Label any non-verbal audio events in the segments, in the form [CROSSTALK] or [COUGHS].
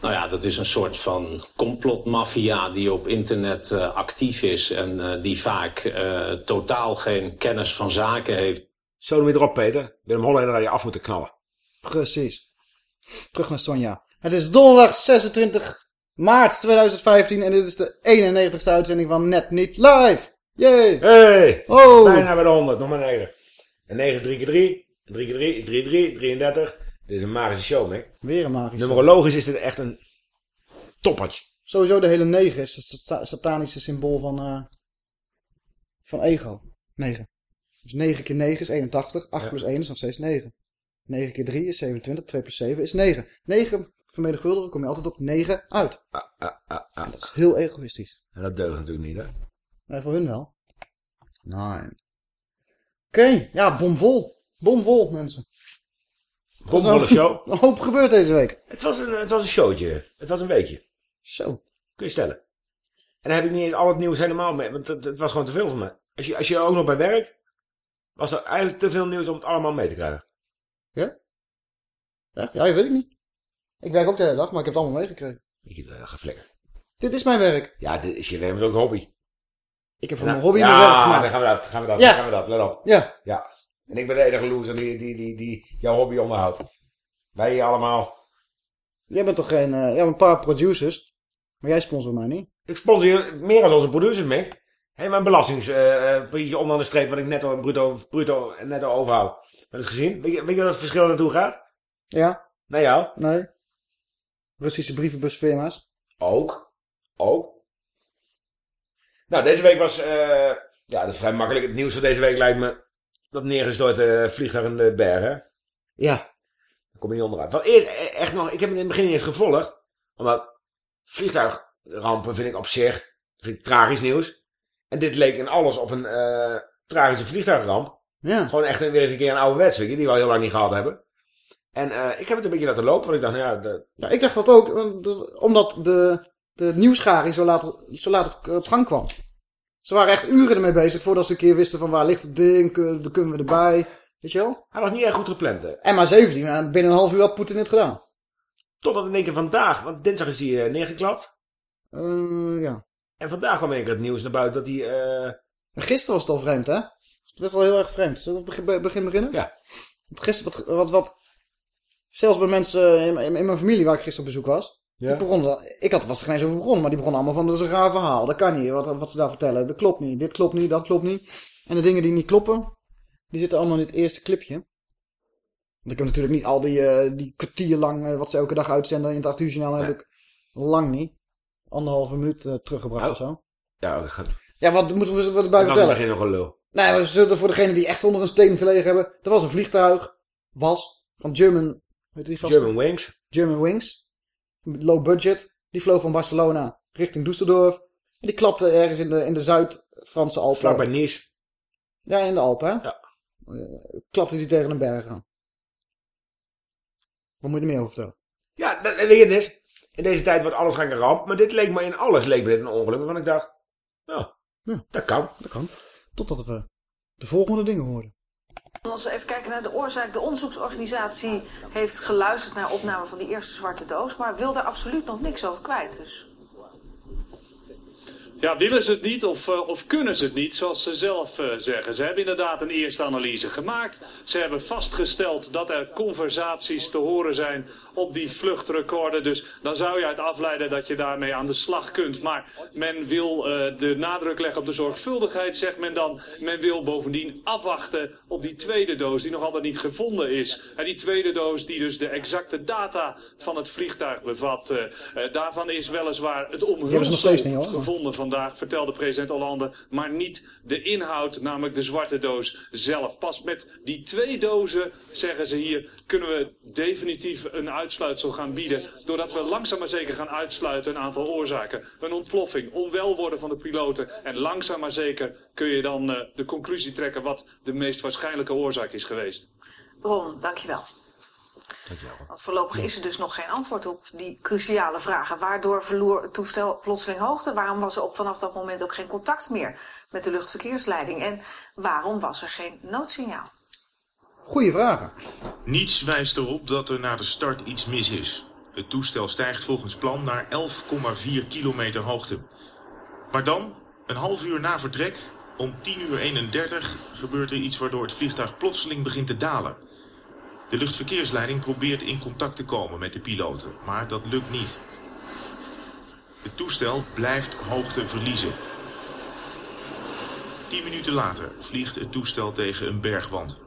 Nou ja, dat is een soort van complotmafia die op internet eh, actief is en eh, die vaak eh, totaal geen kennis van zaken heeft. Zo je erop, Peter. Willem Holleder had je af moeten knallen. Precies. Terug naar Sonja. Het is donderdag 26 maart 2015 en dit is de 91ste uitzending van Net Niet Live. Yay! Hey! Oh! Bijna bij de 100, nog maar 9. En 9 is 3 keer 3. 3 keer 3 is 3, 3, 33. Dit is een magische show, man. Weer een magische Numerologisch is dit echt een toppertje. Sowieso de hele 9 is het sata- satanische symbool van, eh, van ego. 9. Dus 9 keer 9 is 81. 8 Ja. plus 1 is nog steeds 9. 9 keer 3 is 27. 2 plus 7 is 9. 9 vermenigvuldigen kom je altijd op 9 uit. Ah, ah, ah, ah. Dat is heel egoïstisch. En dat deugt natuurlijk niet, hè? Nee, voor hun wel. Nee. Oké, ja, bomvol. Bomvol, mensen. Bomvolle show. [LAUGHS] Een hoop gebeurd deze week. Het was, een, het was een showtje. Het was een weekje. Zo. Kun je stellen. En dan heb ik niet eens al het nieuws helemaal mee. Want het, het was gewoon te veel voor mij. Als je, als je er ook nog bij werkt, was er eigenlijk te veel nieuws om het allemaal mee te krijgen. Ja? Ja, ja, weet ik niet. Ik werk ook de hele dag, maar ik heb het allemaal meegekregen. Ik heb uh, geflikkerd. Dit is mijn werk. Ja, dit is je werk ook hobby. Ik heb van Nou, mijn hobby ja, mijn werk gemaakt. dan gaan we dat, gaan we dat, Ja. gaan we dat, let op. Ja. Ja. En ik ben de enige loser die, die, die, die jouw hobby onderhoudt. Wij hier allemaal. Jij bent toch geen... eh, jij hebt een paar producers. Maar jij sponsort mij niet. Ik sponsor je meer dan onze producers, Mick. Hé, mijn belastingbriefje onderaan de streep wat ik netto, bruto, bruto netto overhoud. Wat is gezien? Weet je, weet je wat het verschil naartoe gaat? Ja? Naar jou? Nee. Russische brievenbusfirma's. Ook. Ook. Nou, deze week was, eh, ja, dat is vrij makkelijk. Het nieuws van deze week lijkt me dat neergestort uh, vliegtuig in de bergen. Ja. Daar kom je niet onderuit. Want eerst, e- echt nog, ik heb het in het begin niet eens gevolgd. Omdat vliegtuigrampen vind ik op zich, vind ik tragisch nieuws. En dit leek in alles op een eh, tragische vliegtuigramp. Ja. Gewoon echt weer eens een keer een oude wedstrijd die we al heel lang niet gehad hebben. En eh, ik heb het een beetje laten lopen, want ik dacht, nou ja, de, Ja, ik dacht dat ook. de- Omdat de, de nieuwsgaring zo laat, zo laat op gang kwam. Ze waren echt uren ermee bezig voordat ze een keer wisten van waar ligt het ding, kun- dan kunnen we erbij. Weet je wel? hij was niet echt goed gepland. Hè. En maar 17, en binnen een half uur had Poetin het gedaan. Totdat in één keer vandaag, want dinsdag is hij eh, neergeklapt. Eh, ja. En vandaag kwam in één keer het nieuws naar buiten dat hij... En Gisteren was het al vreemd, hè? Het was wel heel erg vreemd. Zullen we begin, be- begin beginnen? Ja. Want gisteren, wat, wat, wat... Zelfs bij mensen in, in, in mijn familie waar ik gisteren op bezoek was. Ja. Begonnen, ik had, was er geen eens over begonnen, maar die begonnen allemaal van, dat is een raar verhaal. Dat kan niet, wat, wat ze daar vertellen. Dat klopt niet, dit klopt niet, dat klopt niet. En de dingen die niet kloppen, die zitten allemaal in het eerste clipje. Want ik heb natuurlijk niet al die, eh, die kwartier lang, eh, wat ze elke dag uitzenden in het 8 uur journaal, heb ik lang niet. Anderhalve minuut eh, teruggebracht Oh. of zo. ja, dat gaat... Ja, wat moeten we wat erbij Dat vertellen? het begin nog een lul. Nee, we zullen voor degenen die echt onder een steen gelegen hebben. Er was een vliegtuig, was, van German, weet die gasten? German Wings. German Wings. Low budget. Die vloog van Barcelona richting Düsseldorf. En die klapte ergens in de, in de Zuid-Franse Alpen. Vlak bij Nice. Ja, in de Alpen, hè? Ja. Klapte die tegen een berg aan. Wat moet je er meer over vertellen? Ja, dat, weet je, is... In deze tijd wordt alles gaan ramp. Maar dit leek me in alles leek me dit een ongeluk. Want ik dacht... Ja. dat kan. Dat kan. Totdat we de volgende dingen hoorden. Als we even kijken naar de oorzaak. De onderzoeksorganisatie heeft geluisterd naar opname van die eerste zwarte doos. Maar wil daar absoluut nog niks over kwijt. Dus Ja, willen ze het niet of, uh, of kunnen ze het niet, zoals ze zelf uh, zeggen. Ze hebben inderdaad een eerste analyse gemaakt. Ze hebben vastgesteld dat er conversaties te horen zijn op die vluchtrecorden. Dus dan zou je uit afleiden dat je daarmee aan de slag kunt. Maar men wil uh, de nadruk leggen op de zorgvuldigheid, zegt men dan. Men wil bovendien afwachten op die tweede doos die nog altijd niet gevonden is. En die tweede doos die dus de exacte data van het vliegtuig bevat. daarvan is weliswaar het omhulsel gevonden van vandaag, vertelde president Hollande, maar niet de inhoud, namelijk de zwarte doos zelf. Pas met die twee dozen, zeggen ze hier, kunnen we definitief een uitsluitsel gaan bieden. Doordat we langzaam maar zeker gaan uitsluiten een aantal oorzaken. Een ontploffing, onwelworden van de piloten. En langzaam maar zeker kun je dan uh, de conclusie trekken wat de meest waarschijnlijke oorzaak is geweest. Ron, dankjewel. Want voorlopig is er dus nog geen antwoord op die cruciale vragen. Waardoor verloor het toestel plotseling hoogte? Waarom was er op vanaf dat moment ook geen contact meer met de luchtverkeersleiding? En waarom was er geen noodsignaal? Goeie vragen. Niets wijst erop dat er na de start iets mis is. Het toestel stijgt volgens plan naar 11,4 kilometer hoogte. Maar dan, een half uur na vertrek, om 10 uur 31, gebeurt er iets waardoor het vliegtuig plotseling begint te dalen. De luchtverkeersleiding probeert in contact te komen met de piloten, maar dat lukt niet. Het toestel blijft hoogte verliezen. Tien minuten later vliegt het toestel tegen een bergwand.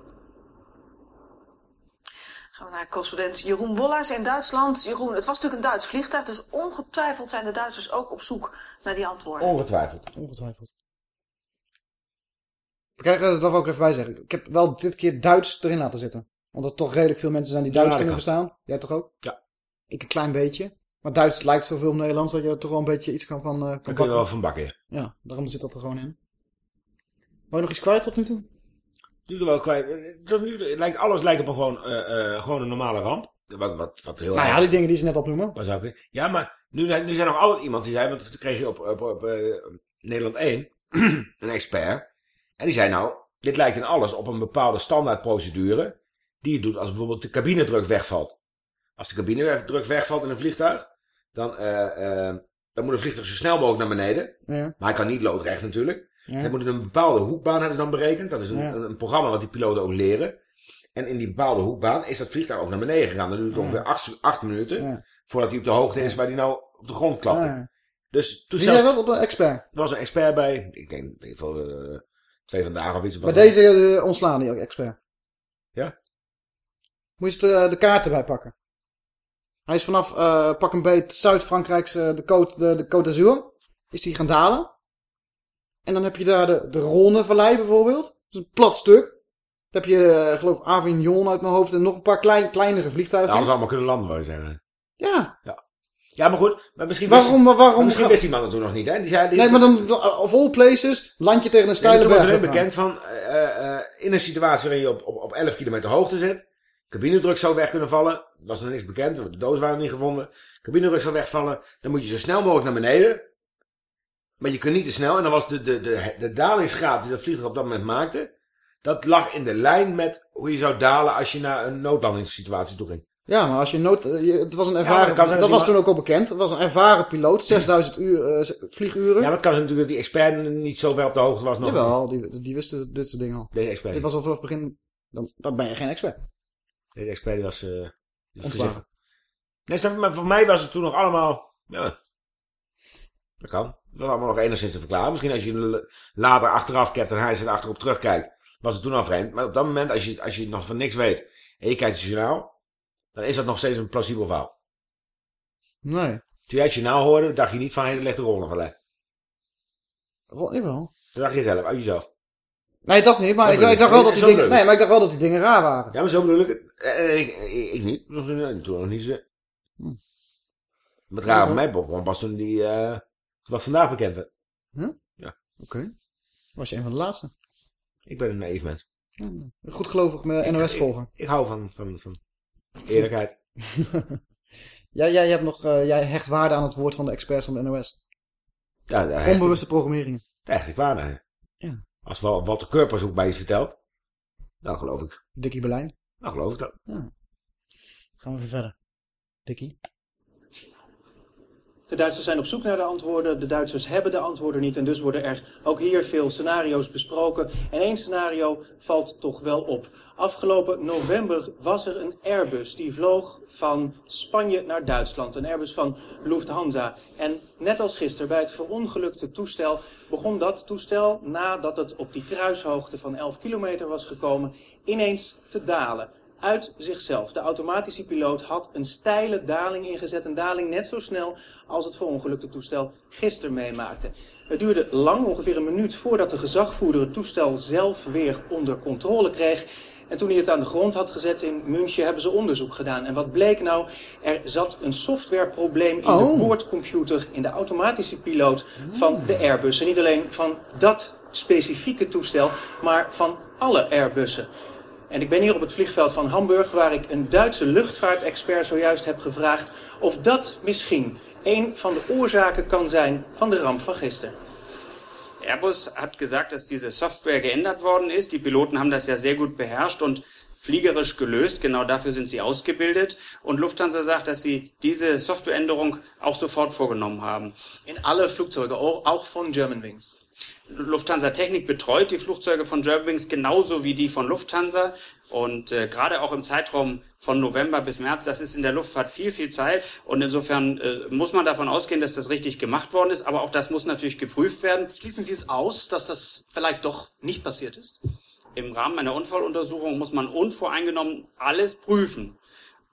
Gaan we naar correspondent Jeroen Wollers in Duitsland. Jeroen, het was natuurlijk een Duits vliegtuig, dus ongetwijfeld zijn de Duitsers ook op zoek naar die antwoorden. Ongetwijfeld. Ongetwijfeld. Kijk, dat wil ik ook even bij zeggen. Ik heb wel dit keer Duits erin laten zitten. Omdat er toch redelijk veel mensen zijn die Duits Ja, kunnen verstaan. Jij toch ook? Ja. Ik een klein beetje. Maar Duits lijkt zoveel op Nederlands dat je er toch wel een beetje iets kan van, eh, kan Daar kun je wel van bakken. ja. Ja, daarom zit dat er gewoon in. Wou je nog iets kwijt tot nu toe? Nu er wel kwijt. Tot nu, lijkt, alles lijkt op een gewoon, eh, eh, gewoon een normale ramp. Wat, wat, wat heel Nou ja, die dingen die ze net opnoemen. Ik- Ja, maar nu, nu zijn er nog altijd iemand die zei, want toen kreeg je op, op, op Nederland 1 [CLEARS THROAT] een expert. En die zei nou, dit lijkt in alles op een bepaalde standaardprocedure die je doet als bijvoorbeeld de cabinedruk wegvalt. Als de cabinedruk wegvalt in een vliegtuig, dan, eh, eh, dan moet een vliegtuig zo snel mogelijk naar beneden. Ja. Maar hij kan niet loodrecht natuurlijk. Ja. Hij moet in een bepaalde hoekbaan hebben ze dan berekend. Dat is een, Ja. een, programma wat die piloten ook leren. En in die bepaalde hoekbaan is dat vliegtuig ook naar beneden gegaan. Dat duurt het ongeveer acht, acht minuten. Voordat hij op de hoogte is waar hij nou op de grond klapte. Ja. Dus toen Zie zelfs, jij wat op een expert? er was een expert bij. Ik denk, weet ik veel, eh, twee vandaag of iets. Bij deze ontslaan die ook expert. Ja? Moet je de, de kaart erbij pakken. Hij is vanaf eh, pak een beet Zuid-Frankrijkse de Côte, de, de Côte d'Azur. Is hij gaan dalen. En dan heb je daar de, de Rhônevallei bijvoorbeeld. Dat is een plat stuk. Dan heb je, eh, geloof Avignon uit mijn hoofd. En nog een paar klein, kleinere Ja, vliegtuigen. hadden ze allemaal kunnen landen, wou je zeggen. Ja. Ja, maar goed. Maar misschien Waarom, maar waarom... maar misschien wist die man het toen nog niet, hè? Die zei, die, Nee, maar dan, of all places, land je tegen een Nee, steile toen was berg. er een gaan. bekend van, eh, eh, in een situatie waarin je op, op, op 11 kilometer hoogte zit, cabinedruk zou weg kunnen vallen, er was nog niks bekend, de doos waren niet gevonden, cabinedruk zou wegvallen, dan moet je zo snel mogelijk naar beneden, maar je kunt niet te snel, en dan was de, de, de, de dalingsgraad die dat vliegtuig op dat moment maakte, dat lag in de lijn met hoe je zou dalen als je naar een noodlandingssituatie toe ging. Ja, maar als je nood... eh, Het was een ervaren... dat dat was toen ook al bekend. Het was een ervaren piloot. 6000 uur eh, vlieguren. Ja, maar het kan natuurlijk dat die expert niet zo ver op de hoogte was nog. Jawel, die, die wisten dit soort dingen al. Deze expert. Dit was al vanaf het begin... Dan, dan ben je geen expert. Deze expert die was... eh, Ontslagen. voorzichtig. Nee, snap je, maar voor mij was het toen nog allemaal... Ja, dat kan. Dat was allemaal nog enigszins te verklaren. Misschien als je later achteraf kijkt en hij zit achterop terugkijkt, was het toen al vreemd. Maar op dat moment, als je, als je nog van niks weet en je kijkt het journaal, dan is dat nog steeds een plausibel verhaal. Nee. Toen jij het journaal hoorde, dacht je niet van, hé, er ligt een rol van Ro- Jawel. Dat dacht je zelf, uit jezelf. Nee, dat niet. Maar Dat ik, ik dacht ik. wel dat die dingen... ik. Nee, maar ik dacht wel dat die dingen raar waren. Ja, maar zo bedoel ik het. En ik, ik, ik niet. Toen nog niet zo. Hm. Met raar op mij begon pas toen die, eh wat vandaag bekend werd. Oké. Was je een van de laatste. Ik ben een naïef mens. Ja, Goed gelovig met NOS volgen. Ik hou van, van, van eerlijkheid. [LAUGHS] jij, jij, hebt nog, eh, jij hecht waarde aan het woord van de experts van de NOS. Ja, ik- Onbewuste programmeringen. Eigenlijk waar, nee. Ja. Als Wal- Walter Kurpers ook bij iets vertelt, dan geloof ik. Dikkie Berlijn. Dan geloof ik dat. Gaan we even verder. Dikkie. De Duitsers zijn op zoek naar de antwoorden, de Duitsers hebben de antwoorden niet en dus worden er ook hier veel scenario's besproken. En één scenario valt toch wel op. Afgelopen november was er een Airbus die vloog van Spanje naar Duitsland. Een Airbus van Lufthansa. En net als gisteren bij het verongelukte toestel begon dat toestel, nadat het op die kruishoogte van 11 kilometer was gekomen, ineens te dalen uit zichzelf. De automatische piloot had een steile daling ingezet. Een daling net zo snel als het verongelukte toestel gisteren meemaakte. Het duurde lang, ongeveer een minuut, voordat de gezagvoerder het toestel zelf weer onder controle kreeg. En toen hij het aan de grond had gezet in München, hebben ze onderzoek gedaan. En wat bleek nou? Er zat een softwareprobleem in Oh. de boordcomputer, in de automatische piloot van de Airbus. En niet alleen van dat specifieke toestel, maar van alle Airbussen. En ik ben hier op het vliegveld van Hamburg, waar ik een Duitse luchtvaartexpert zojuist heb gevraagd of dat misschien een van de oorzaken kan zijn van de ramp van gisteren. Airbus hat gesagt, dass diese Software geändert worden ist. Die Piloten haben das ja sehr gut beherrscht und fliegerisch gelöst. Genau dafür sind sie ausgebildet. Und Lufthansa sagt, dass sie diese Softwareänderung auch sofort vorgenommen haben. In alle Flugzeuge, auch von Germanwings. Lufthansa Technik betreut die Flugzeuge von Germanwings genauso wie die von Lufthansa. Und äh, gerade auch im Zeitraum von November bis März, das ist in der Luftfahrt viel, viel Zeit. Und insofern äh, muss man davon ausgehen, dass das richtig gemacht worden ist. Aber auch das muss natürlich geprüft werden. Schließen Sie es aus, dass das vielleicht doch nicht passiert ist? Im Rahmen einer Unfalluntersuchung muss man unvoreingenommen alles prüfen.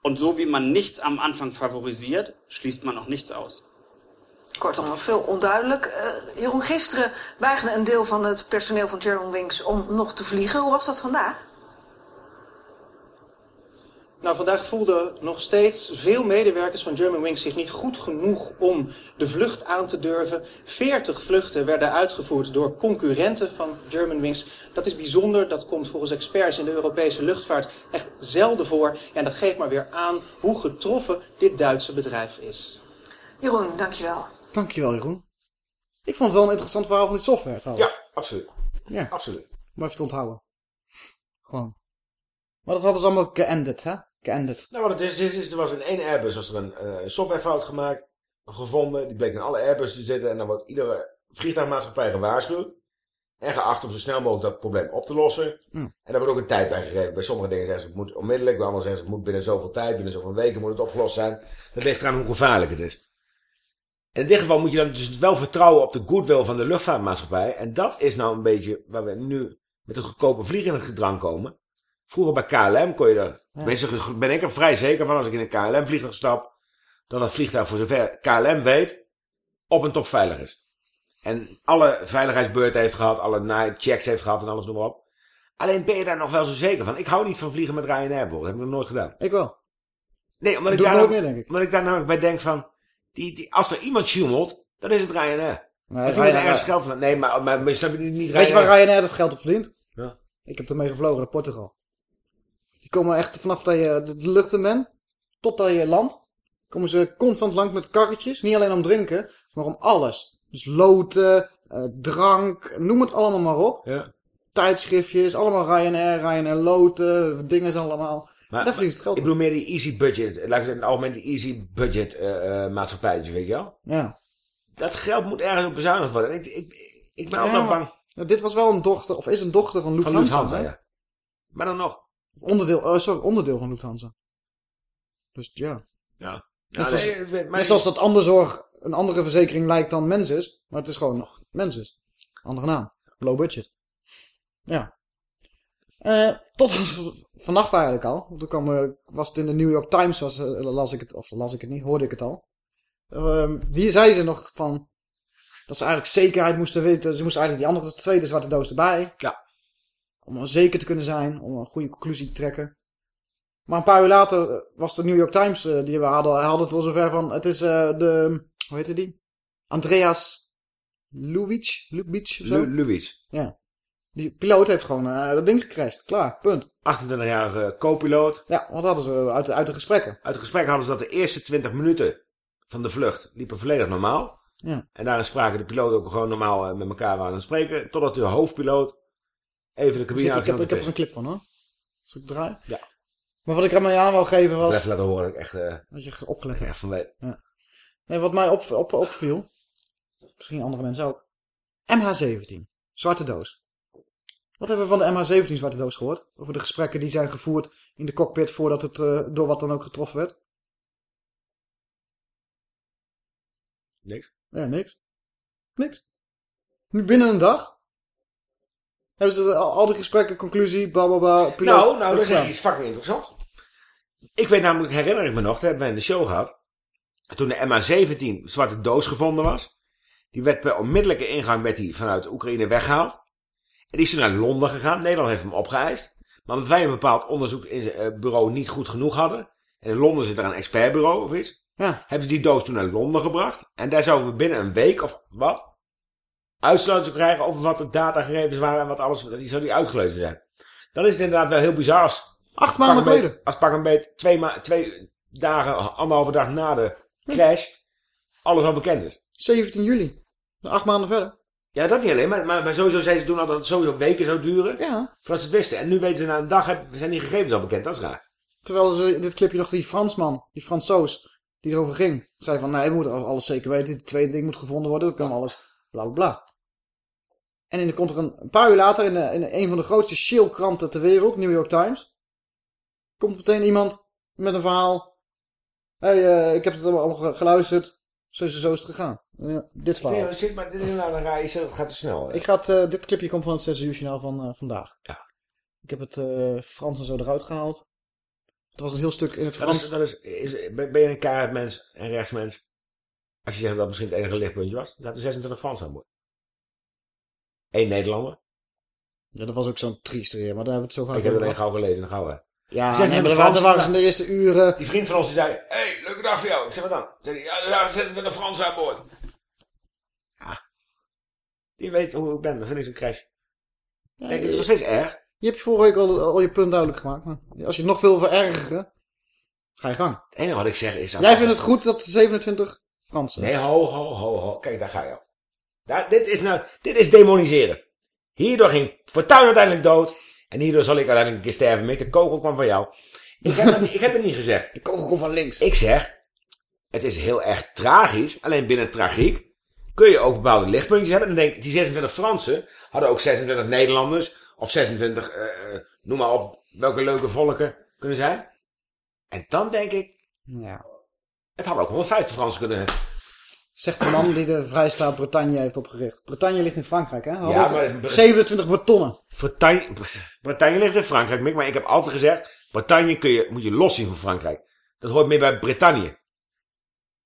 Und so wie man nichts am Anfang favorisiert, schließt man auch nichts aus. Kortom, nog veel onduidelijk. Eh, Jeroen, gisteren weigerde een deel van het personeel van Germanwings om nog te vliegen. Hoe was dat vandaag? Nou, vandaag voelden nog steeds veel medewerkers van Germanwings zich niet goed genoeg om de vlucht aan te durven. 40 vluchten werden uitgevoerd door concurrenten van Germanwings. Dat is bijzonder, dat komt volgens experts in de Europese luchtvaart echt zelden voor. En dat geeft maar weer aan hoe getroffen dit Duitse bedrijf is. Jeroen, dankjewel. Dankjewel, Jeroen. Ik vond het wel een interessant verhaal van die software trouwens. Ja, absoluut. Ja. Absoluut. Om even te onthouden. Gewoon. Maar dat hadden ze allemaal geënderd, hè? Geënderd. Nou, wat het is, is, is er was in één Airbus was er een eh, softwarefout gemaakt, gevonden. Die bleek in alle Airbus te zitten en dan wordt iedere vliegtuigmaatschappij gewaarschuwd. En geacht om zo snel mogelijk dat probleem op te lossen. En daar wordt ook een tijd bij gegeven. Bij sommige dingen zeggen ze het moet onmiddellijk, bij anderen zeggen ze het moet binnen zoveel tijd, binnen zoveel weken moet het opgelost zijn. Dat ligt eraan hoe gevaarlijk het is. In dit geval moet je dan dus wel vertrouwen op de goodwill van de luchtvaartmaatschappij. En dat is nou een beetje waar we nu met het goedkope vliegen in het gedrang komen. Vroeger bij KLM kon je er, tenminste ben ik er vrij zeker van als ik in een KLM vliegtuig stap, dat dat vliegtuig voor zover KLM weet, op een top veilig is. En alle veiligheidsbeurten heeft gehad, alle night checks heeft gehad en alles noem maar op. Alleen ben je daar nog wel zo zeker van. Ik hou niet van vliegen met Ryanair bijvoorbeeld. Dat heb ik nog nooit gedaan. Ik wel. Nee, omdat ik, daar, nooit nou- meer, denk ik. omdat ik daar namelijk bij denk van... Die, die, als er iemand sjoemelt, dan is het Ryanair. Nee, er Ryanair- ergens geld van... Nee, maar, maar, maar snap je niet Ryanair? Weet je waar Ryanair dat geld op verdient? Ja. Ik heb ermee gevlogen naar Portugal. Die komen echt vanaf dat je de lucht in bent, totdat je landt, komen ze constant langs met karretjes. Niet alleen om drinken, maar om alles. Dus loten, eh, drank, noem het allemaal maar op. Ja. Tijdschriftjes, allemaal Ryanair, Ryanair loten, dingen allemaal. Maar, Daar het geld ik bedoel meer die easy budget. Laat ik zeggen, in het algemeen die easy budget eh eh, maatschappijtje, weet je wel? Ja. Dat geld moet ergens op bezuinigd worden. En Ik, ik, ik ben Ja, altijd bang Nou, dit was wel een dochter, of is een dochter van van Lufthansa. Lufthansa, hè? ja. Maar dan nog. Of onderdeel, eh, sorry, onderdeel van Lufthansa. Dus ja. Ja. Net, Ja, zoals, nee, maar- net zoals dat Anderzorg een andere verzekering lijkt dan Mensis. Maar het is gewoon nog Mensis. Andere naam. Low budget. Ja. Eh, tot [LAUGHS] vannacht eigenlijk al. Want toen kwam, eh, was het in de New York Times, was, eh, las ik het, of las ik het niet, hoorde ik het al. Ehm, hier zei ze nog van, dat ze eigenlijk zekerheid moesten weten. Ze moesten eigenlijk die andere tweede zwarte doos erbij. Ja. Om zeker te kunnen zijn, om een goede conclusie te trekken. Maar een paar uur later was de New York Times, die we hadden, hadden het al zover van, het is eh, de, hoe heette die? Andreas Lubic, Lubic of zo? Lu- Louis. Ja. Die piloot heeft gewoon eh, dat ding gecrashed. Klaar, punt. 28-jarige co-piloot. Ja, wat hadden ze uit, de- uit de gesprekken? Uit het gesprek hadden ze dat de eerste 20 minuten van de vlucht liepen volledig normaal. Ja. En daarin spraken de piloten ook gewoon normaal eh, met elkaar aan het spreken. Totdat de hoofdpiloot even de cabine Zit, ik, heb, ik heb er een clip van hoor. Als ik draai. Ja. Maar wat ik er maar aan wil geven was... even laten horen dat ik echt, eh, Dat je opgelet hebt. echt van weet. Ja. Nee, wat mij op, op, opviel, misschien andere mensen ook, MH17, zwarte doos. Wat hebben we van de MH17 zwarte doos gehoord? Over de gesprekken die zijn gevoerd in de cockpit voordat het uh, door wat dan ook getroffen werd? Niks. Ja, niks. Niks. Nu binnen een dag hebben ze al, al die gesprekken, conclusie, blablabla. Bla, bla, nou, nou, dat is iets fucking interessant. Ik weet namelijk, herinner ik me nog, dat hebben wij in de show gehad. Toen de MH17 zwarte doos gevonden was. Die werd per onmiddellijke ingang werd die vanuit Oekraïne weggehaald. En die is toen naar Londen gegaan. Nederland heeft hem opgeëist. Maar omdat wij een bepaald onderzoek in zijn eh, bureau niet goed genoeg hadden. En in Londen zit er een expertbureau of iets. Ja. Hebben ze die doos toen naar Londen gebracht. En daar zouden we binnen een week of wat. Uitsluiting krijgen over wat de datagegevens waren. En wat alles. Die zou die uitgelezen zijn. Dan is het inderdaad wel heel bizar als. Acht maanden geleden. Als pak een beet twee, ma twee dagen, anderhalve dag na de crash. Alles al bekend is. 17 juli. Acht maanden verder. Ja, dat niet alleen, maar, maar, maar sowieso zeiden ze toen al dat het sowieso weken zou duren. Ja. Voordat ze het wisten. En nu weten ze na een dag, hebben, zijn die gegevens al bekend. Dat is raar. Terwijl ze dit clipje nog die Fransman, die Fransoos, die erover ging. Zei van, nee, we moeten alles zeker weten. Het tweede ding moet gevonden worden. Dan kan alles bla bla bla. En dan komt er een, een paar uur later in, de, in een van de grootste shill-kranten ter wereld, New York Times. Komt meteen iemand met een verhaal. Hé, hey, uh, ik heb het allemaal geluisterd. Zo is, zo is het gegaan. Ja, dit verhaal. Nee, zit maar dit nou een raar, het gaat te snel. Hè? Ik ga het, uh, dit clipje komt van het 6 uur journaal van uh, vandaag. Ja. Ik heb het Frans en zo eruit gehaald. Het was een heel stuk in het Frans. Dat is, dat is, is, ben je een kaartmens en rechtsmens? Als je zegt dat dat misschien het enige lichtpuntje was. Dat er 26 Frans aan moeten. Eén Nederlander. Ja, dat was ook zo'n trieste weer, maar daar hebben we het zo vaak Ik heb het alleen gauw gelezen, gauw hè. Ja, nee, maar Frans, waren ze in de eerste uren. Die vriend van ons die zei, hé, hey, leuke dag voor jou. Ik zeg, wat dan? Zei hij, ja, daar zitten we de Frans aan boord. Ja. Die weet hoe ik ben, dat vind ik zo'n crash. Ja, nee, het is nog steeds erg. Je hebt je vorige week al, al je punt duidelijk gemaakt. Maar als je het nog veel verergeren, ga je gang. Het enige wat ik zeg is... Jij vindt het goed dat 27 Fransen... Nee, ho, ho, ho, ho. Kijk, daar ga je al. Daar, dit is nou, dit is demoniseren. Hierdoor ging Fortuyn uiteindelijk dood. En hierdoor zal ik uiteindelijk een keer sterven. Met de kogel kwam van jou. Ik heb, het, ik heb het niet gezegd. [LAUGHS] De kogel komt van links. Ik zeg, het is heel erg tragisch. Alleen binnen tragiek kun je ook bepaalde lichtpuntjes hebben. En dan denk ik, die 26 Fransen hadden ook 26 Nederlanders. Of 26, uh, noem maar op, welke leuke volken kunnen zijn. En dan denk ik, ja. het had ook 150 Fransen kunnen Zegt de man die de Vrijstaat Bretagne heeft opgericht. Bretagne ligt in Frankrijk, hè? Ja, maar... 27 betonnen. Bretagne, Bretagne ligt in Frankrijk, Mick. Maar ik heb altijd gezegd... Bretagne kun je, moet je los zien van Frankrijk. Dat hoort meer bij Bretagne.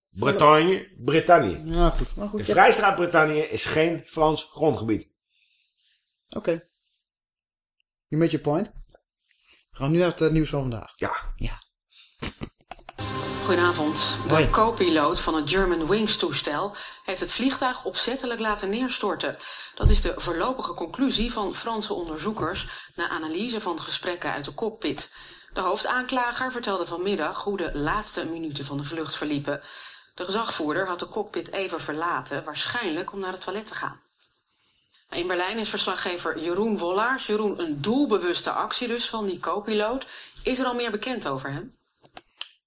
Bretagne, Bretagne. Ja, goed. Maar goed de Vrijstraat Bretagne is geen Frans grondgebied. Oké. Okay. You made your point. We gaan nu naar het uh, nieuws van vandaag. Ja. Ja. Goedenavond. De co-piloot van het German Wings toestel heeft het vliegtuig opzettelijk laten neerstorten. Dat is de voorlopige conclusie van Franse onderzoekers na analyse van gesprekken uit de cockpit. De hoofdaanklager vertelde vanmiddag hoe de laatste minuten van de vlucht verliepen. De gezagvoerder had de cockpit even verlaten, waarschijnlijk om naar het toilet te gaan. In Berlijn is verslaggever Jeroen Wollaars. Jeroen, een doelbewuste actie dus van die co-piloot. Is er al meer bekend over hem?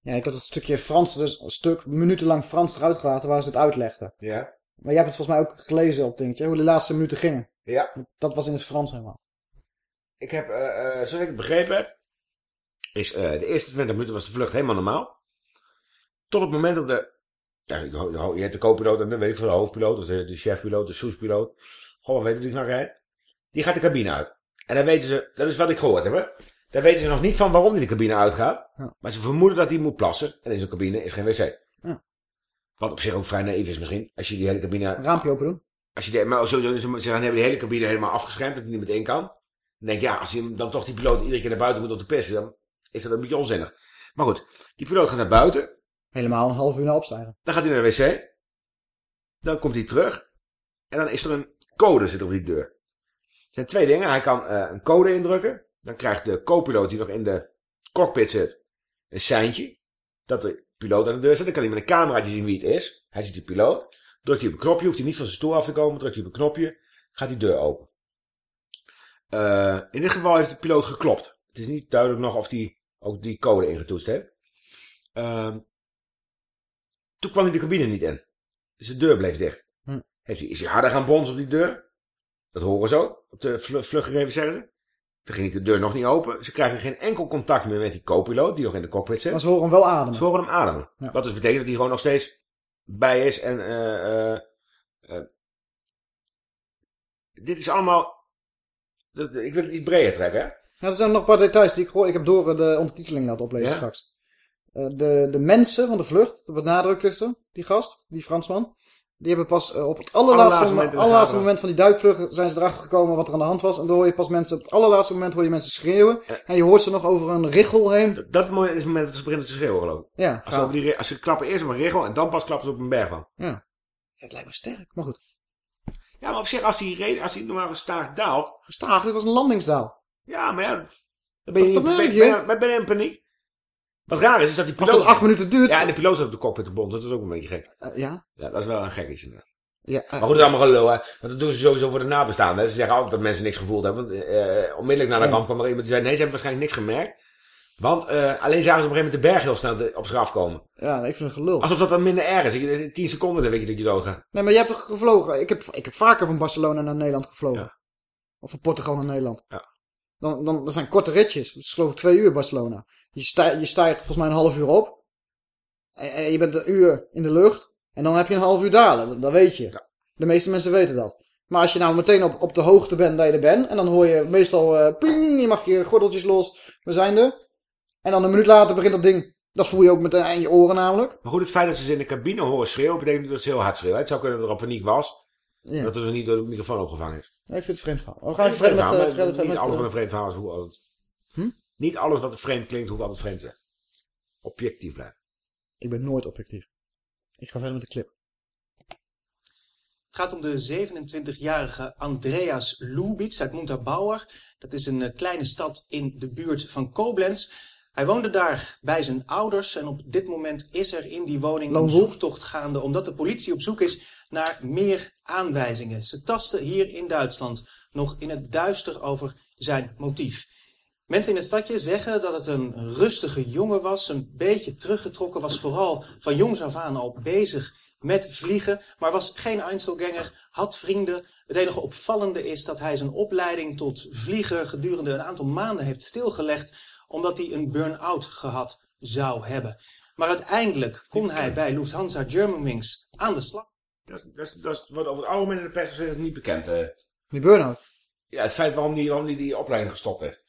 Ja, ik had het stukje Frans, dus een stuk minutenlang Frans eruit gelaten waar ze het uitlegden. Ja. Maar jij hebt het volgens mij ook gelezen op dingetje, hoe de laatste minuten gingen. Ja. Dat was in het Frans helemaal. Ik heb, uh, uh, zoals ik het begrepen heb, is uh, de eerste 20 minuten was de vlucht helemaal normaal. Tot het moment dat de, ja, je hebt de co-piloot en de, weet ik veel, de hoofdpiloot, of de, de chefpiloot, de soespiloot, gewoon weet ik nog rijdt, die gaat de cabine uit. En dan weten ze, dat is wat ik gehoord heb, hè. Dan weten ze nog niet van waarom hij de cabine uitgaat. Ja. Maar ze vermoeden dat hij moet plassen. En in zo'n cabine is geen wc. Ja. Wat op zich ook vrij naïef is misschien. Als je die hele cabine... Een raampje open doen. Als je die, maar sowieso, ze gaan hebben die hele cabine helemaal afgeschermd. Dat hij niet meteen kan. Dan denk je, ja, als hij dan toch die piloot iedere keer naar buiten moet om te pissen. Dan is dat een beetje onzinnig. Maar goed, die piloot gaat naar buiten. Helemaal een half uur naar opstijgen. Dan gaat hij naar de wc. Dan komt hij terug. En dan is er een code zit op die deur. Er zijn twee dingen. Hij kan uh, een code indrukken. Dan krijgt de co-piloot die nog in de cockpit zit een seintje. Dat de piloot aan de deur zit. Dan kan hij met een cameraatje zien wie het is. Hij ziet de piloot. Drukt hij op een knopje. Hoeft hij niet van zijn stoel af te komen. Drukt hij op een knopje. Gaat die deur open. Uh, in dit geval heeft de piloot geklopt. Het is niet duidelijk nog of hij ook die code ingetoetst heeft. Uh, Toen kwam hij de cabine niet in. Dus de deur bleef dicht. Hm. Heeft hij, is hij harder gaan bonzen op die deur? Dat horen ze ook. Op de vl vluchtgegevens zeggen ze. Toen ging de deur nog niet open. Ze krijgen geen enkel contact meer met die co-piloot die nog in de cockpit zit. Maar ze horen hem wel ademen. Ze horen hem ademen. Ja. Wat dus betekent dat hij gewoon nog steeds bij is. En eh, eh, eh, dit is allemaal... Ik wil het iets breder trekken, hè? Ja, er zijn nog een paar details die ik hoor. Ik heb door de ondertiteling laten oplezen Ja? straks. Eh, de, de mensen van de vlucht, dat benadrukt is er, die gast, die Fransman. Die hebben pas eh, op het allerlaatste, Allerlaatste moment allerlaatste van die duikvlucht zijn ze erachter gekomen wat er aan de hand was. En dan hoor je pas mensen, op het allerlaatste moment hoor je mensen schreeuwen. En je hoort ze nog over een richel heen. Dat, dat is het moment dat ze beginnen te schreeuwen, geloof ik. Ja, Als ze, over die, als ze klappen eerst op een richel en dan pas klappen ze op een bergwand. Ja. Het lijkt me sterk, maar goed. Ja, maar op zich, als die, re- als die normaal gestaag daalt... Gestaag, dit was een landingsdaal. Ja, maar ja, dan ben je, Dat niet, merk ben, ben, ben je in paniek. Wat raar is, is dat die Als piloot... dat acht minuten duurt... Ja, en de piloot zat op de cockpit te bonzen. Dat is ook een beetje gek. Eh, ja? Ja, dat is wel een gek iets inderdaad. Ja, eh, Maar goed, dat is allemaal gelul, hè. Want dat doen ze sowieso voor de nabestaanden. hè. Ze zeggen altijd dat mensen niks gevoeld hebben. Want eh, onmiddellijk na de ramp kwam er iemand die zei... Nee, ze hebben waarschijnlijk niks gemerkt. Want eh, alleen zagen ze op een gegeven moment de berg heel snel op zich afkomen. ja, ik vind het gelul. Alsof dat dan minder erg is. In 10 seconden dan weet je dat je doodgaat. Nee, maar jij hebt toch gevlogen? Ik heb, ik heb vaker van Barcelona naar Nederland gevlogen. Ja. Of van Portugal naar Nederland. Ja. Dan, dan, dat zijn korte ritjes. Dat is geloof ik twee uur Barcelona. Je, stijgt, je stijgt volgens mij een half uur op. En, je bent een uur in de lucht. En dan heb je een half uur dalen. Dat, dat weet je. De meeste mensen weten dat. Maar als je nou meteen op, op de hoogte bent dat je er bent. En dan hoor je meestal eh pling, je mag je gordeltjes los. We zijn er. En dan een minuut later begint dat ding. Dat voel je ook meteen aan je oren namelijk. Maar goed, het feit dat ze ze in de cabine horen schreeuwen... betekent niet dat ze heel hard schreeuwen. Het zou kunnen dat er al paniek was. Ja. Dat het er niet door de microfoon opgevangen is. Nee, ik vind het vreemd verhaal. We gaan even Vreemd met... verhaal, eh, niet met, alles eh, wat een vreemd verhaal is hoe altijd. Hm? Niet alles wat vreemd klinkt, hoeft altijd vreemd te zijn. Objectief blijven. Ik ben nooit objectief. Ik ga verder met de clip. Het gaat om de 27-jarige Andreas Lubitz uit Montabaur. Dat is een eh, kleine stad in de buurt van Koblenz. Hij woonde daar bij zijn ouders en op dit moment is er in die woning een zoektocht gaande omdat de politie op zoek is naar meer aanwijzingen. Ze tasten hier in Duitsland nog in het duister over zijn motief. Mensen in het stadje zeggen dat het een rustige jongen was, een beetje teruggetrokken, was vooral van jongs af aan al bezig met vliegen, maar was geen Einzelganger, had vrienden. Het enige opvallende is dat hij zijn opleiding tot vlieger gedurende een aantal maanden heeft stilgelegd, omdat hij een burn-out gehad zou hebben. Maar uiteindelijk kon hij bij Lufthansa Germanwings aan de slag. Dat, wordt over het algemeen in de pers is niet bekend. eh. Die burn-out. Ja, het feit waarom die, waarom die, die opleiding gestopt heeft.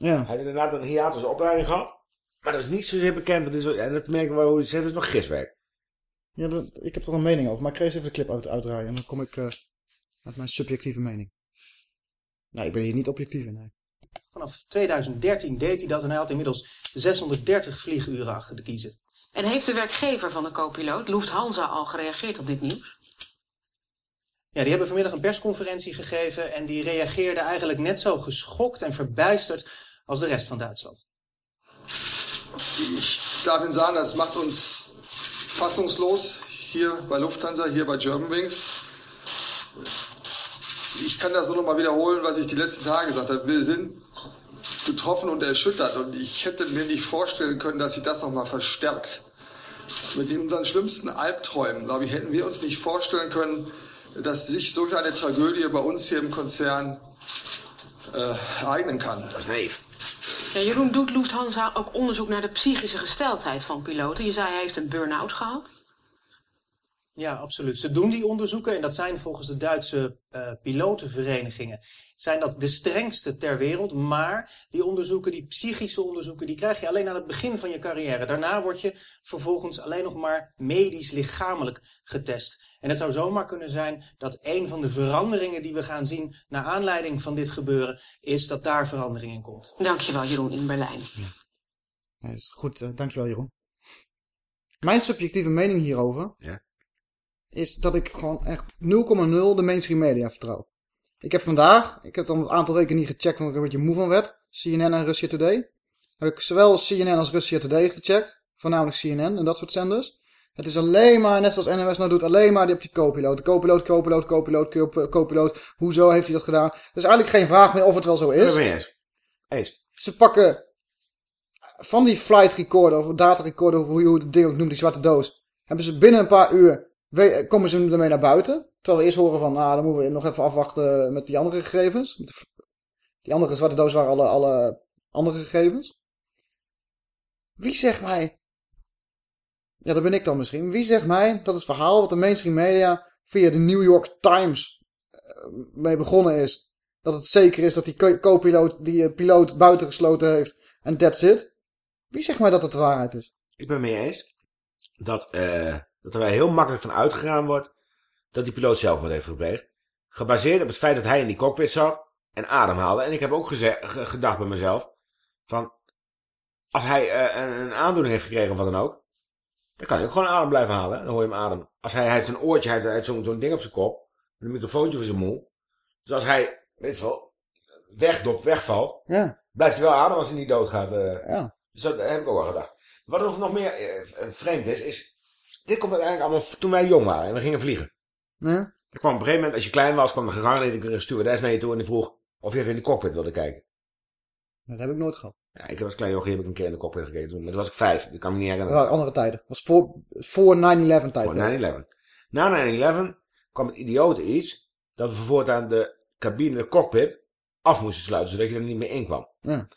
Ja. Hij heeft inderdaad een hiatus opleiding gehad. Maar dat is niet zozeer bekend. Dat is, en dat merken we hoe ze hebben nog giswerk. Ja, dat, ik heb er een mening over. Maar ik ga eens even de clip uit, uitdraaien. En dan kom ik eh, met mijn subjectieve mening. Nee, ik ben hier niet objectief in. Nee. Vanaf 2013 deed hij dat en hij had inmiddels 630 vlieguren achter de kiezen. En heeft de werkgever van de co-piloot, Lufthansa, al gereageerd op dit nieuws? Ja, die hebben vanmiddag een persconferentie gegeven en die reageerden eigenlijk net zo geschokt en verbijsterd als de rest van Duitsland. Ich darf Ihnen sagen, das macht uns fassungslos hier bei Lufthansa, hier bei Germanwings. Ich kann das nur noch mal wiederholen, was ich die letzten Tage gesagt habe. Wir sind getroffen und erschüttert und ich hätte mir nicht vorstellen können, dass sich das noch mal verstärkt. Mit unseren schlimmsten Albträumen, glaube ich, hätten wir uns nicht vorstellen können, dass sich solch eine Tragödie bei uns hier im Konzern äh, ereignen kann. Dat is naïef. Ja, Jeroen, doet Lufthansa ook onderzoek naar de psychische gesteldheid van piloten? Je zei hij heeft een burn-out gehad. Ja, absoluut. Ze doen die onderzoeken en dat zijn volgens de Duitse eh, pilotenverenigingen zijn dat de strengste ter wereld. Maar die onderzoeken, die psychische onderzoeken, die krijg je alleen aan het begin van je carrière. Daarna word je vervolgens alleen nog maar medisch lichamelijk getest. En het zou zomaar kunnen zijn dat een van de veranderingen die we gaan zien naar aanleiding van dit gebeuren, is dat daar verandering in komt. Dankjewel, Jeroen, in Berlijn. Ja, is goed, eh, dankjewel Jeroen. Mijn subjectieve mening hierover Ja. is dat ik gewoon echt 0,0 de mainstream media vertrouw. Ik heb vandaag, ik heb dan een aantal weken niet gecheckt omdat ik er een beetje moe van werd, CNN en Russia Today. Heb ik zowel CNN als Russia Today gecheckt, voornamelijk CNN en dat soort zenders. Het is alleen maar, net zoals NOS nou doet, alleen maar die op die co-piloot. Co-piloot, co-piloot, co-piloot, co- co-piloot. Hoezo heeft hij dat gedaan? Er is eigenlijk geen vraag meer of het wel zo is. Het eens. Eens. Ze pakken van die flight recorder of data recorder, hoe je het ding ook noemt, die zwarte doos. hebben ze binnen een paar uur, komen ze ermee naar buiten. Terwijl we eerst horen van, nou, dan moeten we nog even afwachten met die andere gegevens. Die andere zwarte doos waren alle, alle andere gegevens. Wie zegt mij, ja dat ben ik dan misschien, wie zegt mij dat het verhaal wat de mainstream media via de New York Times eh, mee begonnen is, dat het zeker is dat die co- co-piloot die eh, piloot buitengesloten heeft en that's it. Wie zegt mij dat het de waarheid is? Ik ben mee eens dat, eh, dat er heel makkelijk van uitgegaan wordt dat die piloot zelfmoord heeft gepleegd. Gebaseerd op het feit dat hij in die cockpit zat en ademhaalde. En ik heb ook gedacht bij mezelf van als hij een, een aandoening heeft gekregen of wat dan ook, dan kan hij ook gewoon adem blijven halen. Dan hoor je hem adem. Als hij, hij heeft een oortje, hij heeft, zo'n zo'n ding op zijn kop, met een microfoontje voor zijn mond. Dus als hij, weet je wel, wegdopt, wegvalt, Ja. blijft hij wel ademen als hij niet doodgaat. eh. Ja. Dus dat heb ik ook wel gedacht. Wat er nog meer eh, vreemd is, is... Dit komt uiteindelijk allemaal toen wij jong waren en we gingen vliegen. Ja. Er kwam op een gegeven moment, als je klein was, kwam de gegarandeerd stewardess naar je toe en die vroeg of je even in de cockpit wilde kijken. Dat heb ik nooit gehad. Ja, ik heb als klein jochie heb ik een keer in de cockpit gekeken toen, maar toen was ik vijf. Dat kan me niet Dat herinneren. waren andere tijden. Dat was voor, voor 9-11 tijd. Voor 9-11. Na 9-11 kwam het idiote iets dat we vervolgens aan de cabine, de cockpit, af moesten sluiten, zodat je er niet meer in kwam. Ja.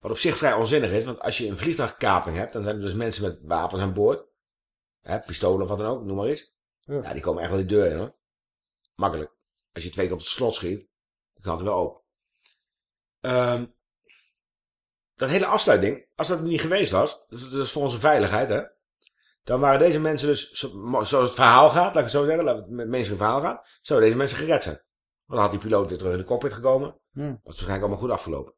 Wat op zich vrij onzinnig is, want als je een vliegtuigkaping hebt, dan zijn er dus mensen met wapens aan boord. Hè, pistolen of wat dan ook, noem maar eens. Ja. Ja, die komen echt wel die deur in hoor. Makkelijk. Als je twee keer op het slot schiet, dan kan het wel open. Ehm, dat hele afsluitding, als dat niet geweest was, dus dat is voor onze veiligheid hè, dan waren deze mensen dus, zo- zoals het verhaal gaat, laat ik het zo zeggen, laat het met mensen verhaal gaat, zouden deze mensen gered zijn. Want dan had die piloot weer terug in de cockpit gekomen. Ja. Dat is waarschijnlijk allemaal goed afgelopen.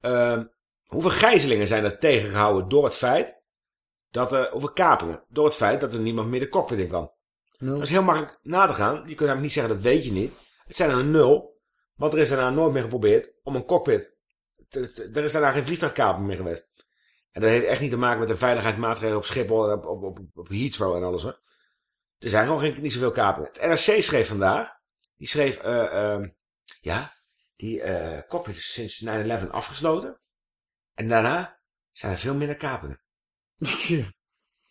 Ehm, hoeveel gijzelingen zijn er tegengehouden door het feit dat er, hoeveel kapingen, door het feit dat er niemand meer de cockpit in kan? Nul. Dat is heel makkelijk na te gaan. Je kunt namelijk niet zeggen, dat weet je niet. Het zijn er een nul. Want er is daarna nooit meer geprobeerd om een cockpit... er is daarna geen vliegtuigkaping meer geweest. En dat heeft echt niet te maken met de veiligheidsmaatregelen op Schiphol en op, op, op, op Heathrow en alles hoor. Er zijn gewoon geen, niet zoveel kapingen. Het NRC schreef vandaag, die schreef, eh, ehm, ja, die eh, cockpit is sinds 9-11 afgesloten. En daarna zijn er veel minder kapingen. Ja.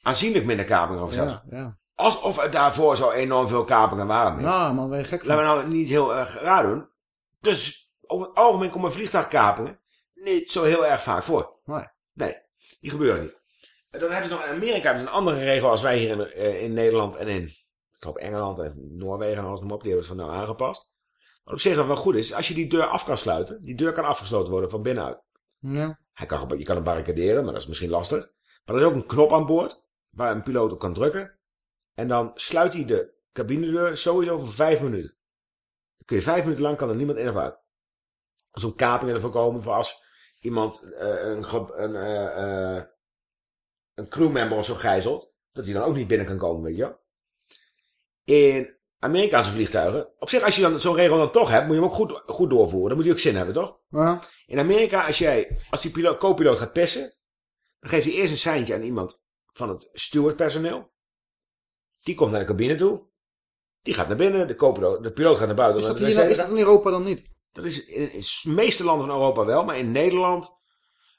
Aanzienlijk minder kapingen of zelfs. Ja, ja. Alsof er daarvoor zo enorm veel kapingen waren. Nou, man, ben je gek. Laten we nou niet heel erg raar doen. Dus over het algemeen komen vliegtuigkapingen niet zo heel erg vaak voor. Nee. Nee, die gebeuren niet. En dan hebben ze nog in Amerika hebben ze een andere regel als wij hier in, eh, in Nederland en in, ik geloof Engeland en Noorwegen en alles nog op. Die hebben het van nou aangepast. Wat op zich wel goed is, als je die deur af kan sluiten, die deur kan afgesloten worden van binnenuit. Ja. Hij kan, je kan hem barricaderen, maar dat is misschien lastig. Maar er is ook een knop aan boord waar een piloot op kan drukken. En dan sluit hij de cabinedeur sowieso voor vijf minuten. Dan kun je vijf minuten lang kan er niemand in of uit. Om kapingen te voorkomen voor als iemand eh, een, een, eh, een crewmember of zo gijzelt. Dat hij dan ook niet binnen kan komen, weet je wel. In Amerikaanse vliegtuigen. Op zich, als je dan zo'n regel dan toch hebt, moet je hem ook goed, goed doorvoeren. Dan moet hij ook zin hebben, toch? Ja. In Amerika, als jij, als die piloot, co-piloot gaat pissen, dan geeft hij eerst een seintje aan iemand van het stewardpersoneel. Die komt naar de cabine toe. Die gaat naar binnen, de, co-piloot, de piloot gaat naar buiten. Dat, hier, is dat in Europa dan niet? Dat is in, de meeste landen van Europa wel, maar in Nederland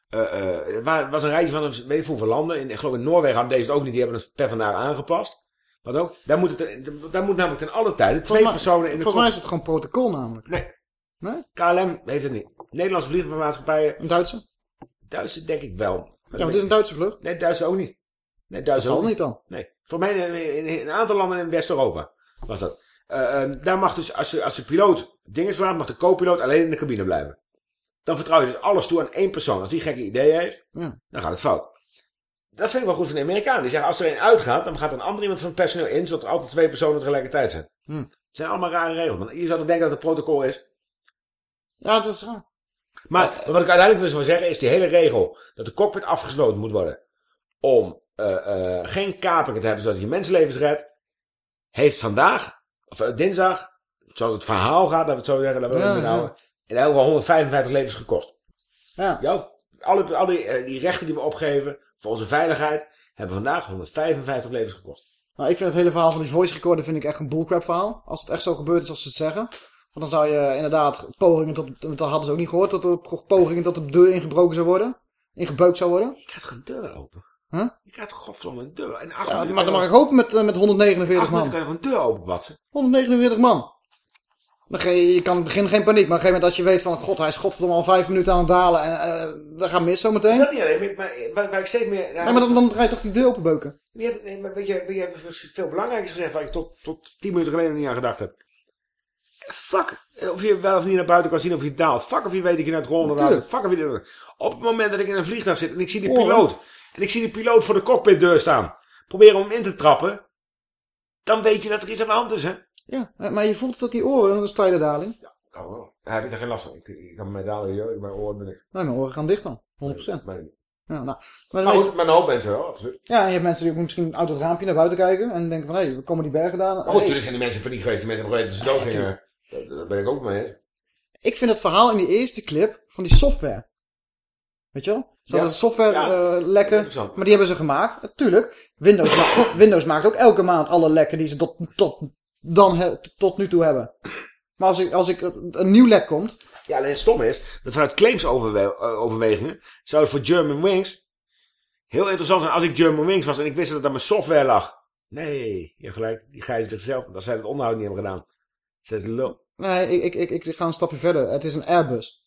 eh, eh, er wa- was een rijtje van, weet ik hoeveel landen. In, ik geloof in Noorwegen hadden deze het ook niet, die hebben het per vandaag aangepast. Wat ook, daar moet, het, daar moet namelijk ten alle tijden twee Volgens personen in de Volgens mij is het gewoon protocol namelijk. Nee. Nee? KLM heeft het niet. Nederlandse vliegtuigmaatschappijen. Een Duitse? Duitse denk ik wel. Ja, maar het is een Duitse vlucht. Nee, Duitse ook niet. Nee, Duitse Dat zal niet dan. Nee. Voor mij in, in- in een aantal landen in West-Europa was dat. Eh, daar mag dus, als de, als de piloot dingen verlaat, mag de co-piloot alleen in de cabine blijven. Dan vertrouw je dus alles toe aan één persoon. Als die gekke ideeën heeft, Ja. dan gaat het fout. Dat vind ik wel goed van de Amerikanen. Die zeggen, als er een uitgaat, dan gaat een ander iemand van het personeel in, zodat er altijd twee personen tegelijkertijd zijn. Hm. Het zijn allemaal rare regels. Je zou toch denken dat het protocol is. Ja, dat is raar. Maar wat ik uiteindelijk dus wil zeggen is die hele regel dat de cockpit afgesloten moet worden om eh, eh, geen kapingen te hebben zodat je mensenlevens redt, heeft vandaag, of eh, dinsdag, zoals het verhaal gaat, laten we het zo zeggen, laten we Ja, het ja. houden, in elk geval 155 levens gekost. Ja. Jouw, alle, alle die, eh, die rechten die we opgeven voor onze veiligheid, hebben vandaag 155 levens gekost. Nou, ik vind het hele verhaal van die voice recorder vind ik echt een bullcrap verhaal. Als het echt zo gebeurd is als ze het zeggen. Want dan zou je inderdaad pogingen tot... Dat hadden ze ook niet gehoord. Dat er pogingen tot de deur ingebroken zou worden. Ingebeukt zou worden. Je krijgt gewoon deuren open. Huh? Je krijgt godverdomme een deur. En acht Ja, maar dan mag ik hopen met, eh, met 149 acht minuten man. kan je gewoon een deur openbatsen. 149 man. Dan je, je kan in het begin geen paniek, maar op een gegeven moment als je weet van... God, hij is godverdomme al vijf minuten aan het dalen en eh dat gaat mis zometeen. Dat niet alleen, maar, maar waar, waar ik steeds meer... Maar dan, dan ga je toch die deur openbeuken. Je hebt, nee, maar weet je, je, hebt veel belangrijkers gezegd waar ik tot, tot tien minuten geleden niet aan gedacht heb. Fuck, of je wel of niet naar buiten kan zien of je daalt. Fuck of je weet dat je naar het rollen raakt. Fuck of je dat... Op het moment dat ik in een vliegtuig zit en ik zie die piloot. En ik zie die piloot voor de cockpitdeur staan. Probeer hem in te trappen. Dan weet je dat er iets aan de hand is, hè? Ja, maar je voelt het ook in je oren, een steile daling. Oh, wel. Daar heb ik er geen last van. Ik, ik kan mijn dalen, joh. Mijn oren ben ik. Nee, mijn oren gaan dicht dan. 100%. Mijn, Ja, nou, maar de maar, goed, maar een hoop mensen wel, absoluut. ja, en je hebt mensen die ook misschien uit het raampje naar buiten kijken en denken van, hé, hey, we komen die bergen daar. Maar goed, Hey, natuurlijk zijn de mensen paniek geweest. Die mensen hebben geweten dat ze dood gingen. Daar, daar ben ik ook mee eens. Ik vind het verhaal in die eerste clip van die software. Weet je wel? Ze hadden Ja. software Ja. eh, lekken, Interessant. maar die hebben ze gemaakt. Natuurlijk, Windows, ma- Windows maakt ook elke maand alle lekken die ze tot, tot, dan he- tot nu toe hebben. Maar als ik, als ik een nieuw lek komt, Ja, alleen het stom is dat vanuit claimsoverwegingen zou het voor German Wings heel interessant zijn als ik German Wings was en ik wist dat het aan mijn software lag. Nee, je hebt gelijk, die gijzen zichzelf, dat zij het onderhoud niet hebben gedaan. Zij is lul. nee, ik, ik, ik, ik ga een stapje verder. Het is een Airbus.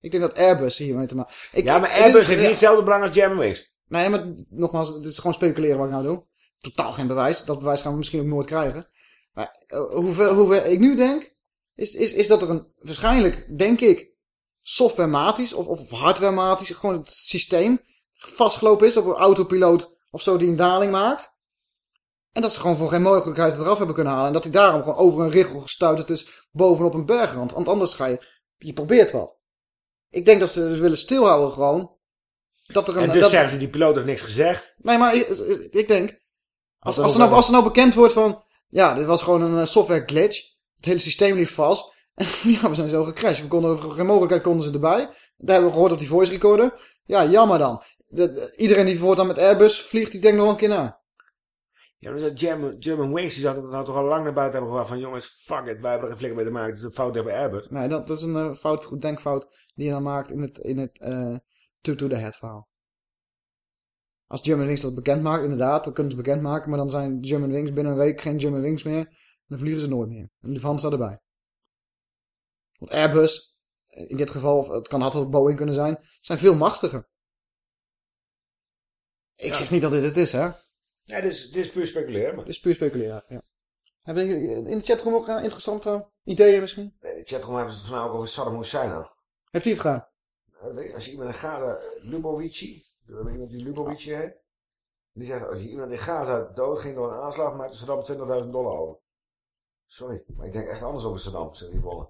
Ik denk dat Airbus hiermee te maken. Ik- ja, maar Airbus is- heeft niet hetzelfde belang als German Wings. Nee, maar nogmaals, het is gewoon speculeren wat ik nou doe. Totaal geen bewijs. Dat bewijs gaan we misschien ook nooit krijgen. Maar eh, hoeveel, hoeveel ik nu denk, is, is, is dat er een, waarschijnlijk, denk ik, softwarematisch of, of hardwarematisch, gewoon het systeem vastgelopen is op een autopiloot of zo die een daling maakt. En dat ze gewoon voor geen mogelijkheid het eraf hebben kunnen halen. En dat hij daarom gewoon over een richel gestuiterd is bovenop een bergrand. Want anders ga je, je probeert wat. Ik denk dat ze dus willen stilhouden gewoon. Dat er een, En dus dat, zeggen ze, die piloot heeft niks gezegd. Nee, maar ik, ik denk... Als, als, er nou, als er nou bekend wordt van... Ja, dit was gewoon een eh, software glitch. Het hele systeem liep vast. En [LAUGHS] ja, we zijn zo gecrashed. We konden, geen mogelijkheid konden ze erbij. Dat hebben we gehoord op die voice recorder. Ja, jammer dan. De- de- iedereen die voortaan met Airbus vliegt, die denkt nog een keer na. Ja, maar dat German, German Wings, die nou toch al lang naar buiten hebben gebracht van jongens, fuck it, wij hebben er geen flikker mee te maken. Het is een fout tegen Airbus. Nee, dat, dat is een eh, fout, denkfout die je dan maakt in het, in het eh to to the head verhaal. Als German Wings dat bekend maakt, inderdaad, dan kunnen ze bekend maken. Maar dan zijn German Wings binnen een week geen German Wings meer. Dan vliegen ze nooit meer. En de van staat erbij. Want Airbus, in dit geval, of het kan had ook Boeing kunnen zijn, zijn veel machtiger. Ik Ja. zeg niet dat dit het is, hè. Ja, dit is, dit is puur speculeren. Maar. Dit is puur speculeren, ja. Hebben jullie in de chatroom ook eh, interessante ideeën misschien? In de chatroom hebben ze het vanavond over Saddam Hussein. Heeft hij het gedaan? Eh, Als je iemand in Gaza, Lubovici, weet je iemand die Lubovici heet? Die zegt, als je iemand in Gaza dood ging door een aanslag, maakte Saddam 20.000 dollar over. Sorry, maar ik denk echt anders over Saddam, zegt die volle.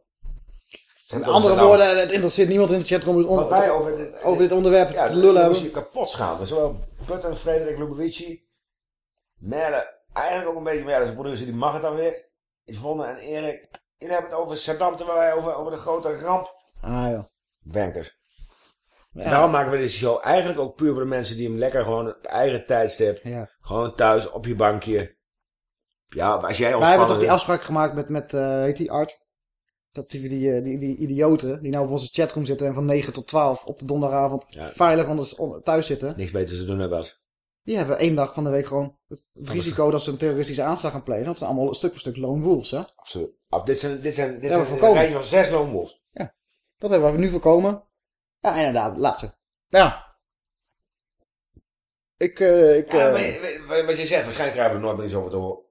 Met andere woorden, het interesseert niemand in de chatroom om, wij over dit, over dit onderwerp ja, te lullen hebben. je kapot schamen. Zowel Button, Frederik Lubovici, Merle, eigenlijk ook een beetje Merle, zijn producer, die mag het dan weer. Yvonne en Erik, jullie hebben het over Saddam, terwijl wij over, over de grote ramp. Ah joh. Werkers. Ja. Daarom maken we deze show eigenlijk ook puur voor de mensen die hem lekker gewoon op eigen tijdstip, Ja. gewoon thuis op je bankje. Ja, als jij Wij hebben toch die afspraak gemaakt met, met eh, heet die Art? Dat die, die, eh, die, die idioten die nou op onze chatroom zitten en van 9 tot 12 op de donderdagavond Ja. veilig onder, on- thuis zitten. Niks beter te doen hebben als. Die hebben één dag van de week gewoon het risico dat ze een terroristische aanslag gaan plegen. Dat zijn allemaal stuk voor stuk lone wolves, hè? Absoluut. Ab, dit zijn, dit zijn, dit Ja, zijn een rijtje van zes lone wolves. Dat hebben we nu voorkomen. Ja, inderdaad, laat ze. Ja. Ik, eh, ik, Ja, eh, maar wat- je zegt, waarschijnlijk krijgen we er nooit meer iets over te horen.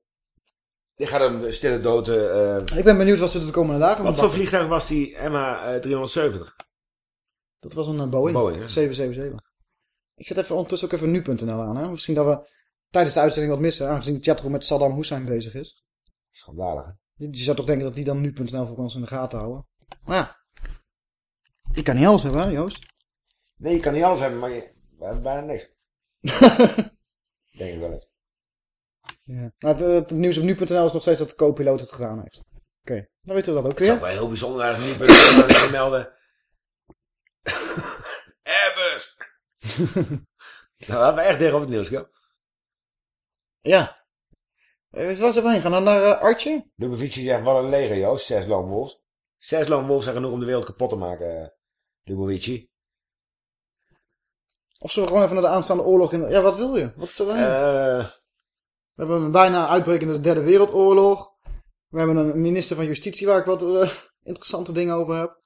Die gaat een stille dood. eh, ik ben benieuwd wat ze de komende dagen wat voor vliegtuig was die MH370? Dat was een Boeing. Boeing, hè? 777. Ik zet even ondertussen ook even nu.nl aan. Hè? Misschien dat we tijdens de uitzending wat missen, aangezien de chatroom met Saddam Hussein bezig is. Schandalig. hè? Je zou toch denken dat die dan nu.nl voor ons in de gaten houden. Maar ja. Ik kan niet alles hebben, hè, Joost? Nee, je kan niet alles hebben, maar je, we hebben bijna niks. [LAUGHS] Denk ik wel eens. Ja. Nou, het, het nieuws op nu.nl is nog steeds dat de co-piloot het gedaan heeft. Oké, dan weten we dat ook Het is weer. wel heel bijzonder eigenlijk nu te melden. [LAUGHS] Airbus! [LAUGHS] nou, laten we echt dicht op het nieuws, joh. Ja. Eh, Waar zijn we heen? Gaan we naar eh, Artje? Lubovici zegt, wat een leger, Joost. Zes lone wolves. Zes lone wolves zijn genoeg om de wereld kapot te maken, eh, Lubovici. Of zullen we gewoon even naar de aanstaande oorlog in... Ja, wat wil je? Wat is er? Eh, We hebben een bijna uitbrekende derde wereldoorlog. We hebben een minister van Justitie waar ik wat eh, interessante dingen over heb.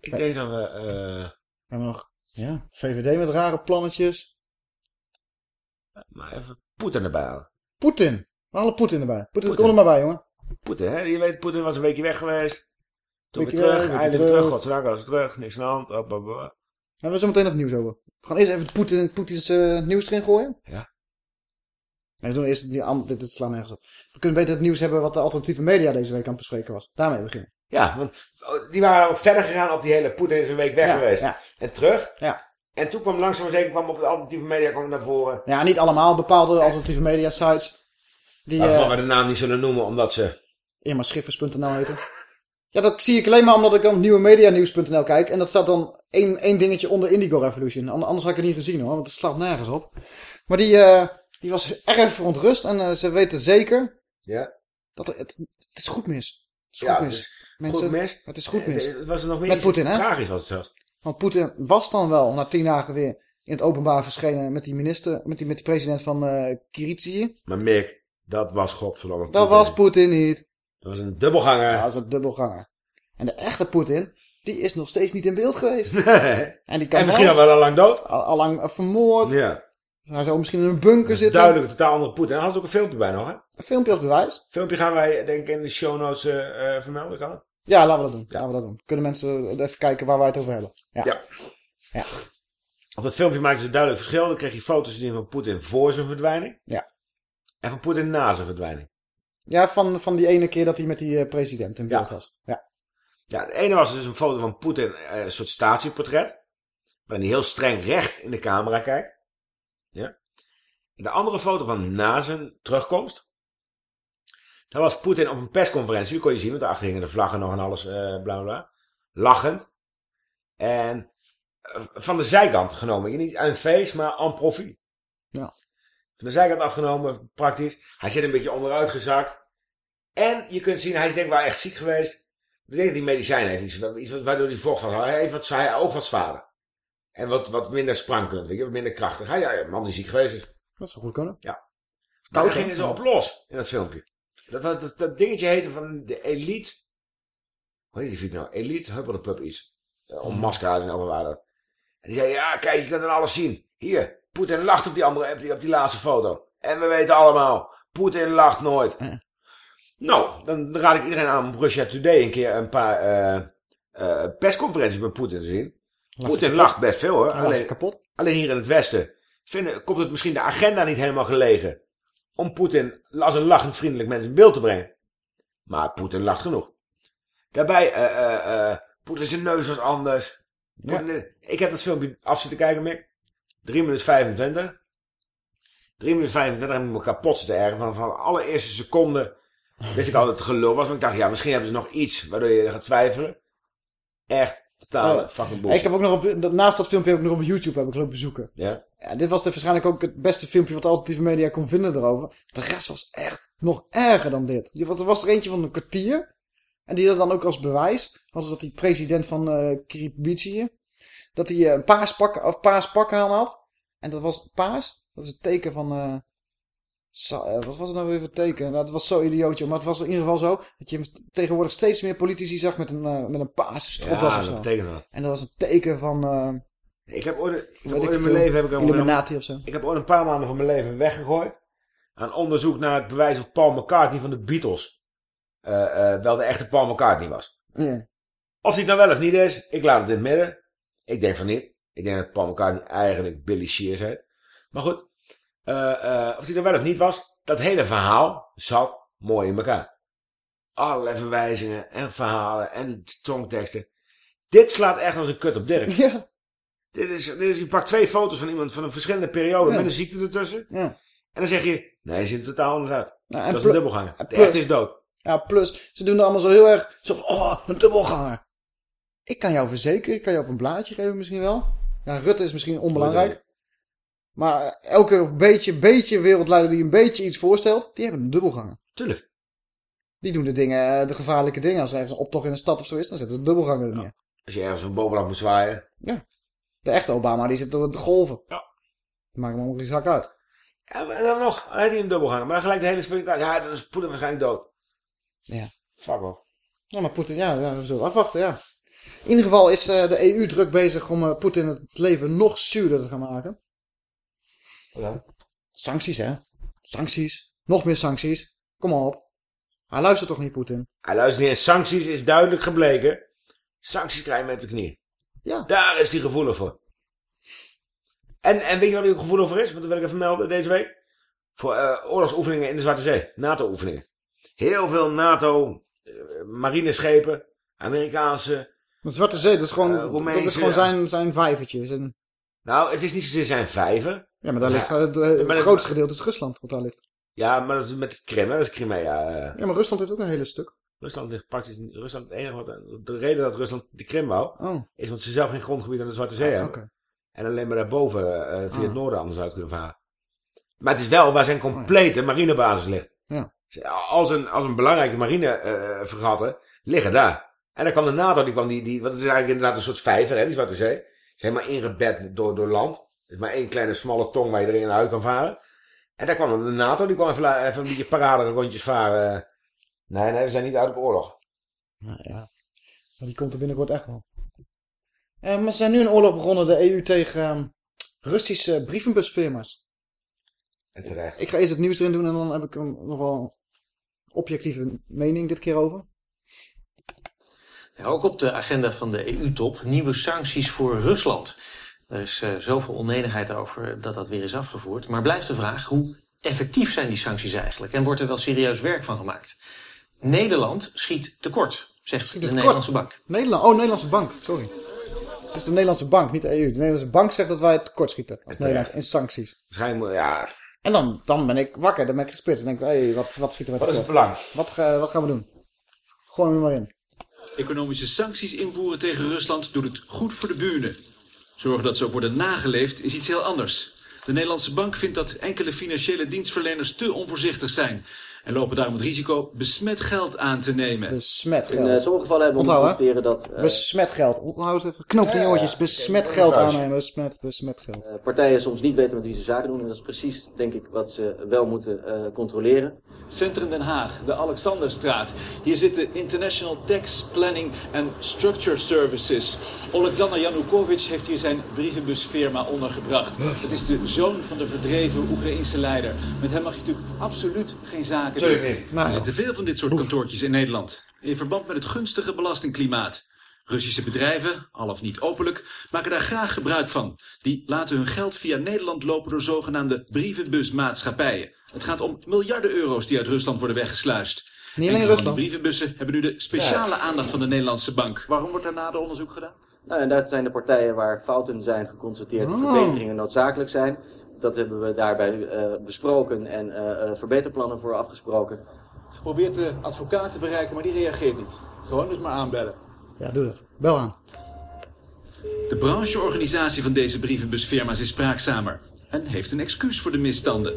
ik denk dat we... eh, We hebben nog ja, VVD met rare plannetjes. maar even Poetin erbij halen. Poetin. We halen Poetin erbij. Poetin, Poetin. kom er maar bij, jongen. Poetin, hè? Je weet, Poetin was een weekje weg geweest. Toen weer terug, weg, weekje eindelijk terug. terug. Godzijdank terug. Niks aan de hand. Hop, hop. Daar hebben we zo meteen nog nieuws over. We gaan eerst even Poetin, Poetins eh, nieuws erin gooien. Ja. En we doen eerst die dit, dit slaan nergens op. We kunnen beter het nieuws hebben wat de alternatieve media deze week aan het bespreken was. Daarmee beginnen. Ja, want oh, die waren ook verder gegaan op die hele Poetin is een week weg Ja, geweest. ja. En terug. Ja. En toen kwam langzaam zeker kwam op de alternatieve media kwam naar voren. Ja, niet allemaal bepaalde alternatieve media sites. Die Waarvan eh we de naam niet zullen noemen, omdat ze... irmaschiffers.nl heten. Ja, dat zie ik alleen maar omdat ik dan nieuwemedianieuws.nl kijk. En dat staat dan één, één dingetje onder Indigo Revolution. An- Anders had ik het niet gezien hoor, want het slaat nergens op. Maar die, eh, die was erg verontrust en eh, ze weten zeker Ja. dat er, het, het is goed mis. Het is goed Ja, het mis. is Mensen, goed mis. Het is goed mis. Het, het was er nog meer Met Poetin, hè? tragisch was het zelfs. Want Poetin was dan wel na tien dagen weer in het openbaar verschenen met die minister, met die, met die president van Kirizië. Maar Mick, dat was godverdomme Dat Poetin. was Poetin niet. Dat was een dubbelganger. Ja, dat is een dubbelganger. En de echte Poetin, die is nog steeds niet in beeld geweest. [LAUGHS] En, die kan en misschien al wel al lang dood. Al, al lang eh, vermoord. Ja. Hij zou misschien in een bunker zitten. Duidelijk totaal andere Poetin. En hij had ook een filmpje bij nog, hè? Een filmpje als bewijs. Filmpje gaan wij, denk ik, in de show notes eh, eh, vermelden, kan het? Ja, laten we dat doen. Laten we dat doen. Kunnen mensen even kijken waar wij het over hebben. Ja. Ja. Ja. Op dat filmpje maakte ze een duidelijk verschil. Dan kreeg je foto's te zien van Poetin voor zijn verdwijning. Ja. En van Poetin na zijn verdwijning. Ja, van, van die ene keer dat hij met die eh, president in beeld Ja. was. Ja. Ja, de ene was dus een foto van Poetin, eh, een soort statieportret. Waarin hij heel streng recht in de camera kijkt. Ja. En de andere foto van na zijn terugkomst. Daar was Poetin op een persconferentie. Kon je zien, want daarachter hingen de vlaggen nog en alles, eh bla bla bla. Lachend. En eh, van de zijkant genomen. Niet aan het face, maar aan profiel. Ja. Van de zijkant afgenomen, praktisch. Hij zit een beetje onderuit gezakt. En je kunt zien, hij is denk ik wel echt ziek geweest. Ik denk dat hij medicijn heeft. Iets, iets waardoor hij vocht van. Hij heeft wat, hij ook wat zwaarder. En wat, wat minder sprankelend. Weet je, wat minder krachtig. Hij, ja, man die ziek geweest is. Dat zou goed kunnen. Ja. Maar daar hè? gingen ze op los in dat filmpje. Dat, dat, dat, dat dingetje heette van de Elite. Hoe heet die video nou? Elite Huppeldepup iets. Uh, om maskeraars en allemaal dat. En die zei, ja kijk, je kunt er alles zien. Hier, Poetin lacht op die andere, op die, op die laatste foto. En we weten allemaal, Poetin lacht nooit. Nou, dan raad ik iedereen aan om Russia Today een keer een paar eh, eh, persconferenties met Poetin te zien. Poetin lacht best veel hoor. Alleen, kapot. alleen hier in het Westen vinden, komt het misschien de agenda niet helemaal gelegen. Om Poetin als een lachend vriendelijk mens in beeld te brengen. Maar Poetin lacht genoeg. Daarbij, eh, Poetin zijn neus was anders. Poetin- ik heb dat filmpje af zitten kijken, Mick. 3 minuten 25. 3 minuten 25 heb ik me kapot zitten ergen. Van, van de allereerste seconde wist ik al dat het gelul was. Maar ik dacht, ja, misschien hebben ze nog iets waardoor je gaat twijfelen. Echt totale Oh. fucking Ik heb ook nog op, dat- naast dat filmpje heb ik nog op YouTube heb ik lopen bezoeken. Ja. Ja, dit was de, waarschijnlijk ook het beste filmpje wat alternatieve media kon vinden erover. De rest was echt nog erger dan dit. Er was er eentje van een kwartier. En die er dan ook als bewijs was dat die president van Kiribitië, dat hij eh, een paars pak, of paars pak aan had. En dat was paars. Dat is het teken van... eh, eh, wat was het nou weer voor teken? Nou, dat was zo idiootje. Maar het was in ieder geval zo dat je tegenwoordig steeds meer politici zag met een, eh, met een paarse stropdas Ja, of dat zo. betekent dat. En dat was een teken van... Ik heb ooit, ik heb weet ooit ik in mijn leven heb ik, een- Illuminati of zo. ik heb ooit een paar maanden van mijn leven weggegooid. Aan onderzoek naar het bewijs of Paul McCartney van de Beatles wel de echte Paul McCartney was. Ja. Of hij het nou wel of niet is, ik laat het in het midden. Ik denk van niet. Ik denk dat Paul McCartney eigenlijk Billy Shears heet. Maar goed, eh, eh, of hij nou wel of niet was, dat hele verhaal zat mooi in elkaar. Allerlei verwijzingen en verhalen en songteksten. Dit slaat echt als een kut op Dirk. Ja. Dit is, dit is, je pakt twee foto's van iemand van een verschillende periode Ja. met een ziekte ertussen. Ja. En dan zeg je, nee, hij ziet er totaal anders uit. Nou, dat is een dubbelganger. De echte is dood. Ja, plus, ze doen er allemaal zo heel erg, zo van, oh, een dubbelganger. Ik kan jou verzekeren, ik kan jou op een blaadje geven misschien wel. Ja, Rutte is misschien onbelangrijk. Maar elke beetje, beetje wereldleider die een beetje iets voorstelt, die hebben een dubbelganger. Tuurlijk. Die doen de dingen, eh, de gevaarlijke dingen. Als er ergens een optocht in een stad of zo is, dan zetten ze een dubbelganger er neer. Als je ergens van bovenaf moet zwaaien. Ja. De echte Obama, die zit op de golven. Ja. Maakt hem geen zak uit. Ja, en dan nog, hij heeft hij een dubbelgang. Maar dan gelijk de hele spring. Ja, dan is Poetin waarschijnlijk dood. Ja. Fuck off. Ja, maar Poetin, ja, ja, we zullen afwachten, ja. In ieder geval is eh, de EU druk bezig om eh, Poetin het leven nog zuurder te gaan maken. Ja. Sancties, hè? Sancties. Nog meer sancties. Kom op. Hij luistert toch niet, Poetin? Hij luistert niet. En sancties is duidelijk gebleken. Sancties krijgen met de knie. Ja. Daar is hij gevoelig voor. En, en weet je wat hij ook gevoelig voor is? Want dat wil ik even melden deze week. Voor eh, oorlogsoefeningen in de Zwarte Zee. NATO-oefeningen. Heel veel NATO eh, marineschepen. Amerikaanse. De Zwarte Zee, dat is gewoon, Eh, dat is gewoon zijn, zijn vijvertje. Zijn... Nou, het is niet zozeer zijn vijven. Ja, maar daar ligt het, maar het grootste gedeelte is Rusland, wat daar ligt. Ja, maar dat is met Krim, hè? dat is Crimea. eh. Ja, maar Rusland heeft ook een hele stuk. Rusland ligt praktisch. Rusland, het enige wat, de reden dat Rusland de Krim wou, Oh. is omdat ze zelf geen grondgebied aan de Zwarte Zee Ah, hebben. En alleen maar daarboven eh, via Ah. het noorden anders uit kunnen varen. Maar het is wel waar zijn complete marinebasis ligt. Ja. Als een, als een belangrijke marinevergatten liggen daar. En dan kwam de NATO, die kwam die, die, wat is eigenlijk inderdaad een soort vijver, hè, die Zwarte Zee. is helemaal ingebed door, door land. Er is maar één kleine smalle tong waar je erin en uit kan varen. En daar kwam de NATO, die kwam even, even een beetje parade rondjes varen. Nee, nee, we zijn niet uit op oorlog. Nou ja, maar die komt er binnenkort echt wel. Eh, maar ze zijn nu een oorlog begonnen, de EU, tegen ehm, Russische brievenbusfirma's. En terecht. Ik ga eerst het nieuws erin doen en dan heb ik nog wel objectieve mening dit keer over. Ja, ook op de agenda van de EU-top nieuwe sancties voor Rusland. Er is eh, zoveel onenigheid over dat dat weer is afgevoerd. Maar blijft de vraag, hoe effectief zijn die sancties eigenlijk? En wordt er wel serieus werk van gemaakt? Nederland schiet tekort, zegt de tekort? Nederlandse bank. Nederland, oh, Nederlandse bank, sorry. Het is de Nederlandse bank, niet de EU. De Nederlandse bank zegt dat wij tekort schieten als Nederland in sancties. Waarschijnlijk, ja. En dan, dan ben ik wakker, dan ben ik gespitst. Dan denk ik, hé, hey, wat, wat schieten wij Wat is tekort? het belang? Wat, ga- wat gaan we doen? Gooi me maar in. Economische sancties invoeren tegen Rusland doet het goed voor de buren. Zorgen dat ze ook worden nageleefd is iets heel anders. De Nederlandse bank vindt dat enkele financiële dienstverleners te onvoorzichtig zijn. En lopen daarom het risico besmet geld aan te nemen. Besmet geld. In eh, sommige gevallen hebben we Onthouden, dat eh, Besmet geld. Onthoud het even. Knoop in je oortjes. Besmet geld aannemen. Besmet, besmet geld. eh, partijen soms niet weten met wie ze zaken doen. En dat is precies, denk ik, wat ze wel moeten eh, controleren. Centrum Den Haag, de Alexanderstraat. Hier zitten International Tax Planning and Structure Services. Alexander Yanukovych heeft hier zijn brievenbusfirma ondergebracht. Het is de zoon van de verdreven Oekraïnse leider. Met hem mag je natuurlijk absoluut geen zaken niet. Maar er zitten veel van dit soort kantoortjes in Nederland. In verband met het gunstige belastingklimaat. Russische bedrijven, al of niet openlijk, maken daar graag gebruik van. Die laten hun geld via Nederland lopen door zogenaamde brievenbusmaatschappijen. Het gaat om miljarden euro's die uit Rusland worden weggesluist. Niet alleen Rusland. die brievenbussen hebben nu de speciale aandacht van de Nederlandse bank. Waarom wordt daar nader onderzoek gedaan? Nou, en dat zijn de partijen waar fouten zijn geconstateerd, Oh. verbeteringen noodzakelijk zijn. Dat hebben we daarbij eh, besproken en eh, eh, verbeterplannen voor afgesproken. Geprobeerd de advocaat te bereiken, maar die reageert niet. Gewoon dus maar aanbellen. Ja, doe dat. Bel aan. De brancheorganisatie van deze brievenbusfirma's is spraakzamer. En heeft een excuus voor de misstanden.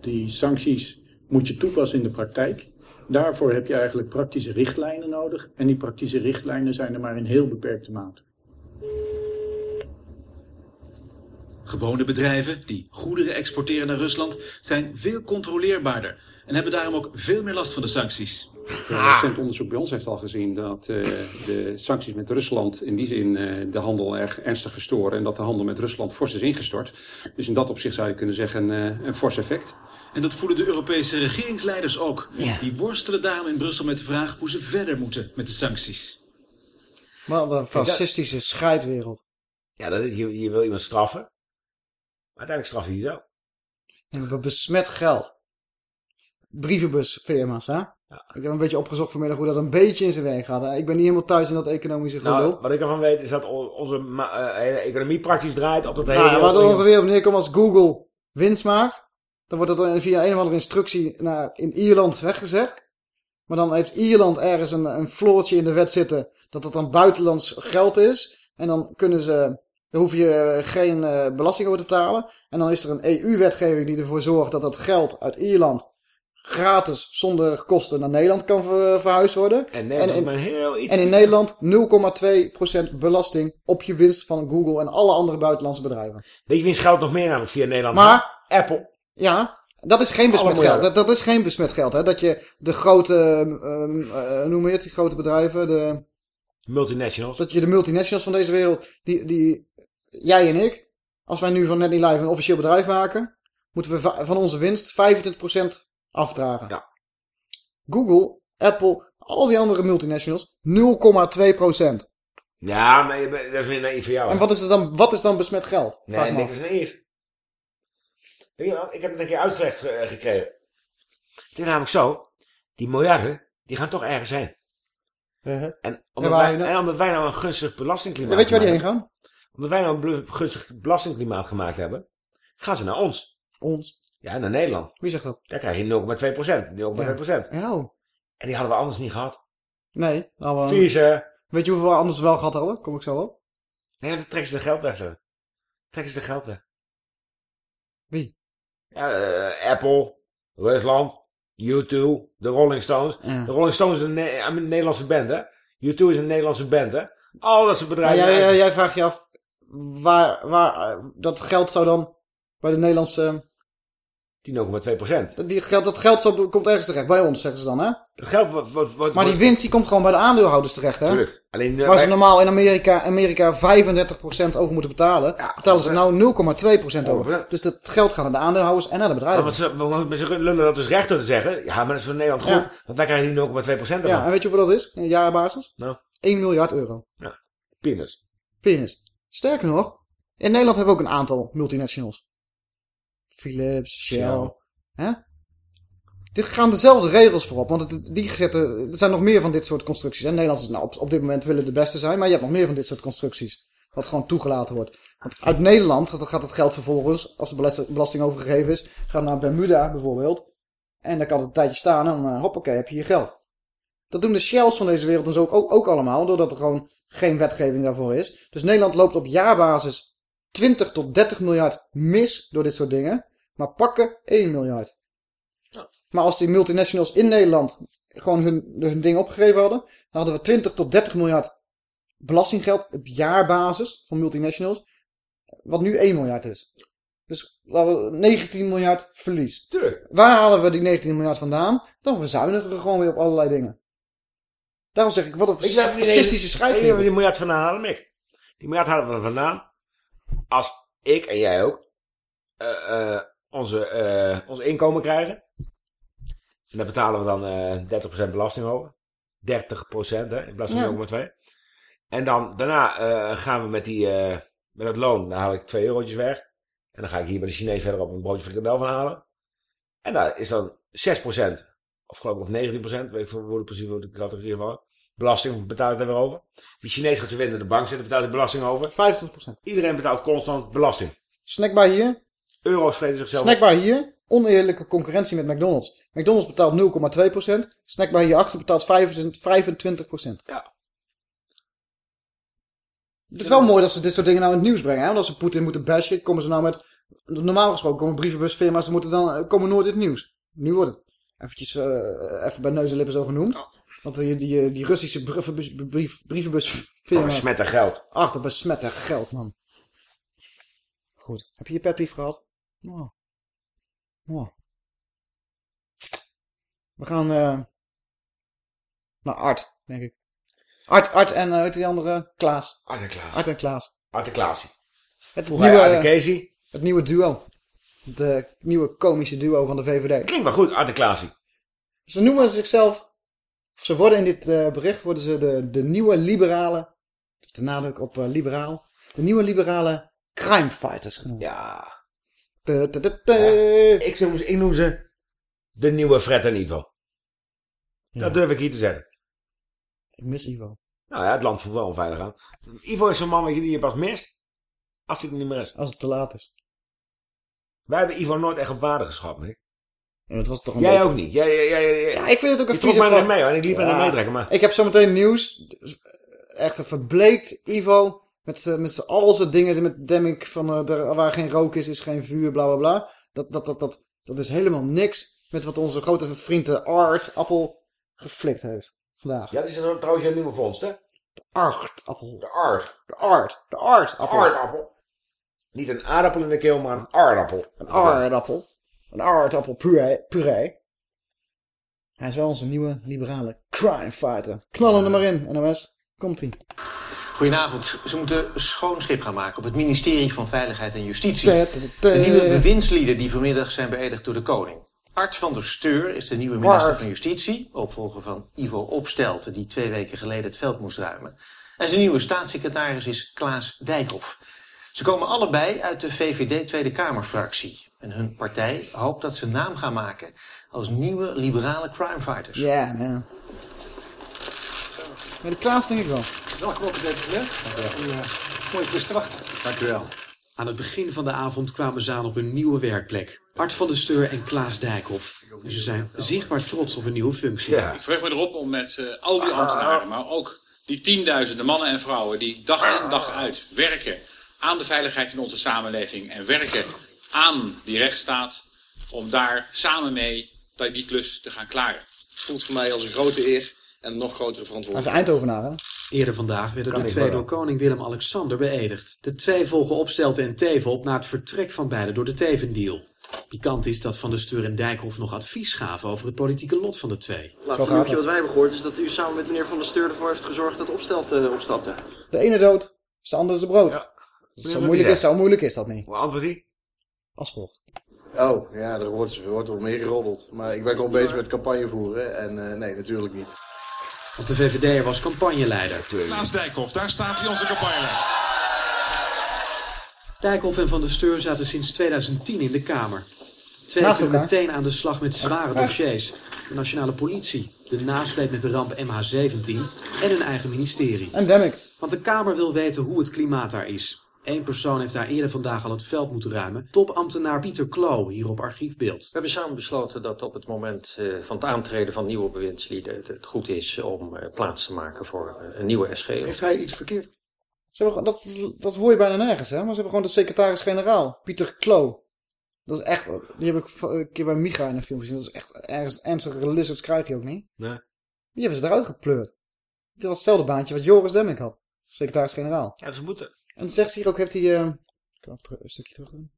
Die sancties moet je toepassen in de praktijk. Daarvoor heb je eigenlijk praktische richtlijnen nodig. En die praktische richtlijnen zijn er maar in heel beperkte mate. Gewone bedrijven die goederen exporteren naar Rusland zijn veel controleerbaarder en hebben daarom ook veel meer last van de sancties. Een recent onderzoek bij ons heeft al gezien dat eh, de sancties met Rusland in die zin eh, de handel erg ernstig verstoren. En dat de handel met Rusland fors is ingestort. Dus in dat opzicht zou je kunnen zeggen eh, een fors effect. En dat voelen de Europese regeringsleiders ook. Die worstelen daarom in Brussel met de vraag hoe ze verder moeten met de sancties. Wat een fascistische scheidwereld. Ja, dat is, je, je wil iemand straffen. Maar uiteindelijk straf je jezelf. En we besmet geld. Brievenbusfirma's, hè? Ik heb een beetje opgezocht vanmiddag hoe dat een beetje in zijn werk gaat. hè. Ik ben niet helemaal thuis in dat economische gelul. Nou, wat ik ervan weet is dat on- onze eh, hele economie praktisch draait op dat hele... Nou, wat er ongeveer op neerkomt als Google winst maakt, dan wordt dat via een of andere instructie naar, in Ierland weggezet. Maar dan heeft Ierland ergens een, een floortje in de wet zitten dat dat dan buitenlands geld is. En dan kunnen ze, dan hoef je eh, geen eh, belasting over te betalen. En dan is er een EU-wetgeving die ervoor zorgt dat dat geld uit Ierland gratis zonder kosten naar Nederland kan ver- verhuisd worden. En maar heel iets. en in Nederland 0,2% belasting op je winst van Google en alle andere buitenlandse bedrijven. Weet je wiens geld nog meer namelijk via Nederland Maar-? Apple. Ja, dat is geen besmet geld. Dat, dat is geen besmet geld. Hè? Dat je de grote, eh, hoe noem je het, die grote bedrijven, de, Multinationals. dat je de multinationals van deze wereld, die, die, jij en ik, als wij nu van Net Live een officieel bedrijf maken, moeten we va- van onze winst 25% afdragen. Ja. Google, Apple, al die andere multinationals, 0,2%. Ja, maar je dat is weer naïef voor jou. En wat is, er dan, wat is dan besmet geld? Nee, niks is naïef. Weet je wel, ik heb het een keer uitgelegd eh, gekregen. Het is namelijk zo, die miljarden, die gaan toch ergens heen. Uh-huh. En omdat, wij, nou- en omdat wij nou een gunstig belastingklimaat Ja, weet je waar die heen gaan? Omdat wij nou een gunstig belastingklimaat gemaakt hebben, gaan ze naar ons. Ons? Ja, naar Nederland. Wie zegt dat? Daar krijg je 0,2 procent. 0,2 procent. Ja. oh. En die hadden we anders niet gehad. Nee. Nou, Vies, hè? Weet je hoeveel we anders wel gehad hadden? Kom ik zo op. Nee, dan trekken ze de geld weg, zo. Trekken ze de geld weg. Wie? Ja, eh, Apple, Rusland, U2, de Rolling Stones. Ja. De Rolling Stones is een, Ne- een Nederlandse band, hè? U2 is een Nederlandse band, hè? Al dat soort bedrijven. jij, jij, jij vraagt je af, waar, waar dat geld zou dan bij de Nederlandse... Die 0,2 procent. Die geld, dat geld zou, komt ergens terecht, bij ons zeggen ze dan, hè? Geld wordt, wordt Maar die winst die komt gewoon bij de aandeelhouders terecht, hè? Tuurlijk. Alleen, eh, Waar ze normaal in Amerika, Amerika 35% over moeten betalen, betalen ze nou 0,2% over. Dus dat geld gaat naar de aandeelhouders en naar de Maar bedrijven. wat ze, we- ze lullen dat dus recht door te zeggen. Ja, maar dat is voor Nederland goed. Ja. Want wij krijgen nu 0,2 procent ervan. Ja, en weet je hoeveel dat is? In jaarbasis? Nou. 1 miljard euro. Ja, penis. Penis. Sterker nog, in Nederland hebben we ook een aantal multinationals. Philips, Shell. Shell. Hè? Dit gaan dezelfde regels voorop. Want het, die gezette, er zijn nog meer van dit soort constructies. Hè? Nederland is nou, op, op dit moment willen de beste zijn. Maar je hebt nog meer van dit soort constructies. Wat gewoon toegelaten wordt. Want uit Nederland gaat het geld vervolgens, als de belast- belasting overgegeven is, gaat naar Bermuda bijvoorbeeld. En dan kan het een tijdje staan en dan uh, hoppakee, heb je je geld. Dat doen de shells van deze wereld dus ook, ook, ook allemaal, doordat er gewoon geen wetgeving daarvoor is. Dus Nederland loopt op jaarbasis 20 tot 30 miljard mis door dit soort dingen, maar pakken 1 miljard. Maar als die multinationals in Nederland gewoon hun, hun ding opgegeven hadden, dan hadden we 20 tot 30 miljard belastinggeld op jaarbasis van multinationals, wat nu 1 miljard is. Dus we 19 miljard verlies. Tuurlijk. Waar halen we die 19 miljard vandaan? Dan bezuinigen we gewoon weer op allerlei dingen. Daarom zeg ik, wat een Ik fascistische scheiding. we die miljard vandaan halen, Mick? Die miljard halen we er vandaan. Als ik en jij ook eh, eh, onze, eh, ons inkomen krijgen. En daar betalen we dan eh 30% belasting over. 30% hè, in plaats van Ja. 0,2. En dan daarna gaan we met, die, met dat loon, dan haal ik 2 eurotjes weg. En dan ga ik hier bij de Chinees verder op een broodje frikandel van halen. En daar is dan 6%, of geloof ik, of 19%, weet ik veel hoe de precies hoe de categorie van. Belasting betaalt er weer over. Die Chinees gaat ze winnen, de bank zitten, betaalt de belasting over. 25%. Iedereen betaalt constant belasting. Snackbar hier. Euro's vreten zichzelf. Snackbar hier. Oneerlijke concurrentie met McDonald's. McDonald's betaalt 0,2%. Snackbar hierachter betaalt 25%. Ja. Het is wel mooi dat ze dit soort dingen nou in het nieuws brengen. Hè? Want als ze Poetin moeten bashen, komen ze nou met... Normaal gesproken komen brievenbusfirma's, ze moeten dan, eh, komen nooit in het nieuws. Nu wordt het eventjes, eh, even bij neus en lippen zo genoemd. Want die, die, die Russische brievenbus, brief. Besmetten geld. Ach, dat besmetten geld, man. Goed. Heb je je petbrief gehad? Oh. We gaan eh, naar Art, denk ik. Art, Art en uh, die andere? Klaas. Art en Klaas. Art en Klaas. Art en Klaasie. Het nieuwe, Art en Casey. Het nieuwe duo. De nieuwe komische duo van de VVD. Klinkt wel goed, Art en Klaasie. Ze noemen zichzelf, ze worden in dit uh, bericht, worden ze de, de nieuwe liberale, de nadruk op uh, liberaal, de nieuwe liberale crime fighters genoemd. Ja. De, de, de, de. ja. Ik, noem, ik noem ze de nieuwe Fred en Ivo. Ja. Dat durf ik hier te zeggen. Ik mis Ivo. Nou ja, het land voelt wel onveilig aan. Ivo is zo'n man die je pas mist als hij er niet meer is. Als het te laat is. Wij hebben Ivo nooit echt op waarde geschat, hè? Het was toch een jij ook niet. Jij, jij, jij, ja, ik vind het ook een Je trok mij mee hoor. En ik liep ja. er meetrekken. Maar... Ik heb zometeen nieuws. Echt een verbleekt Ivo. Met, uh, met al zijn dingen. Met Demming van uh, er, waar geen rook is, is geen vuur. Bla bla bla. Dat, dat, dat, dat, dat is helemaal niks. Met wat onze grote vriend de Art Appel geflikt heeft. Vandaag. Ja, dat is een, trouwens jouw nieuwe vondst, hè? De Art Appel. De Art. De Art. De Art Appel. Aardappel. Niet een aardappel in de keel, maar een aardappel. Een aardappel. Een aardappel puree. Hij is wel onze nieuwe liberale crime fighter. Knal hem er maar in, NOS. Komt-ie. Goedenavond. Ze moeten schoon schip gaan maken op het ministerie van Veiligheid en Justitie. De nieuwe bewindslieden die vanmiddag zijn beëdigd door de koning. Art van der Steur is de nieuwe minister Bart. van Justitie, opvolger van Ivo Opstelten, die twee weken geleden het veld moest ruimen. En zijn nieuwe staatssecretaris is Klaas Dijkhoff. Ze komen allebei uit de VVD Tweede Kamerfractie. En hun partij hoopt dat ze naam gaan maken als nieuwe liberale crimefighters. Ja. Ja, de Klaas denk ik wel. Welkom op het. Een uh, mooie kustkracht. Dank u wel. Aan het begin van de avond kwamen ze aan op hun nieuwe werkplek. Art van der Steur en Klaas Dijkhoff. En ze zijn zichtbaar trots op hun nieuwe functie. Ik verheug me erop om met eh, al die ambtenaren, maar ook die tienduizenden mannen en vrouwen die dag in dag uit werken aan de veiligheid in onze samenleving en werken aan die rechtsstaat, om daar samen mee bij die klus te gaan klaren. Het voelt voor mij als een grote eer en een nog grotere verantwoordelijkheid. Eindhovenaar, hè? Eerder vandaag werden Kan de twee door koning Willem-Alexander beëdigd. De twee volgen Opstelten en Teven op na het vertrek van beiden door de Tevendeal. Pikant is dat Van der Steur en Dijkhoff nog advies gaven over het politieke lot van de twee. Laatste nieuwtje wat wij hebben gehoord is dat u samen met meneer Van der Steur ervoor heeft gezorgd dat Opstelt eh, opstapte. De ene dood, is de andere zijn brood. wat Zo, moeilijk is, zo moeilijk is dat niet. Hoe antwoordt hij? Als volgt. Oh, ja, er wordt, er wordt wel meer geroddeld. Maar ik ben gewoon bezig met campagne voeren en eh, nee, natuurlijk niet. Want de VVD'er was campagneleider. Klaas Dijkhoff, daar staat hij, onze campagneleider. Dijkhoff en Van der Steur zaten sinds 2010 in de Kamer. Twee elkaar. meteen aan de slag met zware dossiers. De nationale politie, de nasleep met de ramp MH17 en hun eigen ministerie. En Demmik. Want de Kamer wil weten hoe het klimaat daar is. Eén persoon heeft daar eerder vandaag al het veld moeten ruimen. Topambtenaar Pieter Klo, hier op archiefbeeld. We hebben samen besloten dat op het moment eh, van het aantreden van nieuwe bewindslieden het, goed is om eh, plaats te maken voor eh, een nieuwe SG. Heeft hij iets verkeerd? Ze hebben, gewoon- dat, dat hoor je bijna nergens, hè? Maar ze hebben gewoon de secretaris-generaal, Pieter Klo. Dat is echt, die heb ik een keer bij Micha in een film gezien. Dat is echt ergens ernstige lizards krijg je ook niet. Nee. Die hebben ze eruit gepleurd. Dit was hetzelfde baantje wat Joris Demmink had. Secretaris-generaal. Ja, ze moeten. En dan zegt ze hier ook, heeft hij... eh, Ik kan een stukje terug doen.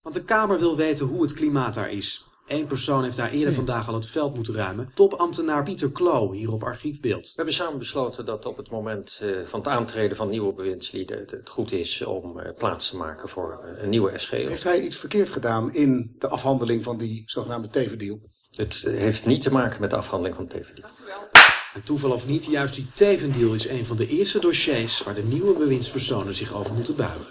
Want de Kamer wil weten hoe het klimaat daar is. Eén persoon heeft daar eerder vandaag al het veld moeten ruimen. Topambtenaar Pieter Klo, hier op archiefbeeld. We hebben samen besloten dat op het moment eh, van het aantreden van nieuwe bewindslieden het, het goed is om eh, plaats te maken voor een nieuwe SG. Heeft hij iets verkeerd gedaan in de afhandeling van die zogenaamde tevendeal? Het heeft niet te maken met de afhandeling van het TVD. En toeval of niet, juist die Tevendeal is een van de eerste dossiers waar de nieuwe bewindspersonen zich over moeten buigen.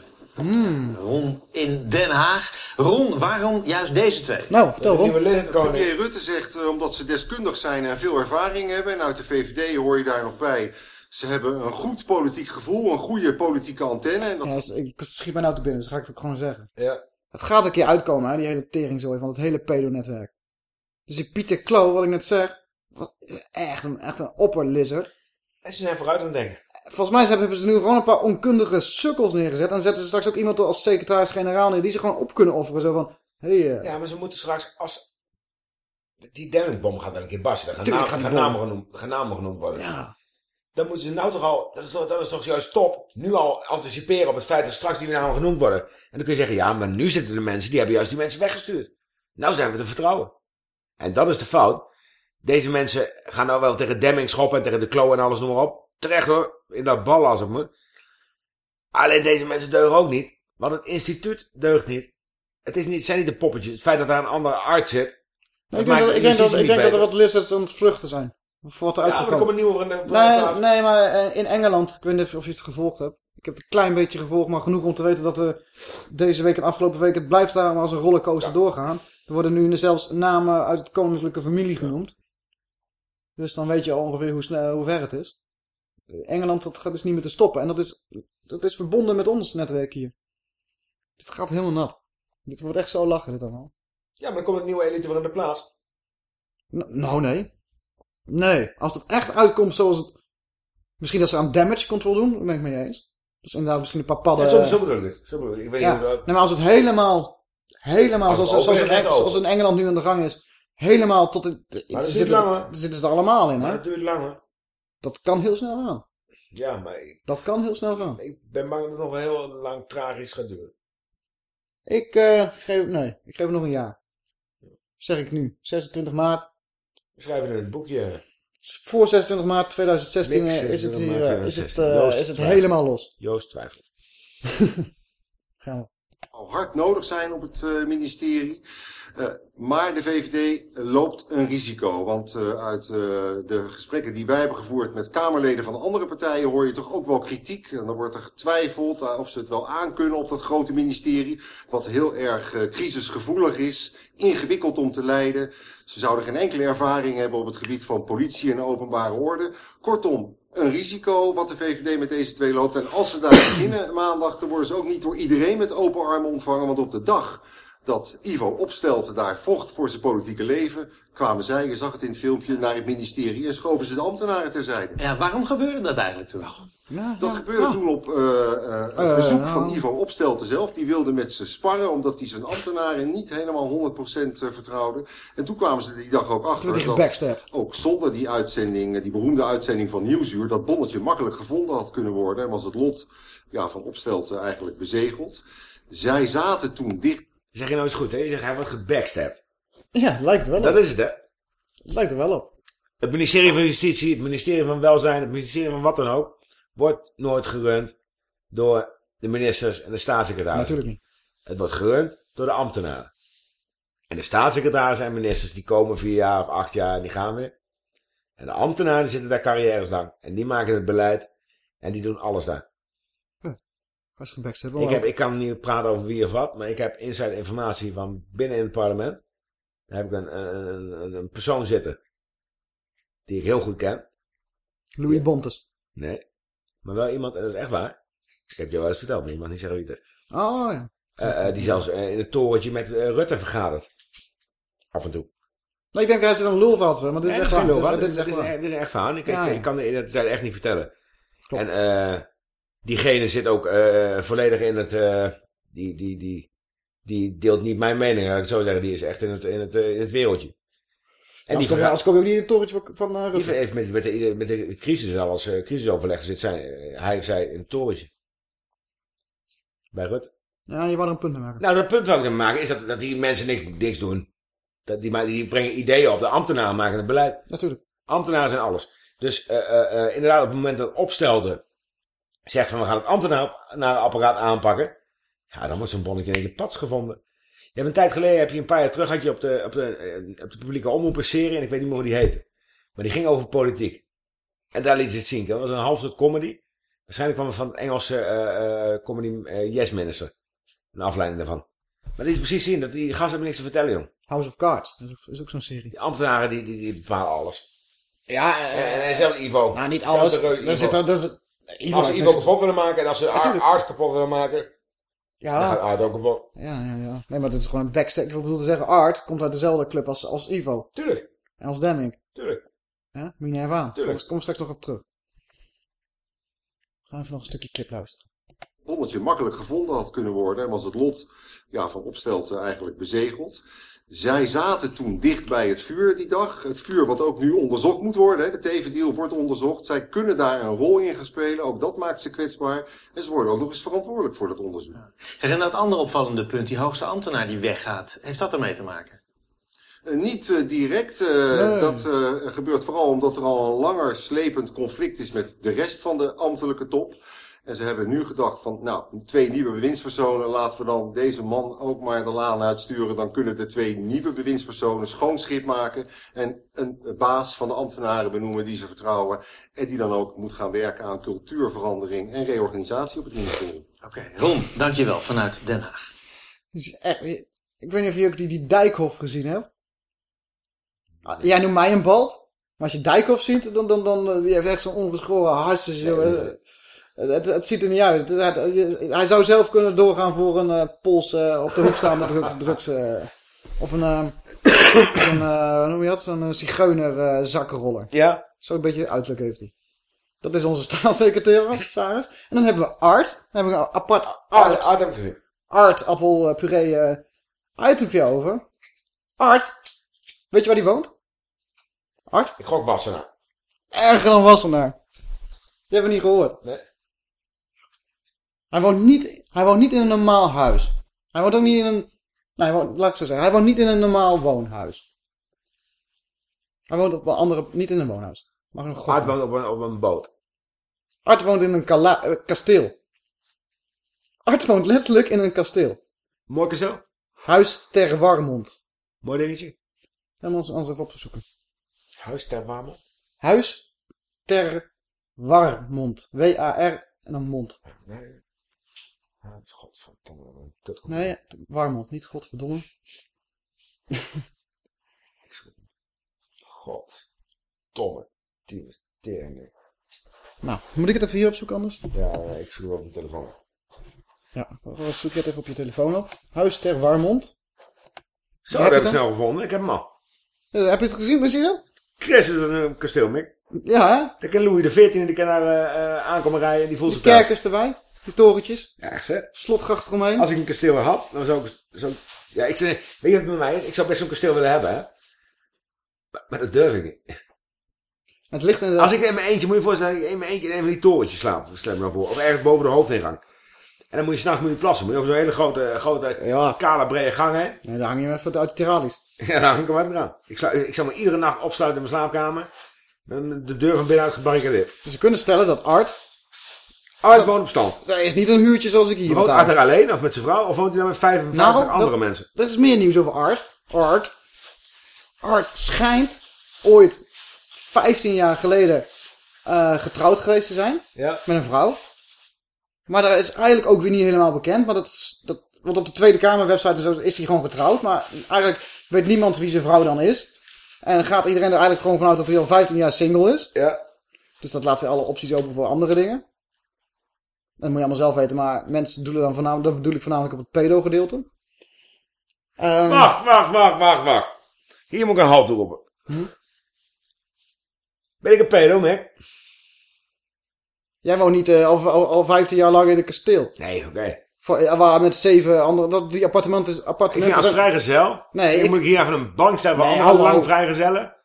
Ron in Den Haag. Ron, waarom juist deze twee? Nou, vertel Ron. Premier Rutte zegt eh, omdat ze deskundig zijn en veel ervaring hebben. En uit de VVD hoor je daar nog bij. Ze hebben een goed politiek gevoel, een goede politieke antenne. En dat... Ja, dat ik schiet mij nou te binnen, dus ga ik het ook gewoon zeggen. Ja. Het gaat een keer uitkomen, hè, die hele teringzooi van het hele pedo-netwerk. Dus die Pieter Klo, wat ik net zeg, echt een, echt een opperlizard. En ze zijn vooruit aan het denken. Volgens mij hebben ze nu gewoon een paar onkundige sukkels neergezet. En zetten ze straks ook iemand als secretaris-generaal neer die ze gewoon op kunnen offeren. Zo van, hey, eh, Ja, maar ze moeten straks als... Die Demming-bom gaat wel een keer barsten. Dan gaan, namen, gaan, genoemd, gaan namen genoemd worden. Ja. Dan moeten ze nou toch al... Dat is toch, dat is toch juist top. Nu al anticiperen op het feit dat straks die namen genoemd worden. En dan kun je zeggen, ja, maar nu zitten de mensen... Die hebben juist die mensen weggestuurd. Nou zijn we te vertrouwen. En dat is de fout. Deze mensen gaan nou wel tegen Demming schoppen en tegen de Klo en alles noem maar op. Terecht hoor, in dat bal als het moet. Alleen deze mensen deugen ook niet. Want het instituut deugt niet. Het, is niet, het zijn niet de poppetjes. Het feit dat daar een andere arts zit. Ik denk, dat, ik denk, dat, ik denk dat er wat lizards aan het vluchten zijn. Wat eruit Ja, maar er komt een nieuwe voor voor Nee, nee, maar eh, in Engeland, ik weet niet of je het gevolgd hebt. Ik heb het een klein beetje gevolgd, maar genoeg om te weten dat er deze week en afgelopen week... het blijft daar maar als een rollercoaster doorgaan. Er worden nu zelfs namen uit de koninklijke familie genoemd. Dus dan weet je al ongeveer hoe, snel, hoe ver het is. Engeland, dat gaat dus niet meer te stoppen. En dat is, dat is verbonden met ons netwerk hier. Dit gaat helemaal nat. Dit wordt echt zo lachen, dit allemaal. Ja, maar dan komt het nieuwe elite weer in de plaats. N- nou, nee. Nee, als het echt uitkomt zoals het... Misschien dat ze aan damage control doen, daar ben ik mee eens. Dus inderdaad misschien een paar padden... Ja, zo, zo bedoel ik. Zo bedoel ik. Ik weet Ja, niet nee, maar als het helemaal Helemaal Als zoals, zoals, in, zoals in Engeland nu aan de gang is. Helemaal tot... Het, dat ze duurt zitten, langer. er zitten ze er allemaal in, Maar hè? dat duurt langer. Dat kan heel snel gaan. Ja, maar ik, Dat kan heel snel gaan. ik ben bang dat het nog wel heel lang tragisch gaat duren. Ik eh, geef... Nee, ik geef het nog een jaar. Zeg ik nu. 26 maart. We schrijven in het boekje. Voor 26 maart 2016 Niks, eh, is het 26 hier... eh, is het, 2016. eh, Joost is het helemaal los. Joost twijfelt. [LAUGHS] Gaan we. al hard nodig zijn op het eh, ministerie. Eh, maar de VVD loopt een risico. Want eh, uit eh, de gesprekken die wij hebben gevoerd met Kamerleden van andere partijen hoor je toch ook wel kritiek. En dan wordt er getwijfeld of ze het wel aankunnen op dat grote ministerie. Wat heel erg crisisgevoelig is, ingewikkeld om te leiden. Ze zouden geen enkele ervaring hebben op het gebied van politie en openbare orde. Kortom, een risico wat de VVD met deze twee loopt. En als ze daar [COUGHS] beginnen maandag, dan worden ze ook niet door iedereen met open armen ontvangen. Want op de dag dat Ivo Opstelten daar vocht voor zijn politieke leven, kwamen zij, je zag het in het filmpje, naar het ministerie en schoven ze de ambtenaren terzijde. Ja, waarom gebeurde dat eigenlijk toen? Dat gebeurde toen op eh, eh, een Eh, verzoek nou. van Ivo Opstelten zelf. Die wilde met ze sparren, omdat hij zijn ambtenaren niet helemaal 100% vertrouwde. En toen kwamen ze die dag ook achter dat ook zonder die uitzending, die beroemde uitzending van Nieuwsuur, dat bonnetje makkelijk gevonden had kunnen worden. En was het lot ja, van Opstelten eigenlijk bezegeld. Zij zaten toen dicht Zeg je nou eens goed, hè? Je zegt hij wordt gebackstabbed. Ja, lijkt er wel Dat op. is het, hè? Het lijkt er wel op. Het ministerie van Justitie, het ministerie van Welzijn, het ministerie van wat dan ook, wordt nooit gerund door de ministers en de staatssecretaris. Natuurlijk niet. Het wordt gerund door de ambtenaren. En de staatssecretaris en ministers die komen vier jaar of acht jaar en die gaan weer. En de ambtenaren die zitten daar carrières lang. En die maken het beleid en die doen alles daar. Gebackstabbed. Ik, heb, ik kan niet praten over wie of wat, maar ik heb inside informatie van binnen in het parlement. Daar heb ik een, een, een, een persoon zitten die ik heel goed ken. Louis Bontes. Nee, maar wel iemand, en dat is echt waar. Ik heb je wel eens verteld, maar je mag niet zeggen wie het is. Oh ja. Eh, eh, die zelfs eh, in het torentje met Rutte vergadert. Af en toe. Nee, ik denk hij zit een lulvat, maar dit is echt waar. Dit is- echt waar. dit is echt waar. Ik, Ja, ik, ik kan de identiteit echt niet vertellen. En eh diegene zit ook eh, volledig in het... eh, die, die, die, die deelt niet mijn mening, laat ik het zo zeggen. Die is echt in het, in het, eh, in het wereldje. En Als die, kom als kom je ook niet in het torentje van, Rutte. heeft met, met, de, met de crisis al als crisisoverleg zit. Zijn, hij zij in het torentje. Bij Rutte. Ja, je wou er een punt mee maken. Nou, dat punt wat ik te maken is dat, dat die mensen niks, niks doen. Dat die, maar die brengen ideeën op. De ambtenaren maken het beleid. Natuurlijk. Ambtenaren zijn alles. Dus inderdaad, op het moment dat opstelde zegt van we gaan het ambtenarenapparaat aanpakken. Ja, dan wordt zo'n bonnetje in de pats gevonden. Je hebt een tijd geleden, heb je een paar jaar terug, had je op de, op de, eh, op de publieke omroep een serie, en ik weet niet meer hoe die heette. Maar die ging over politiek. En daar liet ze het zien. Dat was een half soort comedy. Waarschijnlijk kwam het van het Engelse eh, eh, comedy eh, Yes Minister. Een afleiding daarvan. Maar die is precies zien dat die gasten hebben niks te vertellen, jong. House of Cards. Dat is ook, is ook zo'n serie. Die ambtenaren die, die, die bepalen alles. Ja, en, en, zelfs Ivo. Nou, niet alles. Daar zit zit- Ivo als ze heeft Ivo kapot willen maken en als ze. Art kapot willen maken, Ja. dan gaat Art ook kapot. Ja, ja, ja. Nee, maar dit is gewoon een backstage. Ik bedoel te zeggen, Art komt uit dezelfde club als, als Ivo. Tuurlijk. En als Demming. Tuurlijk. Ja, je aan. Tuurlijk. Kom, kom straks nog op terug. Gaan we even nog een stukje clip luisteren. bonnetje makkelijk gevonden had kunnen worden. En was het lot ja, van Opstelten eigenlijk bezegeld. Zij zaten toen dicht bij het vuur die dag. Het vuur wat ook nu onderzocht moet worden. Hè. De tevendeal wordt onderzocht. Zij kunnen daar een rol in gaan spelen. Ook dat maakt ze kwetsbaar. En ze worden ook nog eens verantwoordelijk voor dat onderzoek. Zeg, en dat andere opvallende punt, die hoogste ambtenaar die weggaat, heeft dat ermee te maken? Eh, Niet eh, direct. eh, Nee. Dat eh, gebeurt vooral omdat er al een langer slepend conflict is met de rest van de ambtelijke top. En ze hebben nu gedacht van, nou, twee nieuwe bewindspersonen, laten we dan deze man ook maar de laan uitsturen. Dan kunnen de twee nieuwe bewindspersonen schoon schip maken en een baas van de ambtenaren benoemen die ze vertrouwen. En die dan ook moet gaan werken aan cultuurverandering en reorganisatie op het ministerie. Oké, Ron, dankjewel vanuit Den Haag. Dus echt, ik weet niet of je ook die, die Dijkhoff gezien hebt. Ah, Jij noemt mij een bald. Maar als je Dijkhoff ziet, dan, dan, dan eh, die heeft echt zo'n ongeschoren hartstikke... het, het ziet er niet uit. Het- het- je- hij zou zelf kunnen doorgaan voor een eh Pols eh, op de hoek staan met druk, drugs... eh, of een, eh, of een hoe noem je dat? Zo'n zigeuner zakkenroller. Ja. Zo'n beetje uiterlijk heeft hij. Dat is onze [LAUGHS] staatssecretaris. En dan hebben we Art. Dan hebben we een apart Art, Art heb ik gezien. Art appel puree. eh, Itemje over. Art. Weet je waar die woont? Art? Ik gok Wassenaar. Erger dan Wassenaar. Die hebben we niet gehoord. Nee. Hij woont niet, hij woont niet in een normaal huis. Hij woont ook niet in een... Nee, hij woont, laat ik zo zeggen. Hij woont niet in een normaal woonhuis. Hij woont op een andere... Niet in een woonhuis. Mag ik nog Art woont op een, op een boot. Art woont in een kala- eh, kasteel. Art woont letterlijk in een kasteel. Mooi kasteel. Huis ter Warmond. Mooi dingetje. We ons, ons even opzoeken. Huis ter Warmond. Huis ter Warmond. W-A-R en dan mond. Nee. Godverdomme. Dat Nee, Warmond. Niet godverdomme. Godverdomme. Die is tering. Nou, moet ik het even hier opzoeken anders? Ja, ik zoek het op mijn telefoon. Ja, zoek je het even op je telefoon op. Huis ter Warmond. Zo, Heb dat heb ik snel gevonden. Ik heb hem al. Eh, heb je het gezien? Zie je dat? Chris is een kasteel, Mick. Ja, hè? Ik ken Louis de 14 die kan daar eh, eh, aankomen rijden. Die voelt Die zich thuis. kerkers erbij. Die torentjes. Ja, echt vet. Slotgracht eromheen. Als ik een kasteel had, dan zou ik... Zou, ja, ik weet je wat het met mij is? Ik zou best zo'n kasteel willen hebben, hè. Maar, maar dat durf ik niet. Het ligt in de... Als ik in mijn eentje, moet je voorstellen, dat ik in mijn eentje in een van die torentjes slaap. Stel me nou voor. Of ergens boven de hoofdingang. En dan moet je s'nachts moet je plassen. Moet je over zo'n hele grote, grote kale, brede gang heen. Nee, daar hang je even uit de tiralies. [LAUGHS] Ja, dan hang ik hem uit eraan. Ik, slu- ik zou me iedere nacht opsluiten in mijn slaapkamer. En de deur van binnenuit gebarricadeerd. Dus we kunnen stellen dat Art... Art woont op stand. Dat is niet een huurtje zoals ik hier Woont betaal. Art er alleen of met zijn vrouw? Of woont hij dan met 55 Nou, andere dat- mensen? Er is meer nieuws over Art. Art. Art schijnt ooit 15 jaar geleden eh, getrouwd geweest te zijn. Ja. Met een vrouw. Maar dat is eigenlijk ook weer niet helemaal bekend. Maar dat, dat, want op de Tweede Kamer website en zo is hij gewoon getrouwd. Maar eigenlijk weet niemand wie zijn vrouw dan is. En gaat iedereen er eigenlijk gewoon vanuit dat hij al 15 jaar single is. Ja. Dus dat laat weer alle opties open voor andere dingen. Dat moet je allemaal zelf weten. Maar mensen doelen dan voornamelijk, dat bedoel ik voornamelijk op het pedo-gedeelte. Ehm, Wacht, wacht, wacht, wacht, wacht. Hier moet ik een halt roepen. Hm? Ben ik een pedo, Mick? Jij woont niet eh, al, al, al 15 jaar lang in een kasteel. Nee, oké. Voor- eh, Waar met zeven andere... Dat, die appartementen, Ik appartementen vind als vrijgezel... Nee, ik... ik- moet ik hier even een bank staan waar Nee, allemaal lang vrijgezellen.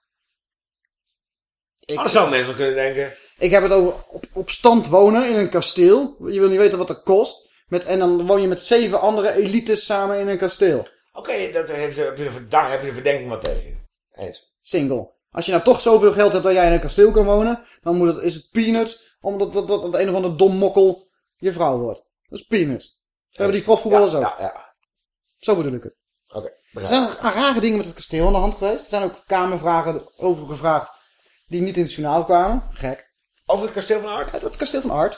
Ik- Anders zou mensen kunnen denken... Ik heb het over op, op stand wonen in een kasteel. Je wil niet weten wat dat kost. Met, en dan woon je met zeven andere elites samen in een kasteel. Oké, dat heeft, heb je, daar heb je de verdenking wat tegen. Eens. Single. Als je nou toch zoveel geld hebt dat jij in een kasteel kan wonen, dan moet het, is het peanuts, omdat dat, dat, dat een of ander dom mokkel je vrouw wordt. Dat is peanuts. Dat hebben die profvoetballers ja, ook. Ja, ja. Zo bedoel ik het. Oké, Er zijn rare dingen met het kasteel aan de hand geweest. Er zijn ook kamervragen over gevraagd die niet in het journaal kwamen. Gek. Over het kasteel van Art? Het, het kasteel van Art.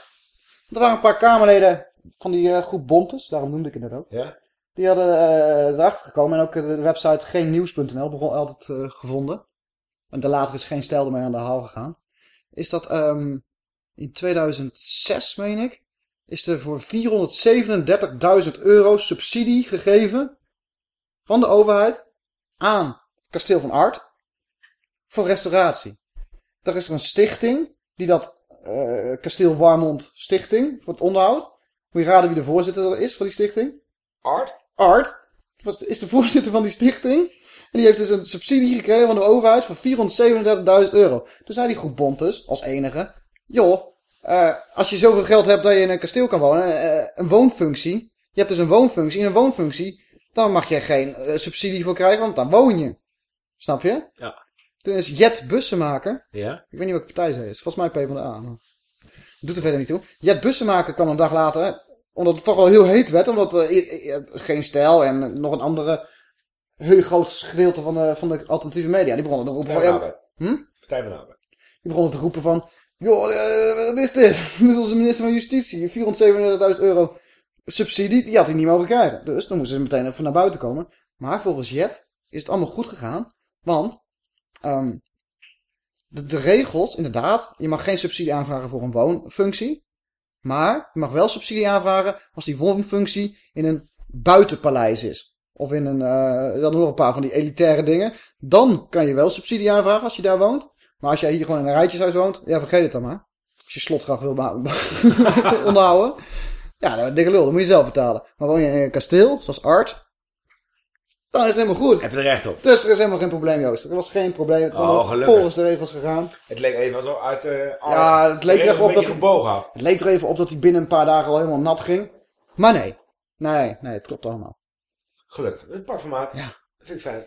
Er waren een paar kamerleden van die eh, groep Bontes, daarom noemde ik het net ook. Ja. Die hadden eh, erachter gekomen en ook de website geennieuws.nl begon altijd eh, gevonden. En de later is geen stijl ermee aan de haal gegaan. Is dat ehm, in 2006, meen ik, is er voor 437.000 euro subsidie gegeven van de overheid aan het kasteel van Art voor restauratie. Daar is er een stichting die dat eh, kasteel Warmond Stichting voor het onderhoud. Moet je raden wie de voorzitter is van die stichting? Art? Art was, is de voorzitter van die stichting. En die heeft dus een subsidie gekregen van de overheid van 437.000 euro. Toen zei die groep Bontes, als enige... joh, eh, als je zoveel geld hebt dat je in een kasteel kan wonen... eh, een woonfunctie... je hebt dus een woonfunctie. In een woonfunctie... dan mag je geen subsidie voor krijgen, want dan woon je. Snap je? Ja. Toen is Jet Bussemaker... Ja. ik weet niet welke partij zij is. Volgens mij PvdA. Maar... Doet er verder niet toe. Jet Bussemaker kwam een dag later... hè, omdat het toch wel heel heet werd. Omdat eh, geen stijl en nog een andere... heel groot gedeelte van de, van de alternatieve media. Die begonnen te roepen van... Ja, hm? Partij van Arbeid. Die begonnen te roepen van... Joh, eh, wat is dit? [LAUGHS] Dit is onze minister van Justitie. 437.000 euro subsidie. Die had hij niet mogen krijgen. Dus dan moesten ze meteen even naar buiten komen. Maar volgens Jet is het allemaal goed gegaan. Want... ehm, de, regels, inderdaad. Je mag geen subsidie aanvragen voor een woonfunctie. Maar je mag wel subsidie aanvragen als die woonfunctie in een buitenpaleis is. Of in een, eh dan nog een paar van die elitaire dingen. Dan kan je wel subsidie aanvragen als je daar woont. Maar als jij hier gewoon in een rijtjeshuis woont, ja, vergeet het dan maar. Als je slotgracht wil [LAUGHS] onderhouden. Ja, dat dikke lul, dat moet je zelf betalen. Maar woon je in een kasteel, zoals Art. Dan is het helemaal goed. Heb je er recht op. Dus er is helemaal geen probleem, Joost. Er was geen probleem. Het is Oh, volgens de regels gegaan. Het leek even zo uit... eh Ja, het leek er even op dat gebogen had. Het leek er even op dat hij binnen een paar dagen al helemaal nat ging. Maar nee. Nee, nee, het klopt allemaal. Gelukkig. Het pakformaat. Ja. Dat vind ik fijn.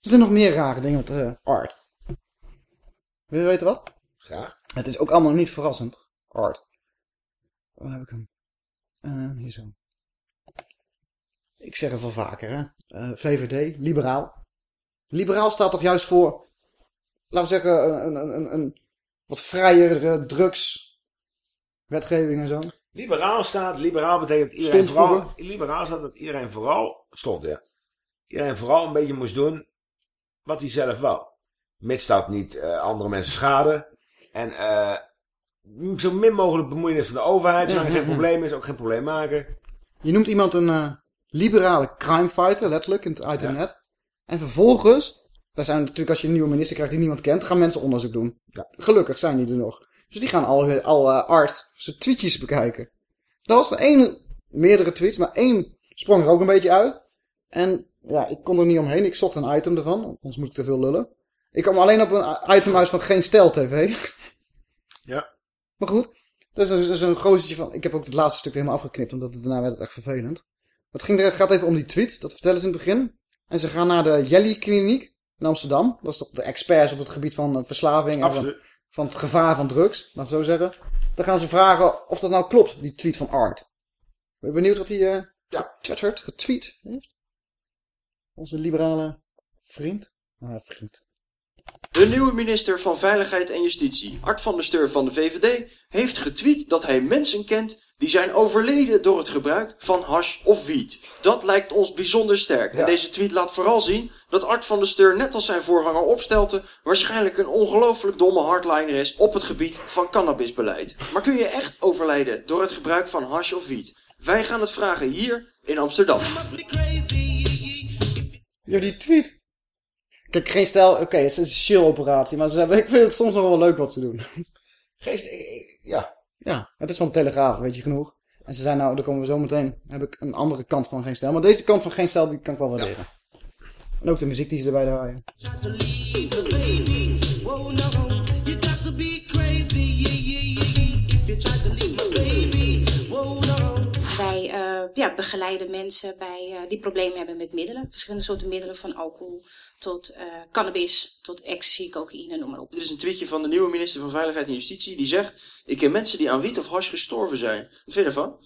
Er zijn nog meer rare dingen met eh, art. Wil je weten wat? Graag. Het is ook allemaal niet verrassend. Art. Waar heb ik hem? Eh, hier zo. Ik zeg het wel vaker, hè. Eh, VVD, liberaal. Liberaal staat toch juist voor, laten we zeggen, een, een, een, een wat vrijere drugswetgeving en zo. Liberaal staat, liberaal betekent iedereen Stond vooral... vroeger. Liberaal staat dat iedereen vooral... Stond, ja. Iedereen vooral een beetje moest doen wat hij zelf wou. Mits dat niet eh, andere mensen schaden. En eh, zo min mogelijk bemoeienis van de overheid. Zolang er geen probleem is, ook geen probleem maken. Je noemt iemand een eh, liberale crimefighter, letterlijk, in het, uit het net. En vervolgens, daar zijn natuurlijk als je een nieuwe minister krijgt die niemand kent, gaan mensen onderzoek doen. Gelukkig zijn die er nog. Dus die gaan al, al uh, art, zijn tweetjes bekijken. Dat was er één, meerdere tweets, maar één sprong er ook een beetje uit. En ja, ik kon er niet omheen. Ik zocht een item ervan, anders moet ik te veel lullen. Ik kwam alleen op een item uit van geen stel tv. Ja. Maar goed, dat is een, zo'n gozertje van... Ik heb ook het laatste stuk helemaal afgeknipt, omdat het, daarna werd het echt vervelend. Het ging er, gaat even om die tweet, dat vertellen ze in het begin. En ze gaan naar de Jelly Kliniek in Amsterdam. Dat is toch de experts op het gebied van eh, verslaving. En van, Absoluut. van het gevaar van drugs, laat ik zo zeggen. Dan gaan ze vragen of dat nou klopt, die tweet van Art. Ben je benieuwd wat hij eh ja. getwitterd, getweet heeft? Onze liberale vriend. Ah, vriend. De nieuwe minister van Veiligheid en Justitie, Art van der Steur van de VVD, heeft getweet dat hij mensen kent die zijn overleden door het gebruik van hash of wiet. Dat lijkt ons bijzonder sterk. En deze tweet laat vooral zien dat Art van der Steur, net als zijn voorganger Opstelten, waarschijnlijk een ongelooflijk domme hardliner is op het gebied van cannabisbeleid. Maar kun je echt overlijden door het gebruik van hash of wiet? Wij gaan het vragen hier in Amsterdam. Ja, die tweet. Kijk, geen stijl. Oké, het is een chill operatie. Maar ze hebben, ik vind het soms nog wel leuk wat ze doen. Geest, ja. Ja, het is van Telegraaf, weet je genoeg. En ze zijn nou, daar komen we zo meteen. Heb ik een andere kant van geen stijl. Maar deze kant van geen stijl, die kan ik wel waarderen. En ook de muziek die ze erbij draaien. Ja, begeleiden mensen bij, eh, die problemen hebben met middelen. Verschillende soorten middelen, van alcohol tot eh, cannabis, tot ecstasy, cocaïne, noem maar op. Dit is een tweetje van de nieuwe minister van Veiligheid en Justitie. Die zegt, ik ken mensen die aan wiet of hash gestorven zijn. Wat vind je ervan?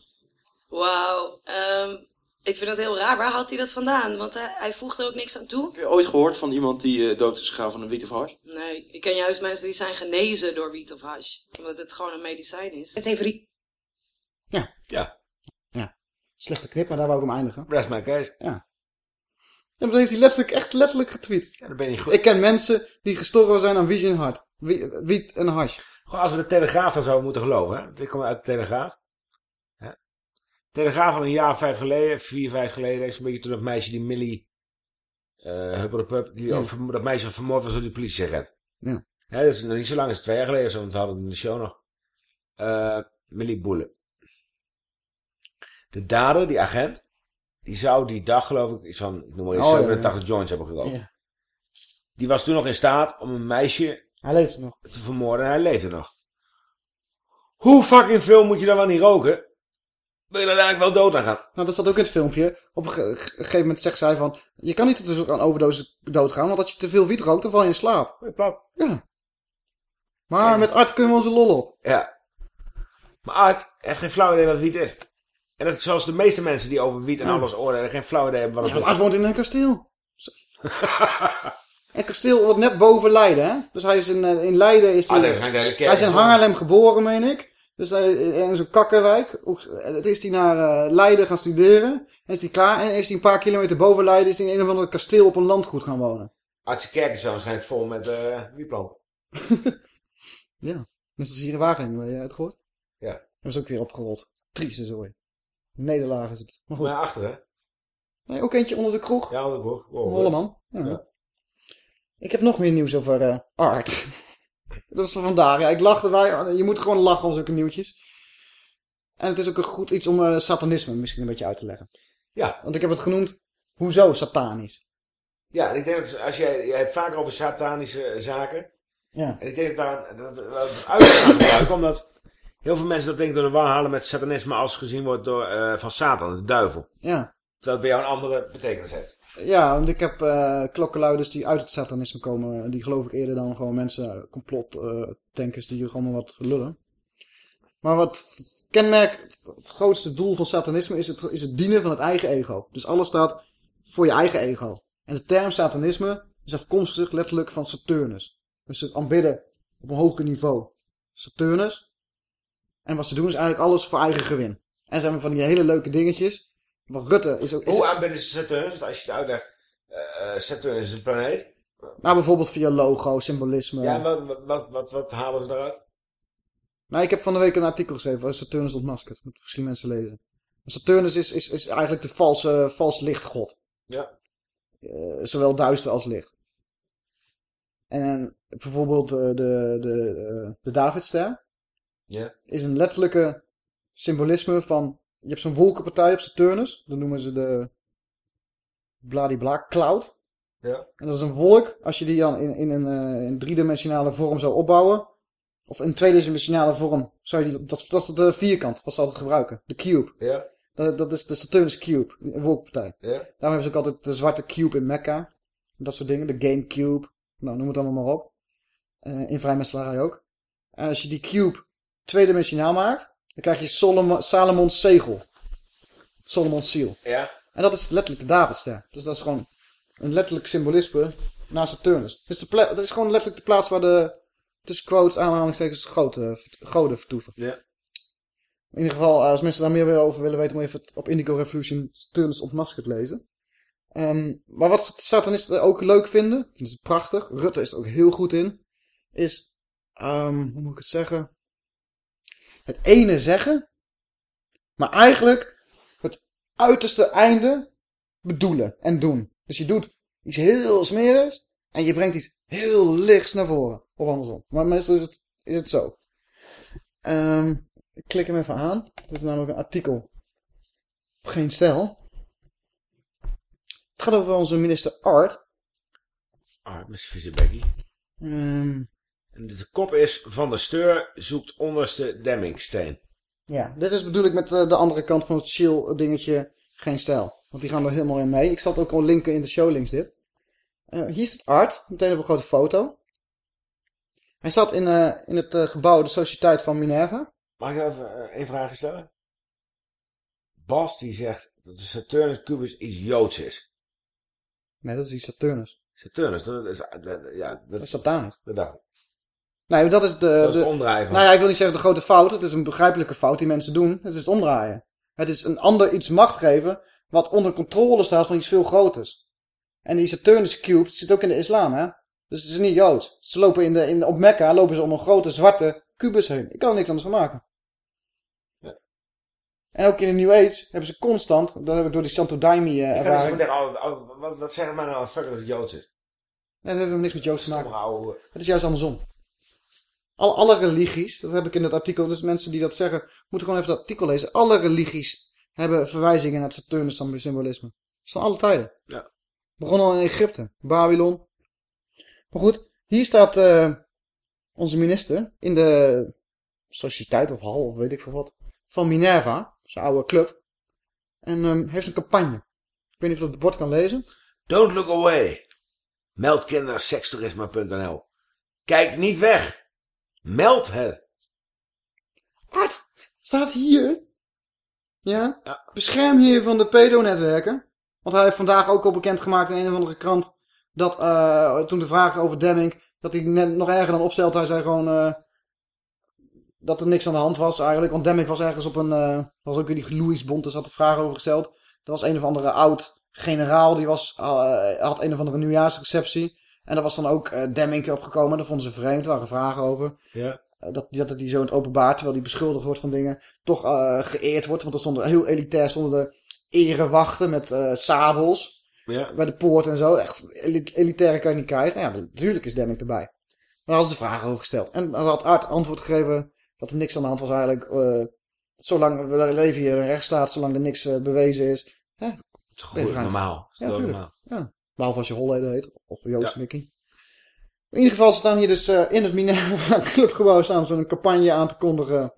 Wauw, ehm, ik vind dat heel raar. Waar haalt hij dat vandaan? Want hij, hij voegt er ook niks aan toe. Heb je ooit gehoord van iemand die eh, dood is gegaan van een wiet of hash? Nee, ik ken juist mensen die zijn genezen door wiet of hash. Omdat het gewoon een medicijn is. Het heeft Ja. Ja. Slechte knip, maar daar wou ik hem eindigen. Rest my case. Ja. Ja, maar dan heeft hij letterlijk, echt letterlijk getweet. Ja, dan ben je goed. Ik ken mensen die gestorven zijn aan en hart. Wie- Wiet en hash. Gewoon als we de Telegraaf dan zouden moeten geloven. Hè? Want Ik kom uit de Telegraaf. Telegraaf al een jaar of vijf geleden, vier, vijf geleden, is een beetje toen dat meisje die Millie uh, Huppelepup, die Ja. over, dat meisje vermoord was door die politieagent. Ja. Ja, dat is nog niet zo lang, dat is twee jaar geleden zo, want we hadden het in de show nog. Eh Millie Boele. De dader, die agent, die zou die dag geloof ik iets van, ik noem maar eens, Oh, ja, 87 joints hebben gerookt. Ja. Die was toen nog in staat om een meisje Hij leeft nog. te vermoorden en hij leefde nog. Hoe fucking veel moet je dan wel niet roken? Wil je er eigenlijk wel dood aan gaan? Nou, dat zat ook in het filmpje. Op een ge- ge- gegeven moment zegt zij van... Je kan niet dus aan overdosis doodgaan, want als je te veel wiet rookt, dan val je in slaap. Ja. Maar met Art kunnen we onze lol op. Ja. Maar Art heeft geen flauw idee wat wiet is. En dat is zoals de meeste mensen die over wiet en Ja. alles oordelen, geen flauw idee hebben wat Ja, het is. Art woont in een kasteel. [LAUGHS] Een kasteel wat net boven Leiden, hè? Dus hij is in, eh, in Leiden... Is Ah, is hele kerk hij is in van. Haarlem geboren, meen ik. Dus hij, in zo'n kakkenwijk. Ook- Het is hij naar eh, Leiden gaan studeren. En is hij klaar. En is hij een paar kilometer boven Leiden... is hij in een of ander kasteel op een landgoed gaan wonen. Artse kerk is waarschijnlijk vol met eh wietplanten. [LAUGHS] Ja. Dat is hier in Wageningen, heb je het gehoord? Ja. Dat is ook weer opgerold. Trieste zooi. Nederlaag is het. Maar goed. Maar achter, hè? Nee, ook eentje onder de kroeg. Ja, onder de kroeg. Wow, Holleman. Ja. Ja. Ik heb nog meer nieuws over eh, art. [LAUGHS] dat is van vandaag. Ja, ik lachte wij. Je moet gewoon lachen om zulke nieuwtjes. En het is ook een goed iets om eh, satanisme misschien een beetje uit te leggen. Ja. Want ik heb het genoemd. Hoezo satanisch? Ja, ik denk dat als jij, jij hebt vaker over satanische zaken. Ja. En ik denk dat daar dat, dat, dat het uit gaan gebruiken, [COUGHS] omdat heel veel mensen dat denk ik door de war halen met satanisme als gezien wordt door, eh, van Satan, de duivel. Ja. Terwijl het bij jou een andere betekenis heeft. Ja, want ik heb eh klokkenluiders die uit het satanisme komen. Die geloof ik eerder dan gewoon mensen, complotdenkers die gewoon maar wat lullen. Maar wat kenmerk, het grootste doel van satanisme is het, is het dienen van het eigen ego. Dus alles staat voor je eigen ego. En de term satanisme is afkomstig letterlijk van Saturnus. Dus het aanbidden op een hoger niveau. Saturnus. En wat ze doen is eigenlijk alles voor eigen gewin. En ze hebben van die hele leuke dingetjes. Want Rutte is ook... Is Hoe aanbidden ze Saturnus? Als je het uitlegt, eh, eh, Saturnus is een planeet. Nou, bijvoorbeeld via logo, symbolisme. Ja, wat, wat, wat, wat, wat halen ze eruit? Nou, ik heb van de week een artikel geschreven Saturnus ontmaskerd. Moeten misschien mensen lezen. Saturnus is, is, is eigenlijk de valse, vals lichtgod. Ja. Eh, zowel duister als licht. En bijvoorbeeld de, de, de Davidster Ja. is een letterlijke symbolisme van... Je hebt zo'n wolkenpartij op Saturnus. Dat noemen ze de bladibla cloud. Ja. En dat is een wolk. Als je die dan in, in een eh, in driedimensionale vorm zou opbouwen. Of in tweedimensionale vorm. Zou je die, dat, dat is de vierkant. Wat ze altijd gebruiken. De cube. Ja. Dat, dat is de Saturnus Cube. Een wolkenpartij. Ja. Daarom hebben ze ook altijd de zwarte cube in Mekka. Dat soort dingen. De Game Cube. Nou, noem het allemaal maar op. Eh, in vrijmetselarij ook. En als je die cube tweedimensionaal maakt. Dan krijg je Solomon, Salomon's zegel. Solomon's seal. Ja. En dat is letterlijk de Davidster. Dus dat is gewoon een letterlijk symbolisme naar Saturnus. Dus de dat is gewoon letterlijk de plaats waar de, tussen quotes, aanhalingstekens, goden, goden vertoeven. Ja. In ieder geval, als mensen daar meer over willen weten, moet je even op Indigo Revolution Saturnus ontmaskerd lezen. Ehm, maar wat satanisten ook leuk vinden, vinden ze prachtig, Rutte is er ook heel goed in, is, ehm, hoe moet ik het zeggen, het ene zeggen, maar eigenlijk het uiterste einde bedoelen en doen. Dus je doet iets heel smerigs en je brengt iets heel lichts naar voren. Of andersom. Maar meestal is het, is het zo. Ehm, ik klik hem even aan. Het is namelijk een artikel. op Geen stijl. Het gaat over onze minister Art. Ah, Miss Visibekkie. Ehm, En de kop is Van der Steur zoekt onderste Demmingsteen. ja, dit is bedoel ik met eh, de andere kant van het chill dingetje geen stijl. Want die gaan er helemaal in mee. Ik zal het ook al linken in de showlinks dit. Eh, hier staat Art, meteen op een grote foto. Hij staat in, eh, in het gebouw de Sociëteit van Minerva. Mag ik even één vraag stellen? Bas die zegt dat de Saturnus Cubus iets Joods is. Nee, dat is die Saturnus. Saturnus, dat is... dat- ja, dat, Dat is satanisch. Dat dacht ik. Nee, maar dat is de... Dat is de het omdraaien. Nou ja, ik wil niet zeggen de grote fout. Het is een begrijpelijke fout die mensen doen. Het is het omdraaien. Het is een ander iets macht geven wat onder controle staat van iets veel groters. En die Saturnus Cube zit ook in de islam, hè? Dus het is niet Joods. Ze lopen in de, in, op Mekka lopen ze om een grote zwarte kubus heen. Ik kan er niks anders van maken. Ja. En ook in de New Age hebben ze constant, dat heb ik door die Santo Daime ga dus ervaring. wat, wat zeggen mij nou fuck dat het Joods is? Nee, dat heeft niks met Joods te maken. Het is juist andersom. Al, alle religies, dat heb ik in het artikel, dus mensen die dat zeggen, moeten gewoon even dat artikel lezen. Alle religies hebben verwijzingen naar het Saturnus symbolisme. Dat is van alle tijden. Ja. Begon al in Egypte, Babylon. Maar goed, hier staat eh, onze minister in de sociëteit of hal of weet ik veel wat. Van Minerva, zijn oude club. En ehm, heeft een campagne. Ik weet niet of je dat op het bord kan lezen. Don't look away. Meld kinderen sekstoerisme.nl. Kijk niet weg. Meld het. Wat? Staat hier? Ja? Bescherm hier van de pedonetwerken. Want hij heeft vandaag ook al bekendgemaakt in een of andere krant... dat eh, toen de vraag over Demming... dat hij net nog erger dan opstelt. Hij zei gewoon... eh, dat er niks aan de hand was eigenlijk. Want Demming was ergens op een... eh was ook weer die Louis Bontes had de vraag over gesteld. Er was een of andere oud generaal... die was, had een of andere nieuwjaarsreceptie. En daar was dan ook eh Demming opgekomen. Dat vonden ze vreemd. Er waren vragen over. Ja. Eh, Dat, dat het die zo in het openbaar, terwijl die beschuldigd wordt van dingen, toch eh, geëerd wordt. Want er stonden heel elitair stonden de erewachten met sabels Ja. bij de poort en zo. Echt eli- elitaire kan je niet krijgen. Ja, natuurlijk is Demming erbij. Maar daar hadden ze vragen over gesteld. En dan had Art antwoord gegeven dat er niks aan de hand was eigenlijk. zolang we leven hier in een rechtsstaat, zolang er niks bewezen is. Hè, Goed, ben je vrij. normaal. Is Ja, normaal? Ja. Behalve als je Holleden heet. Of Joost Mickey. In ieder geval staan hier dus eh, in het Minerva [LAUGHS] Clubgebouw staan ze een campagne aan te kondigen.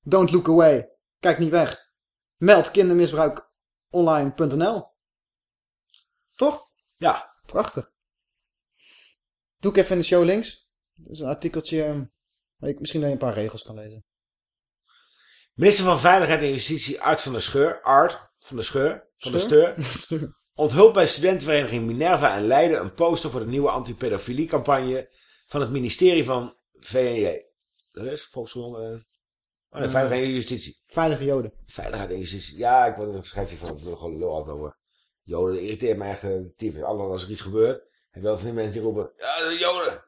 Don't look away. Kijk niet weg. Meld kindermisbruik online.nl. Toch? Ja. Prachtig. Doe ik even in de show links. Dat is een artikeltje eh, waar ik misschien een paar regels kan lezen. Minister van Veiligheid en Justitie Art van der Scheur, Art van der Scheur, van de? Steur, [LAUGHS] onthult bij studentenvereniging Minerva en Leiden een poster voor de nieuwe antipedofilie-campagne van het ministerie van VNJ. Dat is Volksgezondheid. Uh, oh, nee, Eh, Veiligheid en Justitie. Veilige Joden. Veiligheid en Justitie. Ja, ik word er scheidsrechter van. Ik gewoon lul altijd over. Joden, dat irriteert mij echt een type. Altijd als er iets gebeurt. Heb je wel van die mensen die roepen. Ja, de Joden.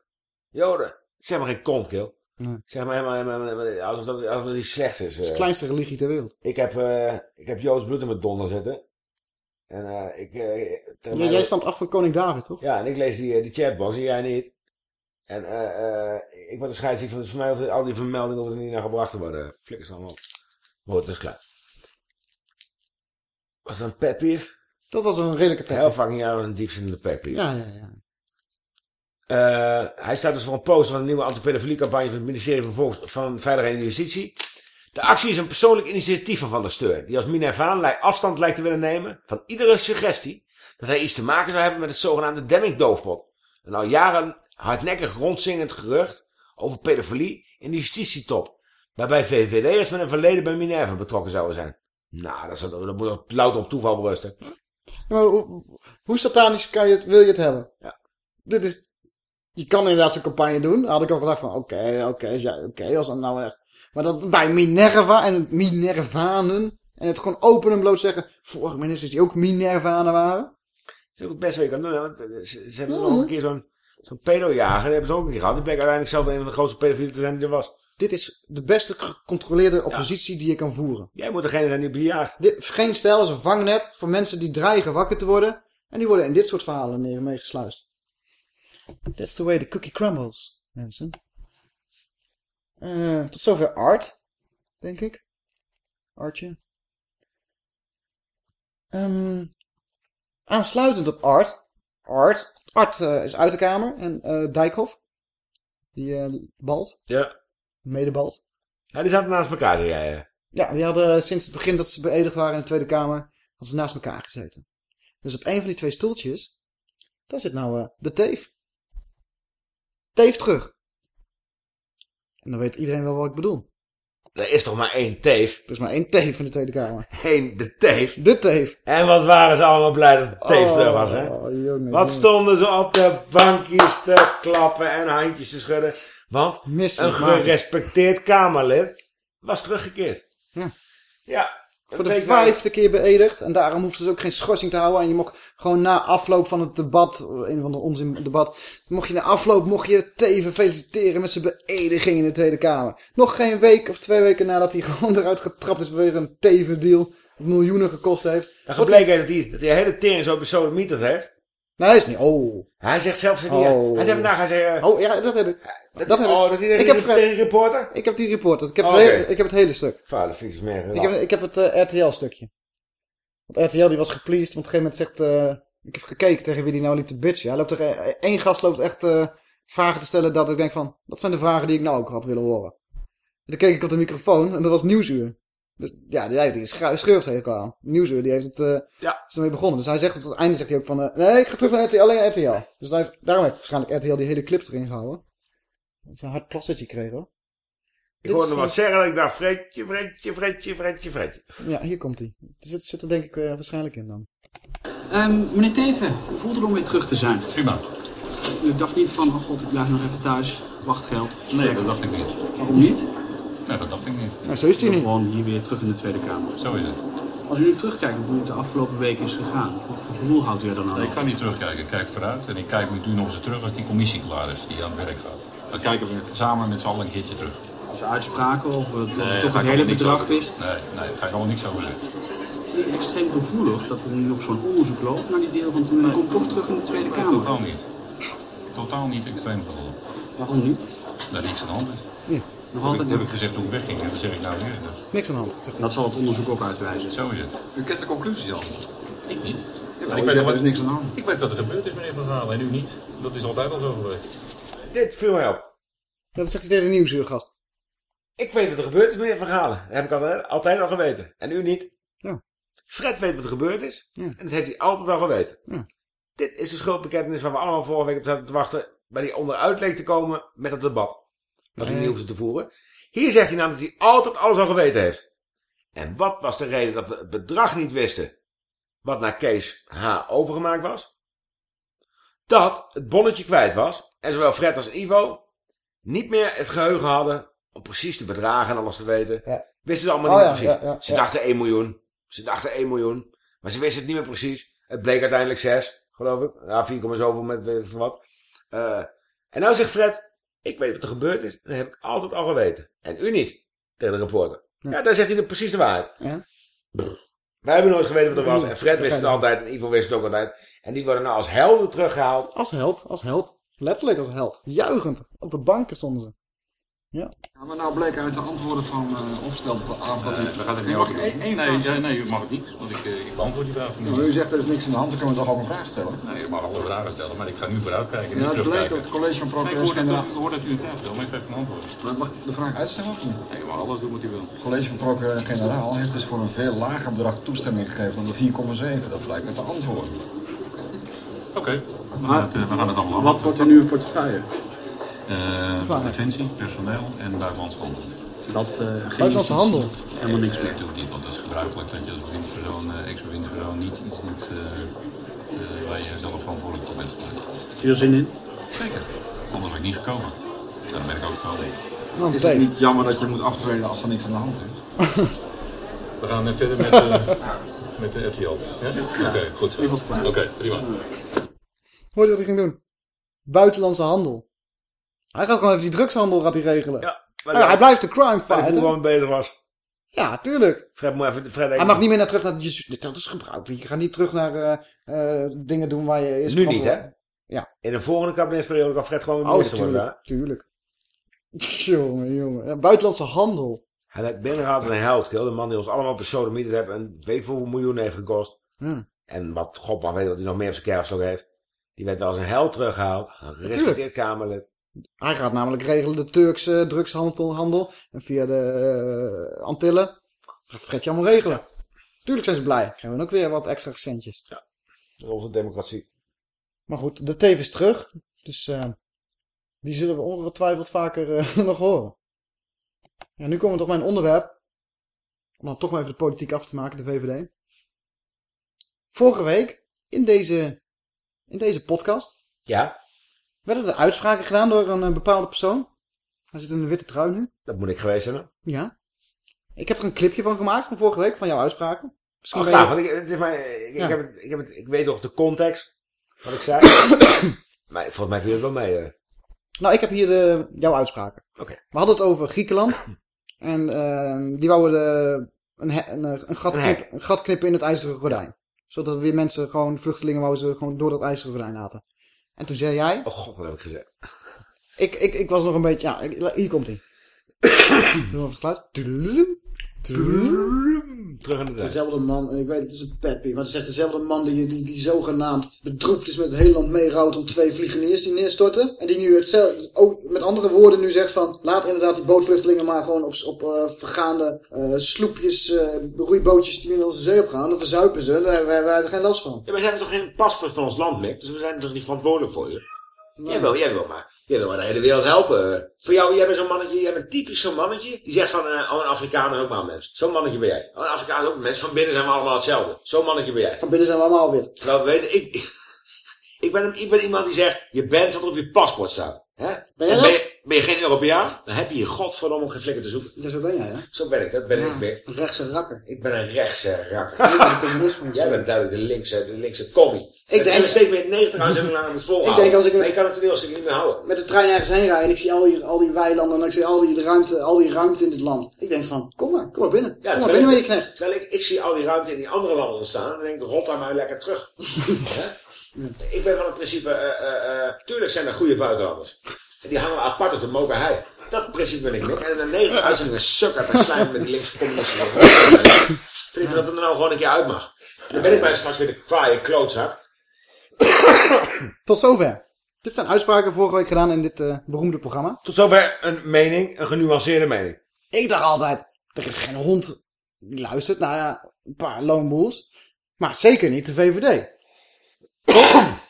Joden. Ik zeg maar geen kont, kill. Nee. Zeg maar helemaal, alsof, dat, alsof dat iets slechts is. Het is eh. de kleinste religie ter wereld. Ik heb, eh, ik heb Joods bloed in mijn donder zitten. En eh, ik... eh, mij- jij stamt af van koning David, toch? Ja, en ik lees die, eh, die chatbox en jij niet. En ik word de scheidsrechter van, dus voor mij al die vermeldingen hoeven er niet naar gebracht te worden. Flikkers allemaal op. Het is klaar. Was dat een pet peeve? Dat was een redelijke pet Heel fucking jaar was een diepzittende pet peeve. Ja, ja, ja. Hij staat dus voor een post van een nieuwe antipedofilie-campagne van het ministerie van, Volks van Veiligheid en Justitie. De actie is een persoonlijk initiatief van Van der Steur, die als Minervaan li- afstand lijkt te willen nemen van iedere suggestie dat hij iets te maken zou hebben met het zogenaamde Demming-doofpot. Een al jaren hardnekkig rondzingend gerucht over pedofilie in de justitietop, waarbij VVD'ers met een verleden bij Minerva betrokken zouden zijn. Nou, dat, is, dat moet louter op toeval berusten. Maar hoe, hoe satanisch kan je het, wil je het hebben? Ja. Dit is, je kan inderdaad zo'n campagne doen. Dan had ik al gedacht van, oké, oké, ja, oké, als dat nou echt... Maar dat bij Minerva en het Minervanen en het gewoon open en bloot zeggen, vorige ministers die ook Minervanen waren. Dat is ook het beste wat je kan doen. hè, Want eh, ze, ze hebben Mhm. nog een keer zo'n zo'n pedojager. Die hebben ze ook een keer gehad. Die bleek uiteindelijk zelf een van de grootste pedofielen te zijn die er was. Dit is de beste gecontroleerde oppositie die je kan voeren. Jij moet degene zijn die bejaagd. Dit, geen stijl is een vangnet voor mensen die dreigen wakker te worden. En die worden in dit soort verhalen mee- meegesluist. That's the way the cookie crumbles, mensen. Eh, tot zover art, denk ik. Artje. Ehm, aansluitend op art. Art. Art eh, is uit de kamer. En eh Dijkhoff. Die balt. Ja. Medebalt. Ja, die zaten naast elkaar, zei jij. Ja, die hadden sinds het begin dat ze beëdigd waren in de Tweede Kamer, hadden ze naast elkaar gezeten. Dus op een van die twee stoeltjes, daar zit nou de teef. Teef terug. En dan weet iedereen wel wat ik bedoel. Er is toch maar één teef? Er is maar één teef in de Tweede Kamer. [LAUGHS] Eén, de teef. De teef. En wat waren ze allemaal blij dat de teef Oh, terug was, hè? jongen, wat stonden ze op de bankjes te klappen en handjes te schudden. Want Misselijk een gerespecteerd Kamerlid was teruggekeerd. Ja. Ja. Voor de vijfde keer beëdigd. En daarom hoefden ze ook geen schorsing te houden. En je mocht gewoon na afloop van het debat, een van de onzin debat, mocht je na afloop mocht je Teven feliciteren met zijn beëdiging in de Tweede Kamer. Nog geen week of twee weken nadat hij [LAUGHS] gewoon eruit getrapt is weer een Teven deal. Miljoenen gekost heeft. Dan gebleken heeft dat hij, dat hij hele tering zo besodemieterd heeft. Nee, hij is niet. Oh. Hij zegt zelf zit Oh. niet. Hij zei vandaag, hij eh, Oh ja, dat heb ik. dat, Dat heb oh, ik. dat hij Ik heb die- reporter? Ik heb die reporter. Ik heb, Oh, het, hele, ik heb het hele stuk. Vuile fietsers meer. Ik heb, ik heb het eh, RTL-stukje. Want RTL die was gepleased, want op een gegeven moment zegt... eh, ik heb gekeken tegen wie die nou liep te bitchen. Hij loopt er, eh, één gast loopt echt eh, vragen te stellen dat ik denk van... Dat zijn de vragen die ik nou ook had willen horen. En toen keek ik op de microfoon en dat was Nieuwsuur. Dus ja, die heeft die schreeuwt heel aan. Nieuwsuur, die heeft het, eh Ja. is ermee begonnen. Dus hij zegt op het einde zegt hij ook van... eh, nee, ik ga terug naar RTL, alleen RTL. Dus hij heeft, daarom heeft waarschijnlijk RTL die hele clip erin gehouden. Dat is een hard plassetje gekregen hoor. Ik hoorde hem wel eh, zeggen dat ik dacht, Fredje, Fredje, Fredje, Fredje, Fredje. Ja, hier komt hij. Het zit, zit er denk ik waarschijnlijk in dan. Ehm, meneer Teven, hoe voelt het om weer terug te zijn? Prima. U dacht niet van, oh god, ik blijf nog even thuis, wachtgeld. Nee, dat dacht ik niet. Waarom niet? Nee, dat dacht ik niet. Nou, zo is hij niet. Gewoon hier weer terug in de Tweede Kamer. Zo is het. Als u nu terugkijkt op hoe het de afgelopen weken is gegaan, wat voor gevoel houdt u er dan aan? Nee, ik kan niet terugkijken. Ik kijk vooruit en ik kijk nu nog eens terug als die commissie klaar is die aan het werk gaat. Dan kijken we samen met z'n allen een keertje terug. Dus uitspraken of het, Nee, het toch het hele bedrag over- is? Nee, nee, daar ga ik allemaal niks over zeggen. Is het niet extreem gevoelig dat er nu nog zo'n onderzoek loopt naar die deel van toen en komt toch terug in de Tweede Nee, Kamer? totaal niet. Totaal niet extreem gevoel. Waarom niet? Dat niks aan de hand is. Ja. Nog Heb altijd ik, heb ik gezegd toen ik wegging en dat zeg ik nou weer. Dus. Niks aan de hand, zegt hij. Dat zal het onderzoek ook uitwijzen. Zo is het. U kent de conclusie al. Ik niet. Ja, maar ik weet, er is niks aan de hand. Ik weet dat er gebeurd is, meneer Van Gaal, en u niet. Dat is altijd al zo geweest. Dit viel mij op. Dat zegt hij tegen de nieuwsuurgast. Ik weet wat er gebeurd is, meneer Van Galen. Dat heb ik altijd, altijd al geweten. En u niet. Ja. Fred weet wat er gebeurd is. Ja. En dat heeft hij altijd al geweten. Ja. Dit is de schuldbekentenis waar we allemaal vorige week op zaten te wachten. Bij die onderuit leek te komen met het debat. Dat hij Nee. niet hoefde te voeren. Hier zegt hij namelijk dat hij altijd alles al geweten heeft. En wat was de reden dat we het bedrag niet wisten? Wat naar Kees H. overgemaakt was? Dat het bonnetje kwijt was. En zowel Fred als Ivo niet meer het geheugen hadden om precies de bedragen en alles te weten. Wisten ze allemaal Oh niet ja, meer precies. ja, ja, ze ja. dachten 1 miljoen. Ze dachten 1 miljoen. Maar ze wisten het niet meer precies. Het bleek uiteindelijk 6, geloof ik. Ja, 4, zoveel met weet ik veel wat. Eh, en nou zegt Fred, ik weet wat er gebeurd is. En dat heb ik altijd al geweten. En u niet. Tegen de reporter. Ja, daar zegt hij de, precies de waarheid. Ja. Wij hebben nooit geweten wat er was. En Fred wist het altijd. En Ivo wist het ook altijd. En die worden nou als helden teruggehaald. Als held, als held. Letterlijk als held. Juichend. Op de banken stonden ze. Ja. Ja, maar nou bleek uit de antwoorden van uh, opstel op de aanpak. Eh, we gaan het niet over ik één, één nee, vraag nee, u mag het niet, want ik, eh, ik beantwoord die vraag niet. maar u zegt er is niks aan de hand, dan kunnen we toch ook een vraag stellen? Nee, u mag alle vragen stellen, maar ik ga nu vooruitkijken, Ja, het bleek dat het college van Nee, ik hoor dat, procureurs-generaal... hoor dat u een vraag stelt, maar ik geef een antwoord. Maar mag ik de vraag uitstellen of niet? Nee, u mag alles doen wat u wil. Het college van procureur-generaal heeft dus voor een veel lager bedrag toestemming gegeven dan de 4,7. Dat blijkt uit de antwoorden. Oké, we, gaan het, eh, we gaan het allemaal Wat wordt er nu een portefeuille? Eh, defensie, personeel en buitenlandse handel. Dat eh Buitenlandse handel. Helemaal niks meer. natuurlijk niet, want het is gebruikelijk dat je als bewindspersoon, eh, ex-bewindspersoon niet iets doet eh, eh, waar je zelf verantwoordelijk voor bent. Heb je er zin in? Zeker, anders was ik niet gekomen. Dan ben ik ook wel Nou, Is het niet jammer dat je moet aftreden als er niks aan de hand is? [LAUGHS] We gaan eh, verder met, eh met de RTL. Ja? Oké, goed zo. Oké, prima. Hoor je wat hij ging doen? Buitenlandse handel. Hij gaat gewoon even die drugshandel gaat hij regelen. Ja, Ja, hij blijft de crime hij fighter. vroeger wel beter was. Ja, tuurlijk. Fred moet even... Fred Hij mag niet meer naar terug naar... je- Dat is gebruikelijk. Je gaat niet terug naar eh, eh, dingen doen waar je... Eerst Nu niet, hè? Ja. In de volgende kabinetsperiode kan Fred gewoon Oh, minister worden. tuurlijk. Tuurlijk. [LAUGHS] jongen, buitenlandse handel. Hij werd binnengehaald als een held, kill. De man die ons allemaal de sodemieten hebben en weet voor hoeveel miljoen heeft gekost. Ja. En wat God maar weet wat hij nog meer op zijn kerfstok heeft. Die werd als een held teruggehaald. Een gerespecteerd Kamerlid. Hij gaat namelijk regelen de Turkse drugshandel. handel. En via de eh, Antillen gaat Fredje allemaal regelen. Tuurlijk zijn ze blij. Krijgen we ook weer wat extra centjes. Ja. Onze democratie. Maar goed, de teef is terug. Dus eh, die zullen we ongetwijfeld vaker eh, [LAUGHS] nog horen. Ja, nu komen we toch bij een onderwerp. Om dan toch maar even de politiek af te maken, de VVD. Vorige week, in deze, in deze podcast, Ja, werden er uitspraken gedaan door een, eh, bepaalde persoon. Hij zit in een witte trui nu. dat moet ik geweest zijn. Ja. Ik heb er een clipje van gemaakt van vorige week, van jouw uitspraken. Misschien Oh, je- want ik, het is maar, ik, Ja. ik, heb het, ik, heb het, ik weet nog de context, wat ik zei. [COUGHS] maar volgens mij viel het wel mee. eh. Nou, ik heb hier eh, jouw uitspraken. Oké. We hadden het over Griekenland. [COUGHS] En die wouden de, een, een, een, gat Een knip- hek. een gat knippen in het ijzeren gordijn. Zodat er weer mensen, gewoon vluchtelingen, wouden ze gewoon door dat ijzeren gordijn laten. En toen zei jij... Oh god, wat heb ik gezegd? Ik, ik, ik was nog een beetje... Ja, hier komt hij. [COUGHS] Doe maar even het geluid. Terug in de tijd. Dezelfde man, en ik weet het is een peppy, maar het is echt dezelfde man die, die, die zogenaamd bedroefd is met het hele land meerouwt om twee vliegeniers die neerstorten. En die nu hetzelfde, ook met andere woorden nu zegt van, laat inderdaad die bootvluchtelingen maar gewoon op, op eh, vergaande eh, sloepjes, eh roeibootjes die in onze zee opgaan. Dan verzuipen ze, daar hebben wij, er geen last van. Ja, maar ze hebben toch geen paspoort van ons land, Mick? Dus we zijn toch niet verantwoordelijk voor je? Jij, wil, jij, wil maar, jij wil maar de hele wereld helpen. Voor jou, jij bent zo'n mannetje, jij bent typisch zo'n mannetje. Die zegt van, eh, oh, een Afrikaan is ook maar een mens. Zo'n mannetje ben jij. Oh, een Afrikaan is ook een mens. Van binnen zijn we allemaal hetzelfde. Zo'n mannetje ben jij. Van binnen zijn we allemaal wit. Terwijl we weten, ik, [LAUGHS] ik, ben, ik ben iemand die zegt, je bent wat er op je paspoort staat. Hè? Ben jij En ben, je, ben je geen Europeaan, dan heb je je godverdomme om geen flikker te zoeken. Ja, zo ben jij, hè? Zo ben ik, dat ben Ja, ik, Mick. Een rechtse rakker. Ik ben een rechtse rakker. Ik ben een communist van Jij bent duidelijk de linkse, de linkse commie. Ik denk- steeds meer 90 aan zijn lang aan het volhouden. Ik denk als ik- Maar je kan het toneelstuk niet meer houden. Met de trein ergens heen rijden en ik zie al die, al die weilanden en ik zie al die ruimte, al die ruimte in dit land. Ik denk van, kom maar, kom maar binnen. kom maar binnen met ik- je knecht. Terwijl ik, ik zie al die ruimte in die andere landen ontstaan. En dan denk ik, rot daar maar lekker terug. [LAUGHS] Ik ben van het principe, eh, eh, eh, tuurlijk zijn er goede buitenlanders. En die hangen apart op de mokerhei. Dat principe ben ik niet. En in de negen uitzendingen sukker en slijm met die linkse communisten. Vind ik dat het er nou gewoon een keer uit mag. Dan ben ik mij straks weer de kwaaie klootzak. Tot zover. Dit zijn uitspraken vorige week gedaan in dit eh, beroemde programma. Tot zover een mening, een genuanceerde mening. Ik dacht altijd, er is geen hond die luistert. Nou ja, een paar lone bulls. Maar zeker niet de VVD.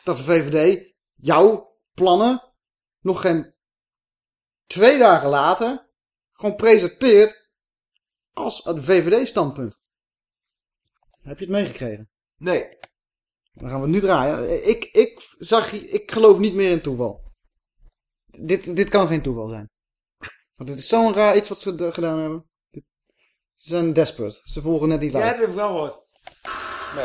dat de VVD jouw plannen nog geen twee dagen later gewoon presenteert als het VVD-standpunt. Heb je het meegekregen? Nee. Dan gaan we het nu draaien. Ik, ik, zag, ik geloof niet meer in toeval. Dit, dit kan geen toeval zijn. Want het is zo'n raar iets wat ze gedaan hebben. Dit- Ze zijn desperate. Ze volgen net die Ja, lijn. dat heb ik wel gehoord.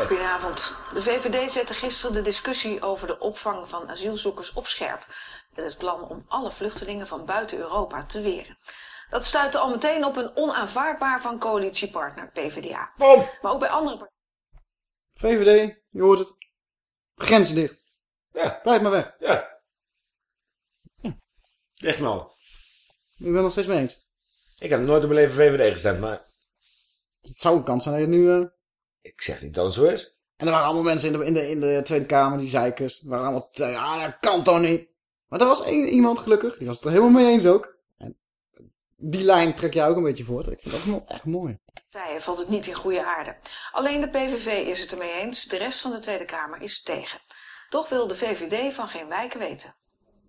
Goedenavond. De VVD zette gisteren de discussie over de opvang van asielzoekers op scherp. Met het plan om alle vluchtelingen van buiten Europa te weren. Dat stuitte al meteen op een onaanvaardbaar van coalitiepartner PvdA. Maar ook bij andere partijen. VVD, je hoort het. Grenzen dicht. Ja. Blijf maar weg. Ja. Echt nou. Ik ben het nog steeds mee eens. Ik heb nooit op mijn leven VVD gestemd, maar Het zou een kans zijn dat je nu... eh, ik zeg niet dat het zo is. En er waren allemaal mensen in de, in de, in de Tweede Kamer, die zeikers. Die waren allemaal, te- ja, dat kan toch niet. Maar er was één iemand gelukkig, die was het er helemaal mee eens ook. En die lijn trek jij ook een beetje voort. Ik vind dat wel echt mooi. partijen valt het niet in goede aarde. Alleen de PVV is het ermee eens, de rest van de Tweede Kamer is tegen. Toch wil de VVD van geen wijken weten.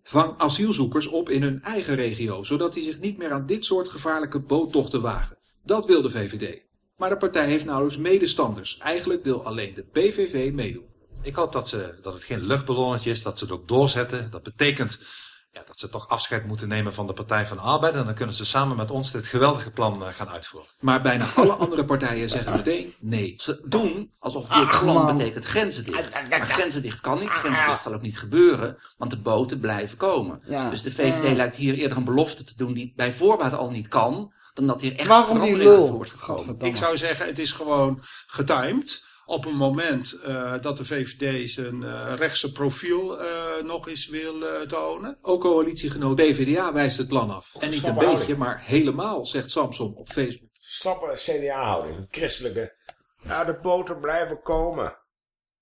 Vang asielzoekers op in hun eigen regio, zodat die zich niet meer aan dit soort gevaarlijke boottochten wagen. Dat wil de VVD. Maar de partij heeft nauwelijks medestanders. Eigenlijk wil alleen de PVV meedoen. Ik hoop dat, ze, dat het geen luchtballonnetje is, dat ze het ook doorzetten. Dat betekent ja, dat ze toch afscheid moeten nemen van de Partij van de Arbeid. En dan kunnen ze samen met ons dit geweldige plan eh, gaan uitvoeren. Maar bijna alle andere partijen zeggen meteen nee. Ze doen alsof dit plan betekent grenzen dicht. Maar grenzen dicht kan niet. Grenzen dicht zal ook niet gebeuren, want de boten blijven komen. Ja. Dus de VVD Ja. lijkt hier eerder een belofte te doen die bij voorbaat al niet kan, dan dat hier echt Waarom die verandering uit wordt gekomen. Ik zou zeggen, het is gewoon getimed. Op een moment eh, dat de VVD zijn eh, rechtse profiel eh, nog eens wil eh, tonen. Ook coalitiegenoot PvdA wijst het plan af. En niet een beetje, houding. maar helemaal, zegt Samson op Facebook. Slappe CDA-houding, een christelijke. Ja, de boten blijven komen.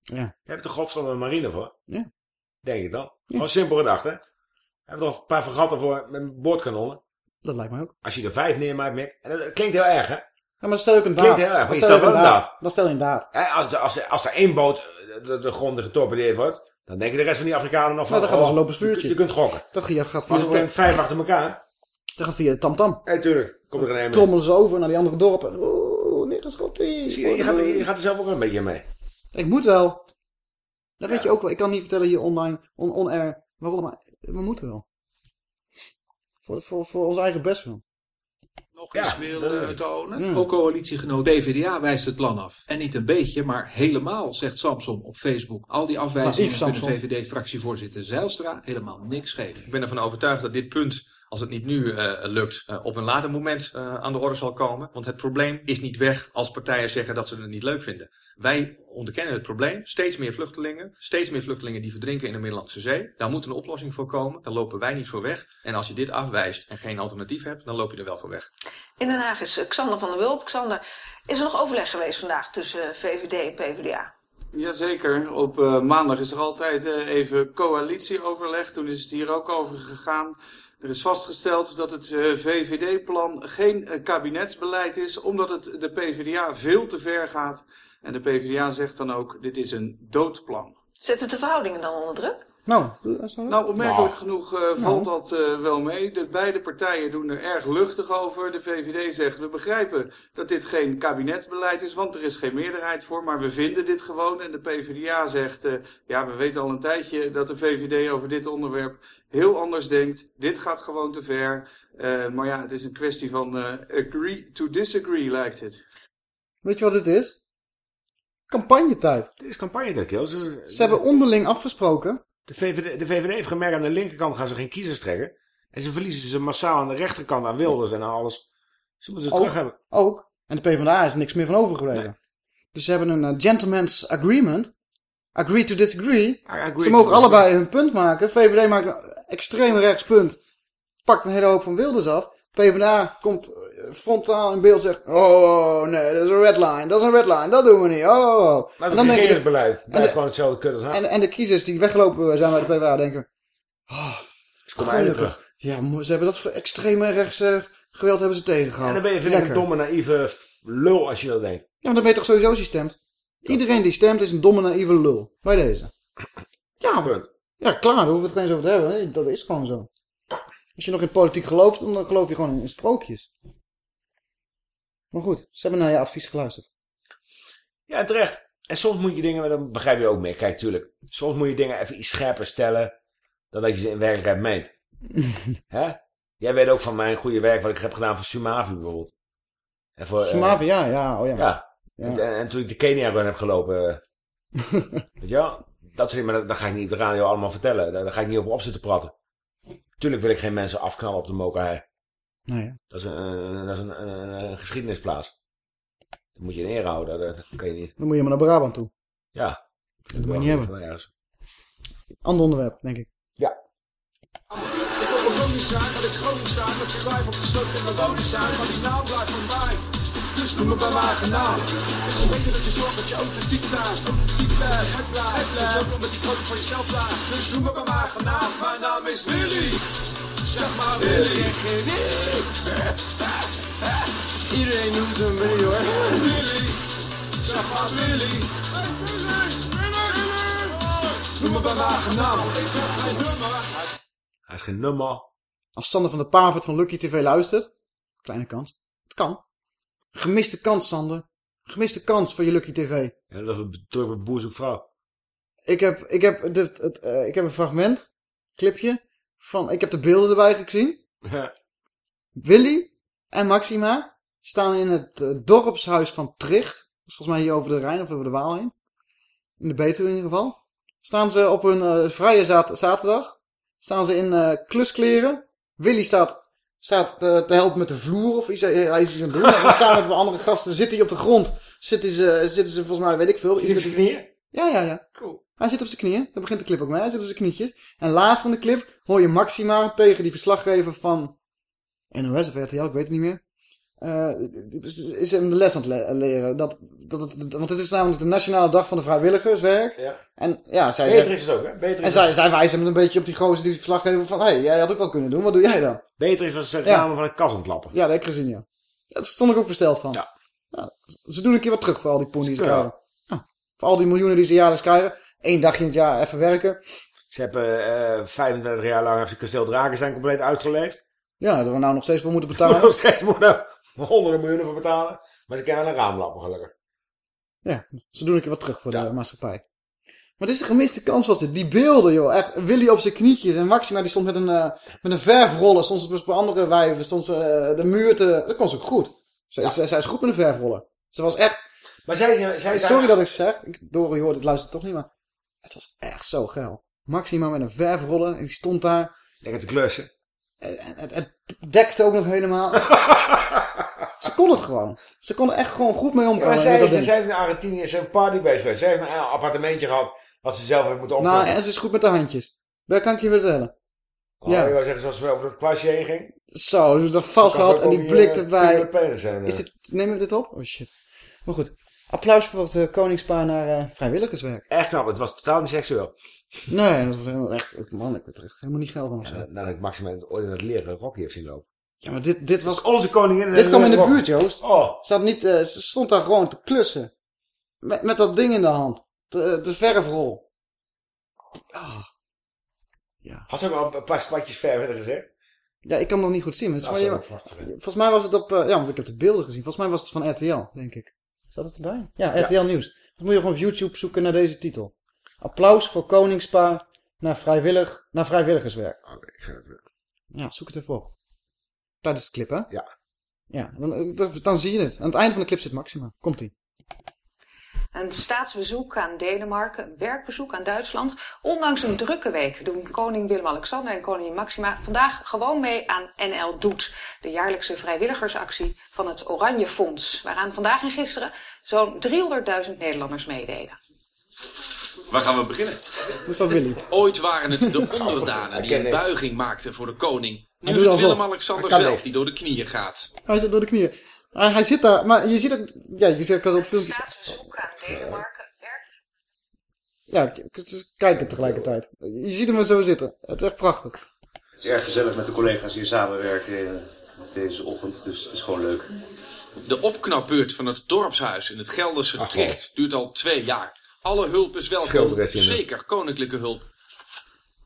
Ja. Je hebt de god van de marine voor. Ja. Denk ik dan. Gewoon simpel gedacht, hè. Je hebt er een paar vergatten voor met boordkanonnen. Dat lijkt mij ook. Als je er vijf neermaakt, Mick. En dat klinkt heel erg, hè. Ja, maar dan stel je ook een daad. Klinkt heel erg, maar Dan je stel je wel een een daad. Dan stel je een daad. Als, er- als, als er één boot eh, de, de grond getorpedeerd wordt, dan denken de rest van die Afrikanen nog van... Nou, dan gaat oh, zo'n lopend vuurtje. Je, je kunt gokken. Dat gaat gaat via Als er vijf achter elkaar... Dat gaat via de tamtam. Ja, tuurlijk. Komt er een een Trommelen ze over naar die andere dorpen. Oeh, neergeschotties. Zie je, je, gaat, je gaat er zelf ook een beetje mee. Ik moet wel. Dat weet je ook wel. Ik kan niet vertellen hier online, on, on waarom, maar we moeten wel. Voor, voor, voor ons eigen best wel. Nog eens wil eh, tonen. Ja. Ook coalitiegenoot PvdA wijst het plan af. En niet een beetje, maar helemaal, zegt Samson op Facebook. Al die afwijzingen kunnen. VVD-fractievoorzitter Zijlstra helemaal niks schelen. Ik ben ervan overtuigd dat dit punt, als het niet nu eh, lukt, eh, op een later moment eh, aan de orde zal komen. Want het probleem is niet weg als partijen zeggen dat ze het niet leuk vinden. Wij onderkennen het probleem. Steeds meer vluchtelingen. Steeds meer vluchtelingen die verdrinken in de Middellandse Zee. Daar moet een oplossing voor komen. Daar lopen wij niet voor weg. En als je dit afwijst en geen alternatief hebt, dan loop je er wel voor weg. In Den Haag is Xander van der Wulp. Xander, is er nog overleg geweest vandaag tussen VVD en PvdA? Jazeker, op eh, maandag is er altijd eh, even coalitieoverleg. Toen is het hier ook over gegaan. Er is vastgesteld dat het eh, VVD-plan geen eh, kabinetsbeleid is, omdat het de PvdA veel te ver gaat. En de PvdA zegt dan ook, dit is een doodplan. Zet het de verhoudingen dan onder druk? Nou, Nou, opmerkelijk Nou. genoeg eh, valt dat wel mee. De beide partijen doen er erg luchtig over. De VVD zegt, we begrijpen dat dit geen kabinetsbeleid is, want er is geen meerderheid voor, maar we vinden dit gewoon. En de PvdA zegt, eh, ja, we weten al een tijdje dat de VVD over dit onderwerp heel anders denkt. Dit gaat gewoon te ver. Eh, maar ja, het is een kwestie van eh, agree to disagree, lijkt het. Weet je wat dit is? Campagnetijd. Het is campagnetijd, joh. Ze, Ze hebben onderling afgesproken. De VVD, de VVD heeft gemerkt aan de linkerkant gaan ze geen kiezers trekken. En ze verliezen ze massaal aan de rechterkant aan Wilders en aan alles. Ze moeten ze terug hebben. ook. En de PvdA is niks meer van overgebleven. Dus ze hebben een eh, gentleman's agreement. Agree to disagree. agree ze mogen allebei hun punt maken. VVD maakt extreem rechts punt. Pakt een hele hoop van Wilders af. PvdA komt frontaal in beeld zegt... Oh, nee, dat is een red line. Dat is een red line. Dat doen we niet. Oh. Maar En het denk je- regeringsbeleid en blijft de- gewoon hetzelfde kut als. En, en de kiezers die weggelopen zijn bij de PvdA denken... Oh, gelukkig. Ja, ze hebben dat voor extreme rechtse geweld hebben ze En tegengehouden. dan ben je vind ik een domme, naïeve lul als je dat denkt. Ja, maar dan ben je toch sowieso als je stemt. Iedereen die stemt is een domme naïeve lul. Bij deze. Ja, ja klaar, daar hoeven we het geen eens over te hebben. Dat is gewoon zo. Als je nog in politiek gelooft, dan geloof je gewoon in sprookjes. Maar goed, ze hebben naar je advies geluisterd. Ja, terecht. En soms moet je dingen, dan begrijp je ook meer. Kijk, tuurlijk. Soms moet je dingen even iets scherper stellen. Dan dat je ze in werkelijkheid meent. [LAUGHS] Hè? Jij weet ook van mijn goede werk wat ik heb gedaan voor Sumavi bijvoorbeeld. En voor, eh, Sumavi, ja, ja, oh ja. Ja. Ja. En, en, en toen ik de Kenia run heb gelopen. eh, [LAUGHS] weet je wel? Dat soort dingen, maar dat, dat ga ik niet op de radio allemaal vertellen. Daar, daar ga ik niet over op zitten praten. Tuurlijk wil ik geen mensen afknallen op de mokerhei. Nou ja. Dat is een, een- dat is een, een, een- een geschiedenisplaats. Dat moet je in ere houden. Dat, dat kan je niet. Dan moet je maar naar Brabant toe. Ja. Dat moet je niet hebben. Ergens. Ander onderwerp, denk ik. Ik wil een zijn, dat ik Groningen zijn, dat je wijf op gesloten in mijn woning zijn, maar die naam blijft van mij. Dus noem me bij mijn eigen naam. Het is beter dat je zorgt dat je authentiek blijft, authentiek blijft, het blijft, blijft. Dat je met die code van jezelf blijft. Dus noem me bij mijn eigen naam, mijn naam is Willy. Zeg maar Willy. Zeg Willy? [LAUGHS] Iedereen noemt hem Willy hoor. Willy. Zeg maar Willy. Noem me bij mijn eigen naam, ik heb geen nummer. Hij is geen nummer. Als Sander van der Pavert van Lucky TV luistert. Kleine kans. Het kan. Gemiste kans, Sander. Gemiste kans voor je Lucky TV. Ja, dat is een druk met boer zoekt vrouw. Ik heb, ik heb, dit, het, eh, ik heb een fragment, clipje, van, ik heb de beelden erbij gezien. Ja. Willy en Maxima staan in het eh, dorpshuis van Tricht. Volgens mij hier over de Rijn of over de Waal heen. In de Betuwe in ieder geval. Staan ze op hun eh, vrije zat- zaterdag. Staan ze in kluskleren. Willy staat, staat eh, te helpen met de vloer of iets. Hij hij is iets aan het doen. En samen met de andere gasten zit hij op de grond. Zitten ze, zitten ze volgens mij, weet ik veel. Zit hij op zijn knieën? Ja, ja, ja. Cool. Hij zit op zijn knieën. Daar begint de clip ook mee. Hij zit op zijn knietjes. En later in de clip hoor je Maxima tegen die verslaggever van NOS of RTL, ik weet het niet meer. Eh, is, hem de les aan het le- leren. Dat, dat, het- want het is namelijk de nationale dag van de vrijwilligerswerk. Ja. En ja, zij Beatrice zegt- is ook, hè? Beatrice en zij, zij wijzen hem een beetje op die gozer die verslaggever van... Hé, hey, jij had ook wat kunnen doen. Wat doe jij dan? Beatrice was de Ja. ramen van een kas aan het lappen. Ja, dat heb ik gezien, ja. Daar stond ik ook versteld van. Ja. Ze doen een keer wat terug voor al die poen die ze krijgen. Ja. Voor al die miljoenen die ze jaarlijks krijgen. Eén dagje in het jaar even werken. Ze hebben eh 35 jaar lang heeft ze kasteel Draken zijn compleet uitgeleefd. Ja, dat we nou nog steeds voor moeten [LAUGHS] Nog betalen. steeds moeten we [LAUGHS] honderden miljoenen voor betalen. Maar ze kunnen wel een raam lappen, gelukkig. Ja, ze doen een keer wat terug voor de maatschappij. Maar dit is een gemiste kans was dit. Die beelden, joh. Echt, Willy op zijn knietjes. En Maxima die stond met een, eh, met een verfroller. Stond ze bij andere wijven. Stond ze eh, de muur te... Dat kon ze ook goed. Zij, zij, zij is goed met een verfroller. Ze was echt... Maar zij, zij, zij Sorry dat ik zeg. Ik, Dori hoort het luistert toch niet, maar... Het was echt zo geil. Maxima met een verfroller. En die stond daar. Lekker te klussen. En het, het dekte ook nog helemaal. [LAUGHS] ze kon het gewoon. Ze kon er echt gewoon goed mee Ja, omgaan. maar zij, ze ding. zijn in Argentinië ze een party bezig geweest. Ze heeft een appartementje gehad wat ze zelf heeft moeten opnemen. Nou, en ze is goed met de handjes. Dat kan ik je vertellen. Oh, ja. Je wou zeggen zoals ze over dat klasje heen ging. Zo, dus dat vast had en die blik eh, erbij. penis zijn, Is eh. het, nemen we dit op? Oh shit. Maar goed. Applaus voor het eh, koningspaar naar eh, vrijwilligerswerk. Echt knap, het was totaal niet seksueel. Nee, dat was helemaal echt... Man, ik ben er echt helemaal niet geil van. Ja, nadat ik Maxima ooit in het leren Rocky heeft zien lopen. Ja, maar dit, dit was... Onze koningin in Dit kwam in de buurt. Joost. Oh. Ze, had niet, eh, ze stond daar gewoon te klussen. Met, met dat ding in de hand. De, de verfrol. Had ze ook al een paar spatjes ver verder gezegd? Ja, ik kan nog niet goed zien. maar het is Dat ja, hè? volgens mij was het op... eh, ja, want ik heb de beelden gezien. Volgens mij was het van RTL, denk ik. Staat het erbij? Ja, Ja. RTL Nieuws. Dan moet je gewoon op YouTube zoeken naar deze titel. Applaus voor koningspaar naar, vrijwillig, naar vrijwilligerswerk. Oké, ik ga het weer. Ja, zoek het even op. Tijdens het clip, hè? Ja. Ja, dan, dan, dan zie je het. Aan het einde van de clip zit Maxima. Komt-ie. Een staatsbezoek aan Denemarken, een werkbezoek aan Duitsland. Ondanks een drukke week doen koning Willem-Alexander en koningin Maxima vandaag gewoon mee aan NL Doet. De jaarlijkse vrijwilligersactie van het Oranje Fonds. Waaraan vandaag en gisteren zo'n 300.000 Nederlanders meededen. Waar gaan we beginnen? Dat is wel Willy. Ooit waren het de [LAUGHS] onderdanen die een buiging maakten voor de koning. Nu Hij is het. Willem-Alexander zelf niet. die door de knieën gaat. Hij zit door de knieën. Hij, hij zit daar, maar je ziet ook... Ja, je ziet ook dat filmpje... Staatsbezoek aan Denemarken werkt. Ja, kijken tegelijkertijd. Je ziet hem er zo zitten. Het is echt prachtig. Het is erg gezellig met de collega's hier samenwerken eh, deze ochtend, dus het is gewoon leuk. De opknapbeurt van het dorpshuis in het Gelderse Tricht duurt al twee jaar. Alle hulp is welkom, zeker koninklijke hulp.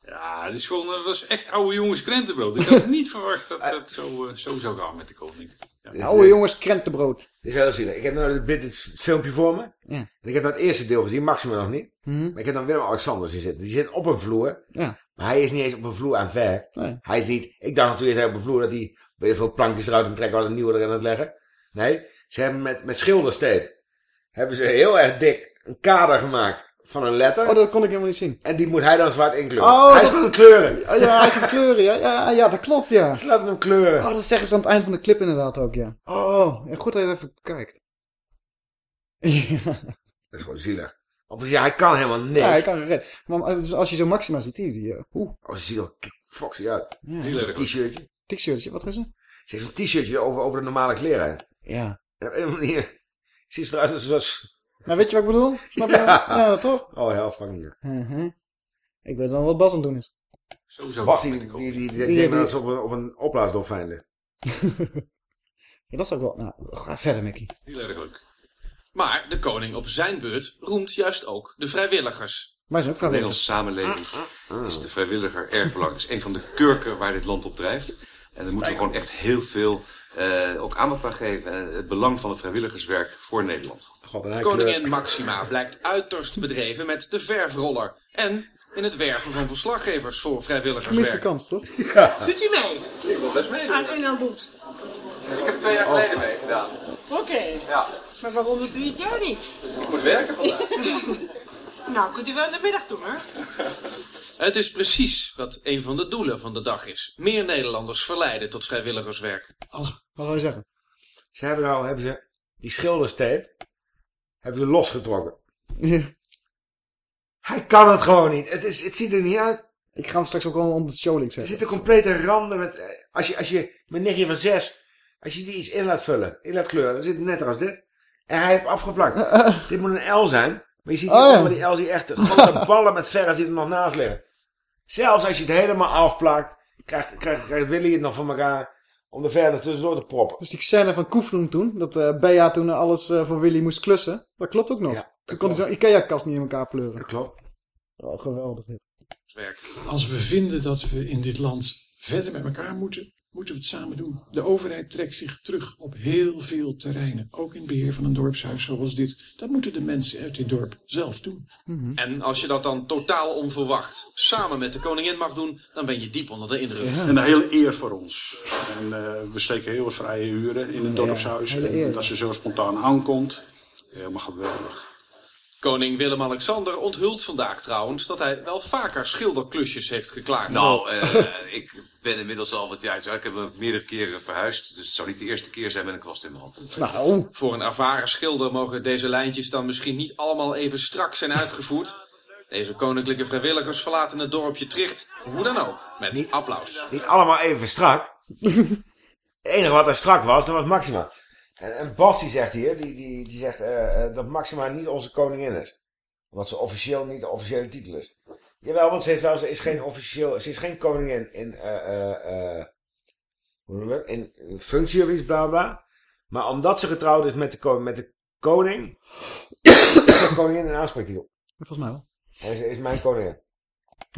Ja, het is gewoon, dat was echt oude jongens krentenbrood. Ik had niet verwacht dat [LAUGHS] het zo, eh, zo zou gaan met de koning. Ja. Oude jongens, krentenbrood. Dit is heel zielig. Ik heb nou dit, filmpje voor me. Ja. En ik heb het eerste deel gezien, Maxima nog niet. Mhm. Maar ik heb dan Willem-Alexander zien zitten. Die zit op een vloer. Ja. Maar hij is niet eens op een vloer aan het werk. Nee. Hij is niet... Ik dacht natuurlijk hij op een vloer dat hij... Weet je veel plankjes eruit het trekken was en nieuwe erin aan het leggen. Nee. Ze hebben met, met schildersteep... Hebben ze heel erg dik een kader gemaakt van een letter. Oh, dat kon ik helemaal niet zien. En die moet hij dan zwart inkleuren. Oh, hij is dat- het kleuren. Oh, ja, hij zit te kleuren, ja. Ja, ja dat klopt, ja. Ze laten hem kleuren. Oh, dat zeggen ze aan het eind van de clip inderdaad ook, ja. Oh, ja, goed dat je even kijkt. [LAUGHS] Ja, Dat is gewoon zielig. Ja, hij kan helemaal niks. ja hij kan gered. Maar als- als je zo Maxima ziet, die... die eh, Oeh. Oh, ze ziet er foxy uit. Ja. Heel. T-shirtje. T-shirtje, wat is het? Ze heeft een t-shirtje over, over de normale kleren. Ja. En op een manier [LAUGHS] ziet ze eruit zoals... Nou, weet je wat ik bedoel? Snap je? [LAUGHS] Ja. ja toch? Oh, hell fucking. Mhm. Ik weet dan wat Bas aan het doen is. Sowieso. Was die, die, die, die, die, Die- denkt dat ze op een, op een opblaasdolfijn ligt. [LAUGHS] Ja, dat zou ik wel... Nou, ga verder, Mickey. Heel erg leuk. Maar de koning op zijn beurt roemt juist ook de vrijwilligers. Wij zijn ook In de vrijwilligers. Nederlandse samenleving is de vrijwilliger erg belangrijk. Het is een van de kurken waar dit land op drijft. En daar moeten we gewoon echt heel veel eh, ook aandacht aan geven. En het belang van het vrijwilligerswerk voor Nederland. Koningin Maxima blijkt uiterst bedreven met de verfroller. En in het werven van verslaggevers voor Gemiste vrijwilligerswerk. kans, toch? Doet u mee? Ik wil best meedoen. Aan doet. Ik heb twee jaar geleden meegedaan. Oké. Ja. Maar waarom doet u het jaar niet? Ik moet werken vandaag. [LAUGHS] nou, kunt u wel in de middag doen, hoor. Het is precies wat een van de doelen van de dag is. Meer Nederlanders verleiden tot vrijwilligerswerk. Wat wil je zeggen? Ze hebben nou, hebben ze die schilderstape, hebben ze losgetrokken. Ja. Hij kan het gewoon niet. Het, is, het ziet er niet uit. Ik ga hem straks ook wel om de showlink Er zetten. zitten complete randen met... eh, Als je, als je mijn nichtje van zes, als je die iets in laat vullen, in laat kleuren, dan zit het net als dit. En hij heeft afgeplakt. [LAUGHS] dit moet een L zijn. Maar je ziet hier Oh, ja. onder die L zie je echt grote [LAUGHS] ballen met verf die er nog naast liggen. Zelfs als je het helemaal afplakt, krijgt, krijgt, krijgt Willy het nog van elkaar om er verder tussendoor te proppen. Dus die scène van Koefloen toen, dat eh Bea toen alles eh, voor Willy moest klussen, dat klopt ook nog. toen kon hij zo'n Ikea-kast niet in elkaar pleuren. Dat klopt. Oh, geweldig dit. Als we vinden dat we in dit land verder met elkaar moeten, moeten we het samen doen. De overheid trekt zich terug op heel veel terreinen. Ook in het beheer van een dorpshuis zoals dit. Dat moeten de mensen uit dit dorp zelf doen. En als je dat dan totaal onverwacht samen met de koningin mag doen, dan ben je diep onder de indruk. En een hele eer voor ons. En eh, we steken heel wat vrije uren in het Ja, dorpshuis. En dat ze zo spontaan aankomt. Helemaal geweldig. Koning Willem-Alexander onthult vandaag trouwens dat hij wel vaker schilderklusjes heeft geklaard. Nou, eh, ik ben inmiddels al wat jaar. Ik heb me meerdere keren verhuisd. Dus het zou niet de eerste keer zijn met een kwast in mijn hand. Nou. Voor een ervaren schilder mogen deze lijntjes dan misschien niet allemaal even strak zijn uitgevoerd. Deze koninklijke vrijwilligers verlaten het dorpje Tricht, hoe dan ook, met applaus. Niet allemaal even strak. [LAUGHS] Het enige wat er strak was, dat was Maxima. En, en Bas die zegt hier, die, die, die zegt eh, eh, dat Maxima niet onze koningin is. Omdat ze officieel niet de officiële titel is. Jawel, want ze, heeft wel, ze is geen officieel, ze is geen koningin in, functie of iets, bla bla. Maar omdat ze getrouwd is met de, met de koning, is ze koningin in aanspreektitel. Volgens mij wel. En ze is mijn koningin.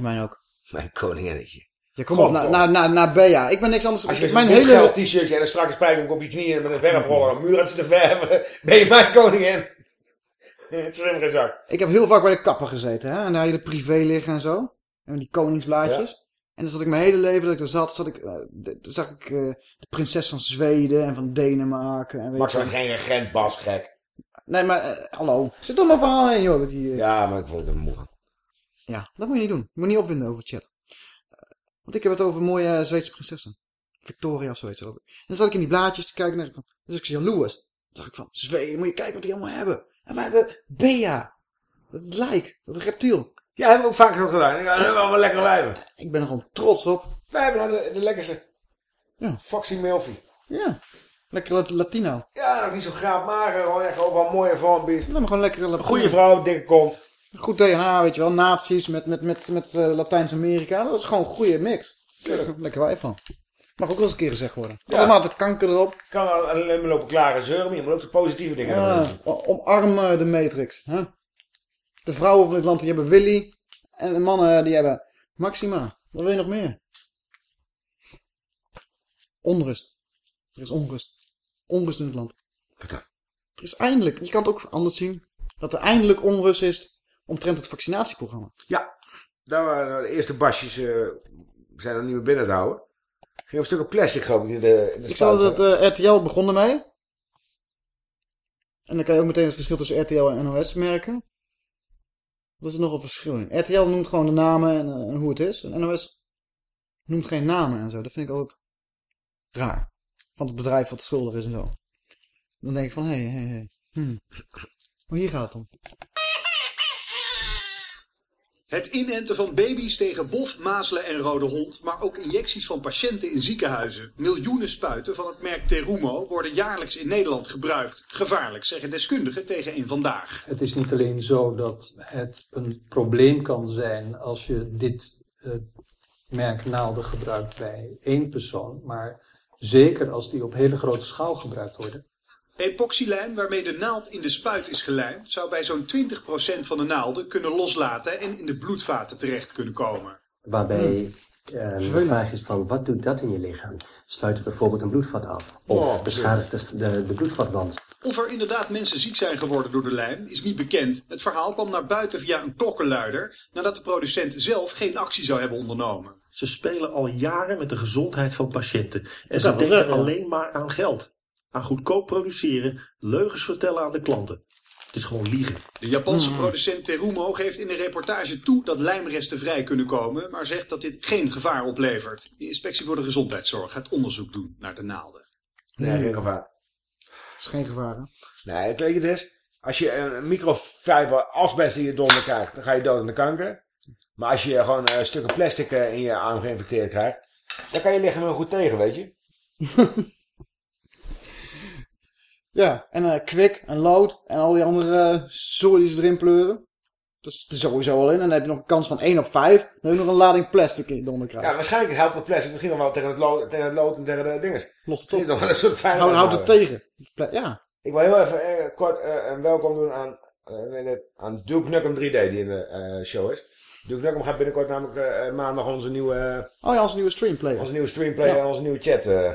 Mijn ook. Mijn koninginnetje. Ja, kom op, naar na, na, na Bea. Ik ben niks anders... Als je mijn hele... hele... t-shirtje en een strakke spijkerbroek op je knieën met een verfroller een muur aan te verven, [LAUGHS] ben je mijn koningin. [LAUGHS] Het is helemaal geen zak. Ik heb heel vaak bij de kapper gezeten, hè. En daar de privé liggen en zo. En die koningsblaadjes. En dan zat ik mijn hele leven dat ik er zat, zat ik, eh, zag ik eh, de prinses van Zweden en van Denemarken. En weet Max was geen regent, Bas, gek. Nee, maar eh, hallo. Zit toch mijn verhaal in, joh. met Die, Ja, maar ik word er moe. Ja, dat moet je niet doen. Je moet niet opwinden over chat. Want ik heb het over mooie Zweedse prinsessen. Victoria of zoiets. En dan zat ik in die blaadjes te kijken en dacht ik van, dus ik zie jaloers. Dan dacht ik van, Zweden, moet je kijken wat die allemaal hebben. En wij hebben Bea. Dat lijk, dat reptiel. Ja, hebben we ook vaak zo gedaan. Ik ga allemaal lekker blijven. Ik ben er gewoon trots op. Wij hebben nou de, de lekkerste Ja. Foxy Milfy. Ja. Lekker Lat- Latino. Ja, nog niet zo graap mager. Gewoon echt overal mooie vormpjes. Nee, maar gewoon lekker Latino. Goeie vrouw, dikke kont. Goed DNA, weet je wel. Nazi's met, met, met, met eh, Latijns-Amerika. Dat is gewoon een goede mix. Lekker, lekker wij van. Mag ook wel eens een keer gezegd worden. Ja. Allemaal de kanker erop. Kan alleen maar lopen klaren zeuren, maar je moet ook de positieve dingen Ja, doen. o- omarm eh, de Matrix. Hè? De vrouwen van dit land die hebben Willy. En de mannen die hebben Maxima. Wat wil je nog meer? Onrust. Er is onrust. Onrust in het land. Er is eindelijk, je kan het ook anders zien, dat er eindelijk onrust is omtrent het vaccinatieprogramma. Ja, daar waren de eerste basjes eh, zijn er niet meer binnen te houden. Ging een stukken plastic geloof ik in de, in de Ik zag dat eh, RTL begon ermee. En dan kan je ook meteen het verschil tussen RTL en NOS merken. Er is nog een verschil in. RTL noemt gewoon de namen en, eh, en hoe het is. En NOS noemt geen namen en zo. Dat vind ik altijd raar. Van het bedrijf wat schuldig is en zo. Dan denk ik van, hé, hé, hé. Maar hier gaat het om. Het inenten van baby's tegen bof, mazelen en rode hond, maar ook injecties van patiënten in ziekenhuizen. Miljoenen spuiten van het merk Terumo worden jaarlijks in Nederland gebruikt. Gevaarlijk, zeggen deskundigen tegen een vandaag. Het is niet alleen zo dat het een probleem kan zijn als je dit eh, merk naalden gebruikt bij één persoon, maar zeker als die op hele grote schaal gebruikt worden. Epoxylijm waarmee de naald in de spuit is gelijmd, zou bij zo'n 20% van de naalden kunnen loslaten en in de bloedvaten terecht kunnen komen. Waarbij eh, de vraag is van wat doet dat in je lichaam? Sluit het bijvoorbeeld een bloedvat af? Of Oh, beschadigt de, de, de bloedvatwand? Of er inderdaad mensen ziek zijn geworden door de lijm, is niet bekend. Het verhaal kwam naar buiten via een klokkenluider, nadat de producent zelf geen actie zou hebben ondernomen. Ze spelen al jaren met de gezondheid van patiënten. En Dat ze denken alleen maar aan geld. Aan goedkoop produceren, leugens vertellen aan de klanten. Het is gewoon liegen. De Japanse Hmm. producent Terumo geeft in de reportage toe dat lijmresten vrij kunnen komen, maar zegt dat dit geen gevaar oplevert. De inspectie voor de gezondheidszorg gaat onderzoek doen naar de naalden. Nee, geen gevaar. is geen gevaar, hè? Nee, weet je het is? Als je een microfiber asbest in je donder krijgt, dan ga je dood aan de kanker. Maar als je gewoon eh, stukken plastic eh, in je arm geïnfecteerd krijgt, dan kan je lichaam heel goed tegen, weet je? [LAUGHS] Ja, en eh kwik en lood en al die andere uh, zooi die ze erin pleuren. Dat is er sowieso al in. En dan heb je nog een kans van 1 op 5. Dan heb je nog een lading plastic in de onderkruid. Ja, waarschijnlijk helpt het plastic misschien nog wel tegen het lood, tegen het lood en tegen de dinges. Lost het is op. veilig Houd, houdt het tegen. Ja. Ik wil heel even eh, kort eh, een welkom doen aan, eh, aan Duke Nukem 3D die in de eh, show is. Duke Nukem gaat binnenkort namelijk eh, maandag onze nieuwe, eh, Oh ja, onze nieuwe streamplayer. onze nieuwe streamplayer Ja. en onze nieuwe chat. eh.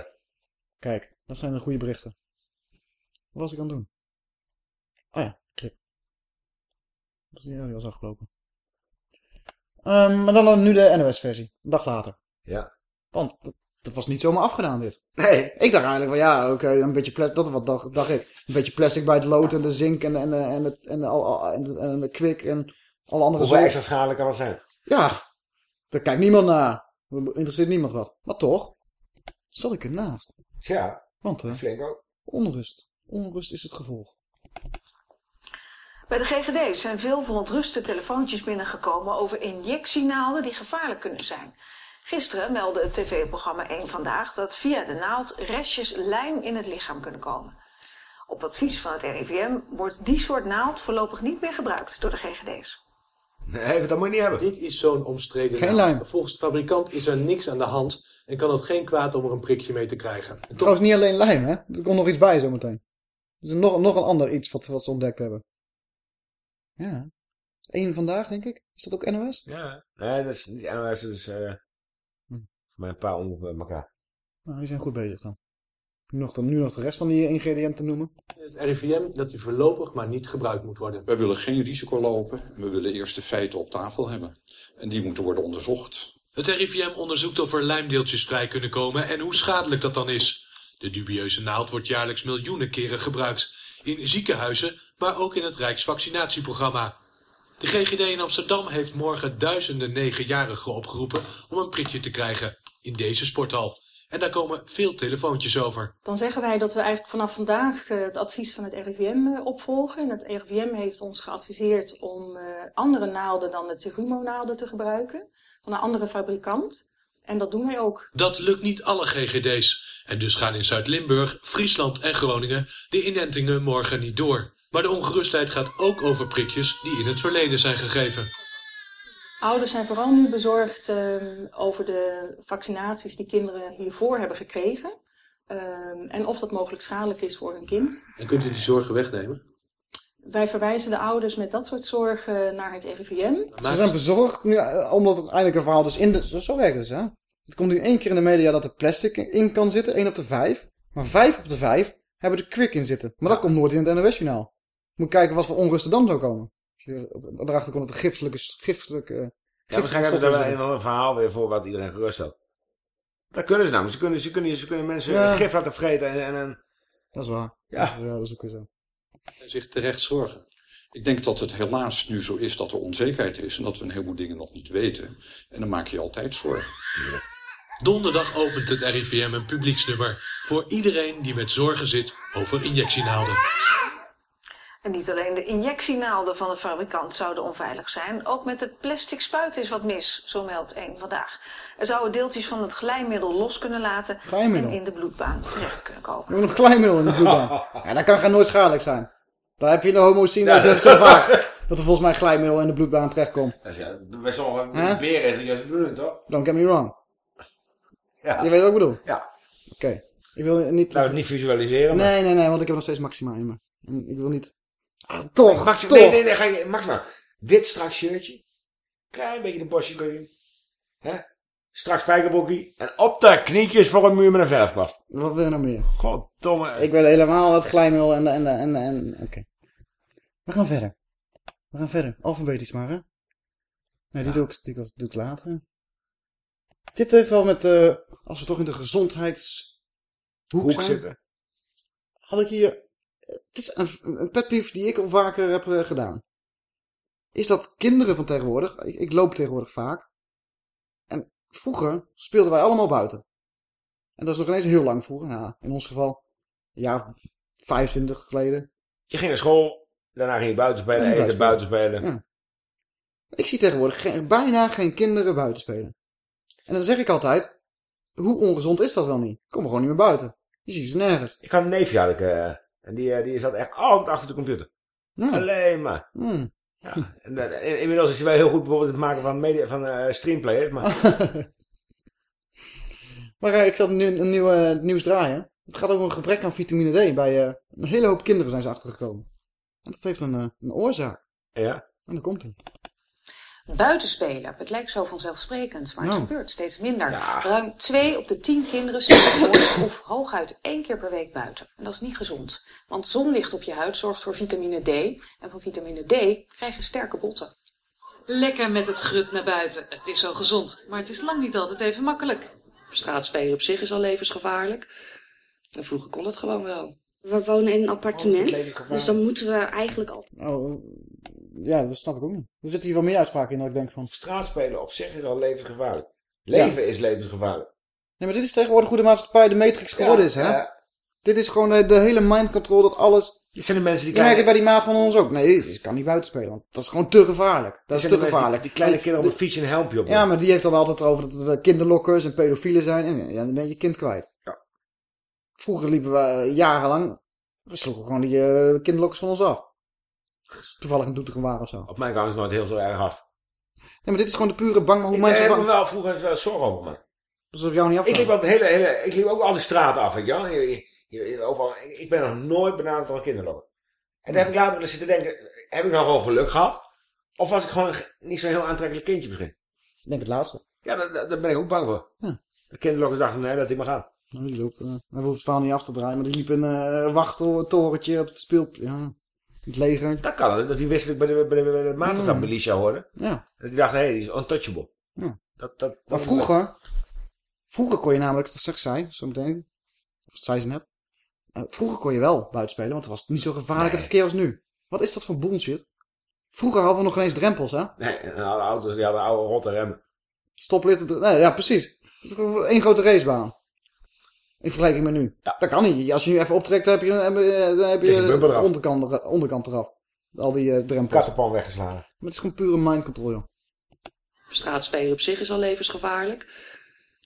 Kijk, dat zijn de goede berichten. Wat was ik aan het doen? Oh ja, klik. Dat is die, die was afgelopen. Ehm, maar dan, nu de NOS-versie. Een dag later. Ja. Want dat, dat was niet zomaar afgedaan, dit. Nee. Ik dacht eigenlijk van ja, oké, een beetje plastic. Dat wat dacht, dacht ik. Een beetje plastic bij het lood en de zink en, en, en, het, en, de, al- en, de, en de kwik en alle andere Hoeveel extra schadelijk kan dat zijn? Ja, daar kijkt niemand naar. Er interesseert niemand wat. Maar toch, zat ik ernaast. Ja, Want eh, flink ook. onrust. Onrust is het gevolg. Bij de GGD zijn veel verontruste telefoontjes binnengekomen over injectienaalden die gevaarlijk kunnen zijn. Gisteren meldde het tv-programma 1 Vandaag dat via de naald restjes lijm in het lichaam kunnen komen. Op advies van het RIVM wordt die soort naald voorlopig niet meer gebruikt door de GGD's. Nee, dat moet je niet hebben. Dit is zo'n omstreden Geen naald. lijm. Volgens de fabrikant is er niks aan de hand en kan het geen kwaad om er een prikje mee te krijgen. En toch Trouwens niet alleen lijm, hè. Er komt nog iets bij zometeen. Er is nog, nog een ander iets wat, wat ze ontdekt hebben. Ja. Eén vandaag, denk ik. Is dat ook NOS? Ja. Nee, dat is niet NOS, dat is eh Hm. maar een paar onder elkaar. Nou, die zijn goed bezig dan. Nu nog, de, nu nog de rest van die ingrediënten noemen. het RIVM dat die voorlopig maar niet gebruikt moet worden. Wij willen geen risico lopen. We willen eerst de feiten op tafel hebben. En die moeten worden onderzocht. Het RIVM onderzoekt of er lijmdeeltjes vrij kunnen komen en hoe schadelijk dat dan is. De dubieuze naald wordt jaarlijks miljoenen keren gebruikt. In ziekenhuizen, maar ook in het Rijksvaccinatieprogramma. De GGD in Amsterdam heeft morgen duizenden negenjarigen opgeroepen om een prikje te krijgen. In deze sporthal. En daar komen veel telefoontjes over. Dan zeggen wij dat we eigenlijk vanaf vandaag eh, het advies van het RIVM eh, opvolgen. En het RIVM heeft ons geadviseerd om eh, andere naalden dan de Terumo naalden te gebruiken. Van een andere fabrikant. En dat doen wij ook. Dat lukt niet alle GGD's. En dus gaan in Zuid-Limburg, Friesland en Groningen de inentingen morgen niet door. Maar de ongerustheid gaat ook over prikjes die in het verleden zijn gegeven. Ouders zijn vooral nu bezorgd ehm, over de vaccinaties die kinderen hiervoor hebben gekregen. Ehm, en of dat mogelijk schadelijk is voor hun kind. En kunt u die zorgen wegnemen? Wij verwijzen de ouders met dat soort zorgen naar het RIVM. Ze zijn bezorgd, nu, omdat er eindelijk een verhaal dus in de... Zo werkt het, hè? Het komt nu één keer in de media dat er plastic in kan zitten, 1 op de 5. Maar 5 op de 5 hebben er kwik in zitten. Maar dat komt nooit in het NOS-journaal. Moet kijken wat voor onrust er dan zou komen. Als je Erachter komt dat er giftige... giftige Ja, waarschijnlijk hebben ze daar wel een, een verhaal weer voor wat iedereen gerust had. Dat kunnen ze namelijk. Ze kunnen, ze kunnen, ze kunnen mensen Ja. gif laten vreten en... en, en Dat is waar. Ja. ja, dat is ook weer zo. En zich terecht zorgen. Ik denk dat het helaas nu zo is dat er onzekerheid is en dat we een heleboel dingen nog niet weten. En dan maak je je altijd zorgen. Donderdag opent het RIVM een publieksnummer voor iedereen die met zorgen zit over injectienaalden. En niet alleen de injectienaalden van de fabrikant zouden onveilig zijn, ook met de plastic spuit is wat mis, zo meldt één vandaag. Er zouden deeltjes van het glijmiddel los kunnen laten Glijmiddel? en in de bloedbaan terecht kunnen komen. Je moet nog glijmiddel in de bloedbaan. [LAUGHS] Ja, dat kan gaan nooit schadelijk zijn. Daar heb je in de dat het zo vaak. Dat er volgens mij glijmiddel in de bloedbaan terechtkomt. Is, ja, bij sommige Hè? beren is het juist de bedoeling, toch? Don't get me wrong. Ja. Je weet wat ik bedoel? Ja. Oké. Ik wil niet... Nou, het niet visualiseren, maar... Nee, nee, nee, want ik heb nog steeds Maxima in me. En ik wil niet... Ah, toch, Max, toch. Nee, nee, nee, ga je, Maxima. Wit strak shirtje. Klein beetje de bosje erin. Hè? Strak spijkerbroekie. En op de knietjes voor een muur met een verfkwast. Wat wil je nou meer? Goddomme. Ik wil helemaal het glijmiddel en... en, en, en Oké. We gaan verder. We gaan verder. Alfabetisch maar, hè? Nee, die, doe, ik, die doe ik later. Dit heeft wel met... eh, als we toch in de gezondheidshoek Hoek zitten. had ik hier... Het is een, een petpief die ik al vaker heb eh, gedaan. Is dat kinderen van tegenwoordig... Ik, ik loop tegenwoordig vaak. En vroeger speelden wij allemaal buiten. En dat is nog ineens heel lang vroeger. In ons geval... Ja, 25 geleden. Je ging naar school. Daarna ging je buiten spelen. En Eten, buiten spelen. Ja. Ik zie tegenwoordig geen- bijna geen kinderen buiten spelen. En dan zeg ik altijd, hoe ongezond is dat wel niet? Kom er gewoon niet meer buiten. Je ziet ze nergens. Ik had een neefje, had ik, eh, en die, eh, die zat echt altijd achter de computer. Alleen maar. Hmm. Ja. En, eh, in- inmiddels is hij wel heel goed bijvoorbeeld het maken van, media, van eh, streamplayers. Maar [LAUGHS] Maar ik zat nu een nieuwe eh, nieuws draaien. Het gaat over een gebrek aan vitamine D. Bij een hele hoop kinderen zijn ze achtergekomen. En dat heeft een, een oorzaak. Ja. En daar komt hij. Buitenspelen. Het lijkt zo vanzelfsprekend, maar het Nou. gebeurt steeds minder. Ruim 2 op de 10 kinderen spelen nooit of hooguit één keer per week buiten. En dat is niet gezond. Want zonlicht op je huid zorgt voor vitamine D. En van vitamine D krijg je sterke botten. Lekker met het grut naar buiten. Het is zo gezond, maar het is lang niet altijd even makkelijk. Straatspelen op zich is al levensgevaarlijk. En vroeger kon het gewoon wel. We wonen in een appartement, dus dan moeten we eigenlijk al... Oh, ja, dat snap ik ook niet. Er zitten hier wel meer uitspraken in dat ik denk van... straatspelen op zich is al levensgevaarlijk. Leven is levensgevaarlijk. Nee, maar dit is tegenwoordig hoe de maatschappij de matrix geworden is, hè? ja. Dit is gewoon de, de hele mind control dat alles... Dit zijn de mensen die Je merkt het bij die maat van ons ook. Nee, ik kan niet buiten spelen, want dat is gewoon te gevaarlijk. Dat is te gevaarlijk. Die, die kleine kinderen op de- een fiets een helmpje op. Ja, maar die heeft dan altijd over dat we kinderlokkers en pedofielen zijn. En ja, dan ben je je kind kwijt. Vroeger liepen we eh, jarenlang... We sloegen gewoon die eh, kinderlokkers van ons af. Toevallig een doetigen waren of zo. Op mij kwam het nooit heel zo erg af. Nee, maar dit is gewoon de pure bang maar hoe Ik mensen heb me wel vroeger wel zorgen over man. Dat is op jou niet af. Ik liep, hele, hele, ik liep ook al de straat af, weet je wel. Overal. Ik ben nog nooit benaderd door een kinderlokker. En dan heb ik later wel zitten denken, heb ik nou gewoon geluk gehad? Of was ik gewoon niet zo'n heel aantrekkelijk kindje misschien? Ik denk het laatste. Ja, daar, ben ik ook bang voor. Ja. De kinderlokkers dachten, nee, dat hij maar gaat. Nou, die loopt... eh, we hoeven het verhaal niet af te draaien, maar die liep in een uh, wachttorentje op het speel... Ja, het leger. Dat kan dat hij wist dat ik bij de, bij de, bij de maatschap Mm. militia hoorde. Ja. Dat hij dacht, hé, hey, die is untouchable. Ja. Dat, dat, Maar vroeger, vroeger kon je namelijk, dat zegt zij, zo meteen, of dat zei ze net, eh, vroeger kon je wel buiten spelen, want het was niet zo gevaarlijk het verkeer als nu. Wat is dat voor bullshit? Vroeger hadden we nog geen eens drempels, hè? Nee, alle auto's die hadden oude rotte remmen. Stoplichten, nee, ja precies. Eén grote racebaan. In vergelijking met nu. Dat kan niet. Als je nu even optrekt, dan heb je, heb je- dan heb je de onderkant, er- onderkant eraf. Al die eh, drempels. Kattenpan weggeslagen. Maar het is gewoon pure mind control, joh. Straatspelen op zich is al levensgevaarlijk.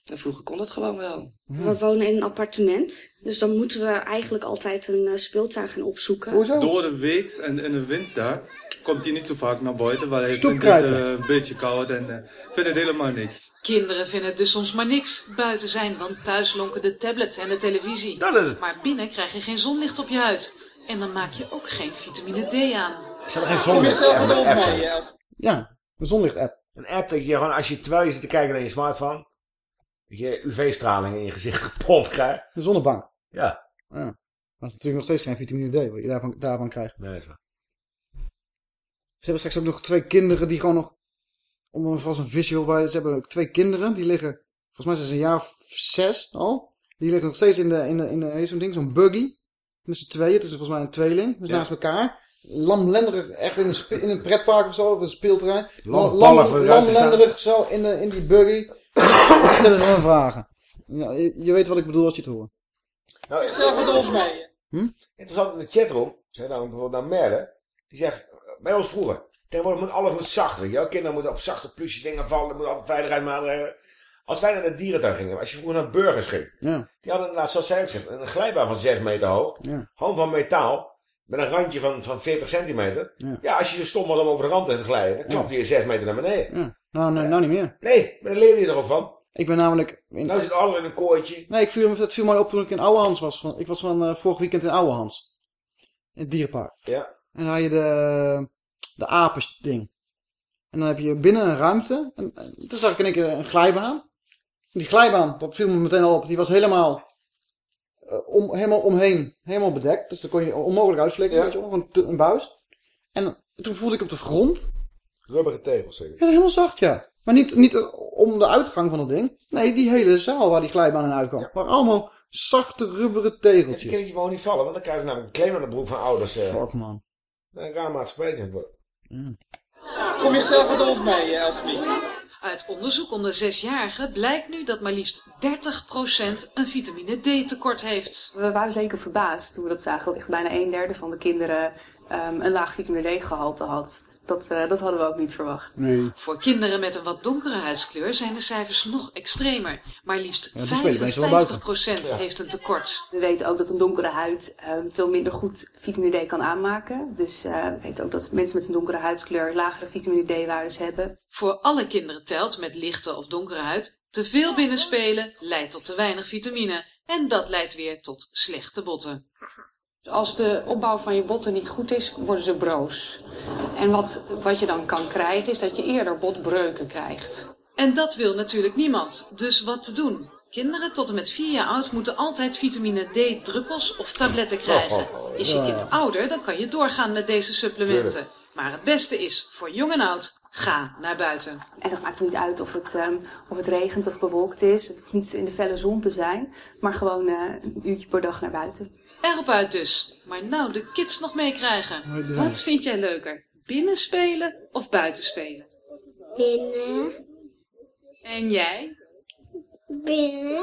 En vroeger kon dat gewoon wel. We wonen in een appartement, dus dan moeten we eigenlijk altijd een eh, speeltuin gaan opzoeken. Door de week en in de winter komt hij niet zo vaak naar buiten, want hij vindt het eh, een beetje koud en eh, vindt het helemaal niks. Kinderen vinden het dus soms maar niks buiten zijn, want thuis lonken de tablet en de televisie. Dat is het. Maar binnen krijg je geen zonlicht op je huid. En dan maak je ook geen vitamine D aan. Is er geen zonlicht? Ja, een app zijn. Ja, een zonlicht-app. Een app dat je gewoon, als je terwijl je zit te kijken naar je smartphone, dat je UV-straling in je gezicht [LAUGHS] gepompt krijgt. Een zonnebank. Ja. ja. Dat is natuurlijk nog steeds geen vitamine D wat je daarvan, daarvan krijgt. Nee, dat is waar. Ze hebben straks ook nog twee kinderen die gewoon nog... Om er vast een visual bij... Ze hebben ook twee kinderen die liggen... Volgens mij zijn ze een jaar of zes al. Die liggen nog steeds in de... In de, in de heet zo'n ding, zo'n buggy. Met z'n tweeën. Het is volgens mij een tweeling. Dus Ja. naast elkaar. Lamlenderig, echt in een, spe- in een pretpark of zo. Of een speelterrein. Lam-. Lamlenderig zo in, de, in die buggy. [COUGHS] Dan stellen ze dan vragen. Ja, je, je weet wat ik bedoel als je het hoort. Nou, Zelf met ons mee. Hm? Interessant in de chatroom, zei dan bijvoorbeeld naar Merle, die zegt, bij ons vroeger, tegenwoordig moet alles moet zacht, weet je wel. Kinderen moeten op zachte plusjes dingen vallen, er moeten altijd veiligheidsmaatregelen. Als wij naar de dierentuin gingen, als je vroeger naar burgers ging, Ja. die hadden inderdaad, zoals zij ook zegt, een glijbaan van 6 meter hoog, Ja. hand van metaal, met een randje van, van 40 centimeter. Ja. Ja, als je zo stom was om over de rand te glijden, dan klapt hij 6 meter naar beneden. Ja. Nou, nee, nou niet meer. Nee, maar dan leerde je er ook van. Ik ben namelijk... In... Nou zit alles in een kooitje. Nee, ik viel, dat viel mij op toen ik in Ouwehans was. Van, ik was van eh, vorig weekend in Ouwehans. In het dierenpark. Ja. En dan had je de, de apens ding. En dan heb je binnen een ruimte. En, en toen zag ik in één keer een glijbaan. En die glijbaan, dat viel me meteen al op. Die was helemaal, eh, om, helemaal omheen, helemaal bedekt. Dus dan kon je onmogelijk uitflikken, Ja. weet je wel. Gewoon te- een buis. En toen voelde ik op de grond. Rubberen tegels, zeg ik. Ja, helemaal zacht, ja. Maar niet, niet eh, om de uitgang van het ding. Nee, die hele zaal waar die glijbaan in uitkwam. Maar allemaal zachte rubberen tegeltjes. kindje gewoon niet vallen, want dan krijgen ze namelijk een claim aan de broek van ouders. eh. Fuck, man. Een raar maatschappij kan worden. Kom je zelf met ons mee, eh, Elsmie? Uit onderzoek onder zesjarigen blijkt nu dat maar liefst 30% een vitamine D tekort heeft. We waren zeker verbaasd toen we dat zagen, dat echt bijna een derde van de kinderen ehm, een laag vitamine D gehalte had. Dat, eh, dat hadden we ook niet verwacht. Nee. Voor kinderen met een wat donkere huidskleur zijn de cijfers nog extremer. Maar liefst Ja, die spelen meestal wel 55% heeft een tekort. We weten ook dat een donkere huid ehm, veel minder goed vitamine D kan aanmaken. Dus eh, we weten ook dat mensen met een donkere huidskleur lagere vitamine D-waardes hebben. Voor alle kinderen telt met lichte of donkere huid. Te veel binnenspelen leidt tot te weinig vitamine. En dat leidt weer tot slechte botten. Als de opbouw van je botten niet goed is, worden ze broos. En wat, wat je dan kan krijgen, is dat je eerder botbreuken krijgt. En dat wil natuurlijk niemand. Dus wat te doen? Kinderen tot en met 4 jaar oud moeten altijd vitamine D druppels of tabletten krijgen. Is je kind ouder, dan kan je doorgaan met deze supplementen. Maar het beste is, voor jong en oud, ga naar buiten. En dat maakt niet uit of het, ehm, of het regent of bewolkt is. Het hoeft niet in de felle zon te zijn. Maar gewoon eh, een uurtje per dag naar buiten. Erop uit dus. Maar nou de kids nog meekrijgen. Design. Wat vind jij leuker? Binnen spelen of buiten spelen? Binnen. En jij? Binnen.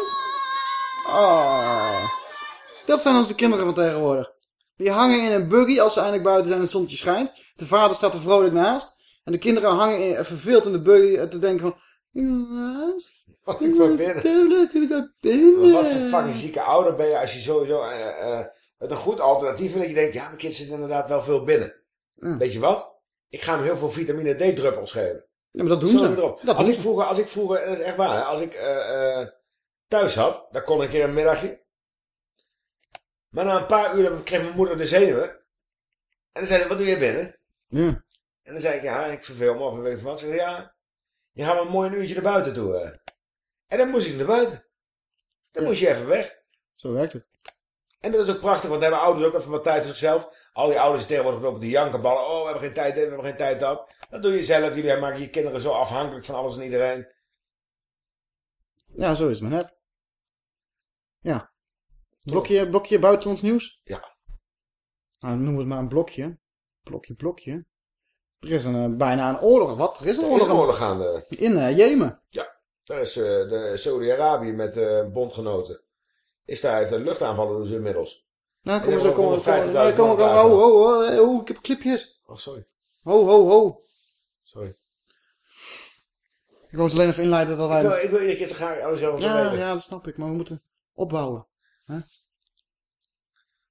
Oh. Dat zijn onze kinderen van tegenwoordig. Die hangen in een buggy als ze eindelijk buiten zijn en het zonnetje schijnt. De vader staat er vrolijk naast. En de kinderen hangen in, verveeld in de buggy te denken van... Jongens, Wat ik wil binnen. wat voor fucking zieke ouder ben je als je sowieso eh, eh, het een goed alternatief vindt. Dat je denkt, ja, mijn kind zit inderdaad wel veel binnen. Weet je wat? Ik ga hem heel veel vitamine D druppels geven. Ja, maar dat doen Zo ze. Dat als, doen ik vroeger, als ik vroeger, en dat is echt waar, hè, als ik eh, eh, thuis zat, dan kon ik een keer een middagje. Maar na een paar uur kreeg mijn moeder de zenuwen. En dan zei ze, wat doe je binnen? Ja. En dan zei ik, ja, ik verveel me of een weet ik wat. Ze zei, ja, je gaat maar een mooi uurtje naar buiten toe. eh. En dan moest ik naar buiten. Dan moest je even weg. Zo werkt het. En dat is ook prachtig, want dan hebben ouders ook even wat tijd voor zichzelf. Al die ouders die tegenwoordig op de jankenballen. Oh, we hebben geen tijd dit, we hebben geen tijd dat. Dat doe je zelf. Jullie maken je kinderen zo afhankelijk van alles en iedereen. Ja, zo is het maar net. Ja. Blokje, blokje buitenlands nieuws? Ja. Nou, noem het maar een blokje. Blokje, blokje. Er is een, eh, bijna een oorlog. Wat? Er is een is oorlog. een oorlog gaande. In eh, Jemen. Ja, daar is de Saudi-Arabië met bondgenoten. Is daar uit de luchtaanvallen dus inmiddels. Nou, kom eens, kom kom eens. 150.000 Nee, kom, man kom, klaar ho, staan. ho, ho, ho, ho, ik heb clipjes. Oh, sorry. Ho, ho, ho. Sorry. Ik wil het alleen even inleiden dat wij... Ik wil, ik wil iedere keer zo graag alles over ja, weten. ja, dat snap ik. Maar we moeten opbouwen.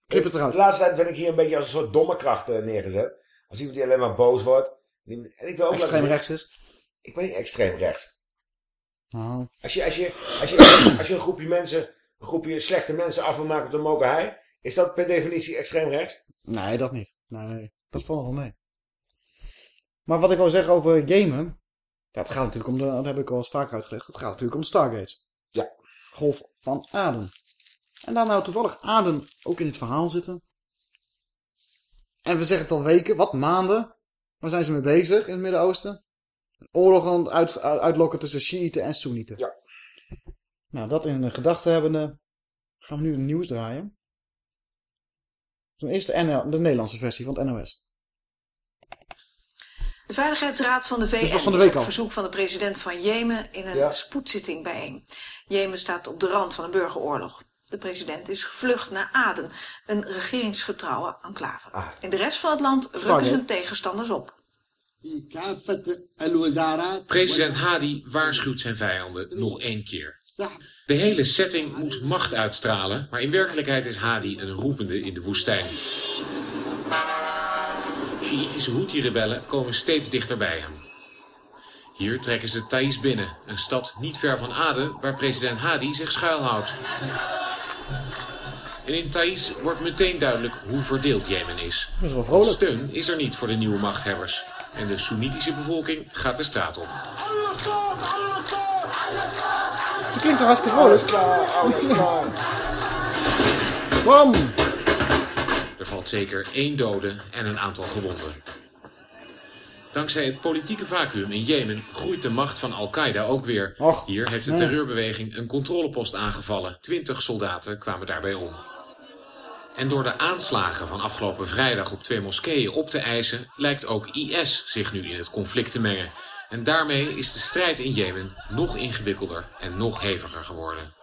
Knip het eruit. De laatste tijd ben ik hier een beetje als een soort domme kracht neergezet. Als iemand die alleen maar boos wordt. En ik wil ook Extreem laten rechts is. Ik ben niet extreem rechts. Nou, Als je, als je, als je, als je een groepje mensen, een groepje slechte mensen af wil maken op de mokerhei, is dat per definitie extreem rechts? nee, dat niet. Nee, dat valt wel mee. Maar wat ik wil zeggen over gamen. Het gaat natuurlijk om de, dat heb ik al eens vaak uitgelegd. Het gaat natuurlijk om de Stargates. Ja. Golf van Aden. En daar nou toevallig Aden ook in het verhaal zitten. En we zeggen het al weken, wat maanden. Waar zijn ze mee bezig in het Midden-Oosten? Een oorlog aan het uit, uitlokken tussen Shiiten en Soenieten. Ja. Nou, dat in de gedachten hebbende gaan we nu het nieuws draaien. Toen eerst de, NL, de Nederlandse versie van het NOS. De Veiligheidsraad van de VN van de is week op verzoek van de president van Jemen in een Ja. spoedzitting bijeen. Jemen staat op de rand van een burgeroorlog. De president is gevlucht naar Aden, een regeringsgetrouwe enclave. Ah. In de rest van het land rukken zijn tegenstanders op. President Hadi waarschuwt zijn vijanden nog één keer. De hele setting moet macht uitstralen, maar in werkelijkheid is Hadi een roepende in de woestijn. Sjiitische Houthi-rebellen komen steeds dichter bij hem. Hier trekken ze Thais binnen, een stad niet ver van Aden waar president Hadi zich schuilhoudt. En in Thais wordt meteen duidelijk hoe verdeeld Jemen is. Dat is wel vrolijk. Steun is er niet voor de nieuwe machthebbers. En de Soenitische bevolking gaat de straat op. Het klinkt toch hartstikke vrolijk? Bam! Er valt zeker één dode en een aantal gewonden. Dankzij het politieke vacuüm in Jemen groeit de macht van Al-Qaeda ook weer. Hier heeft de terreurbeweging een controlepost aangevallen. Twintig soldaten kwamen daarbij om. En door de aanslagen van afgelopen vrijdag op twee moskeeën op te eisen... lijkt ook IS zich nu in het conflict te mengen. En daarmee is de strijd in Jemen nog ingewikkelder en nog heviger geworden.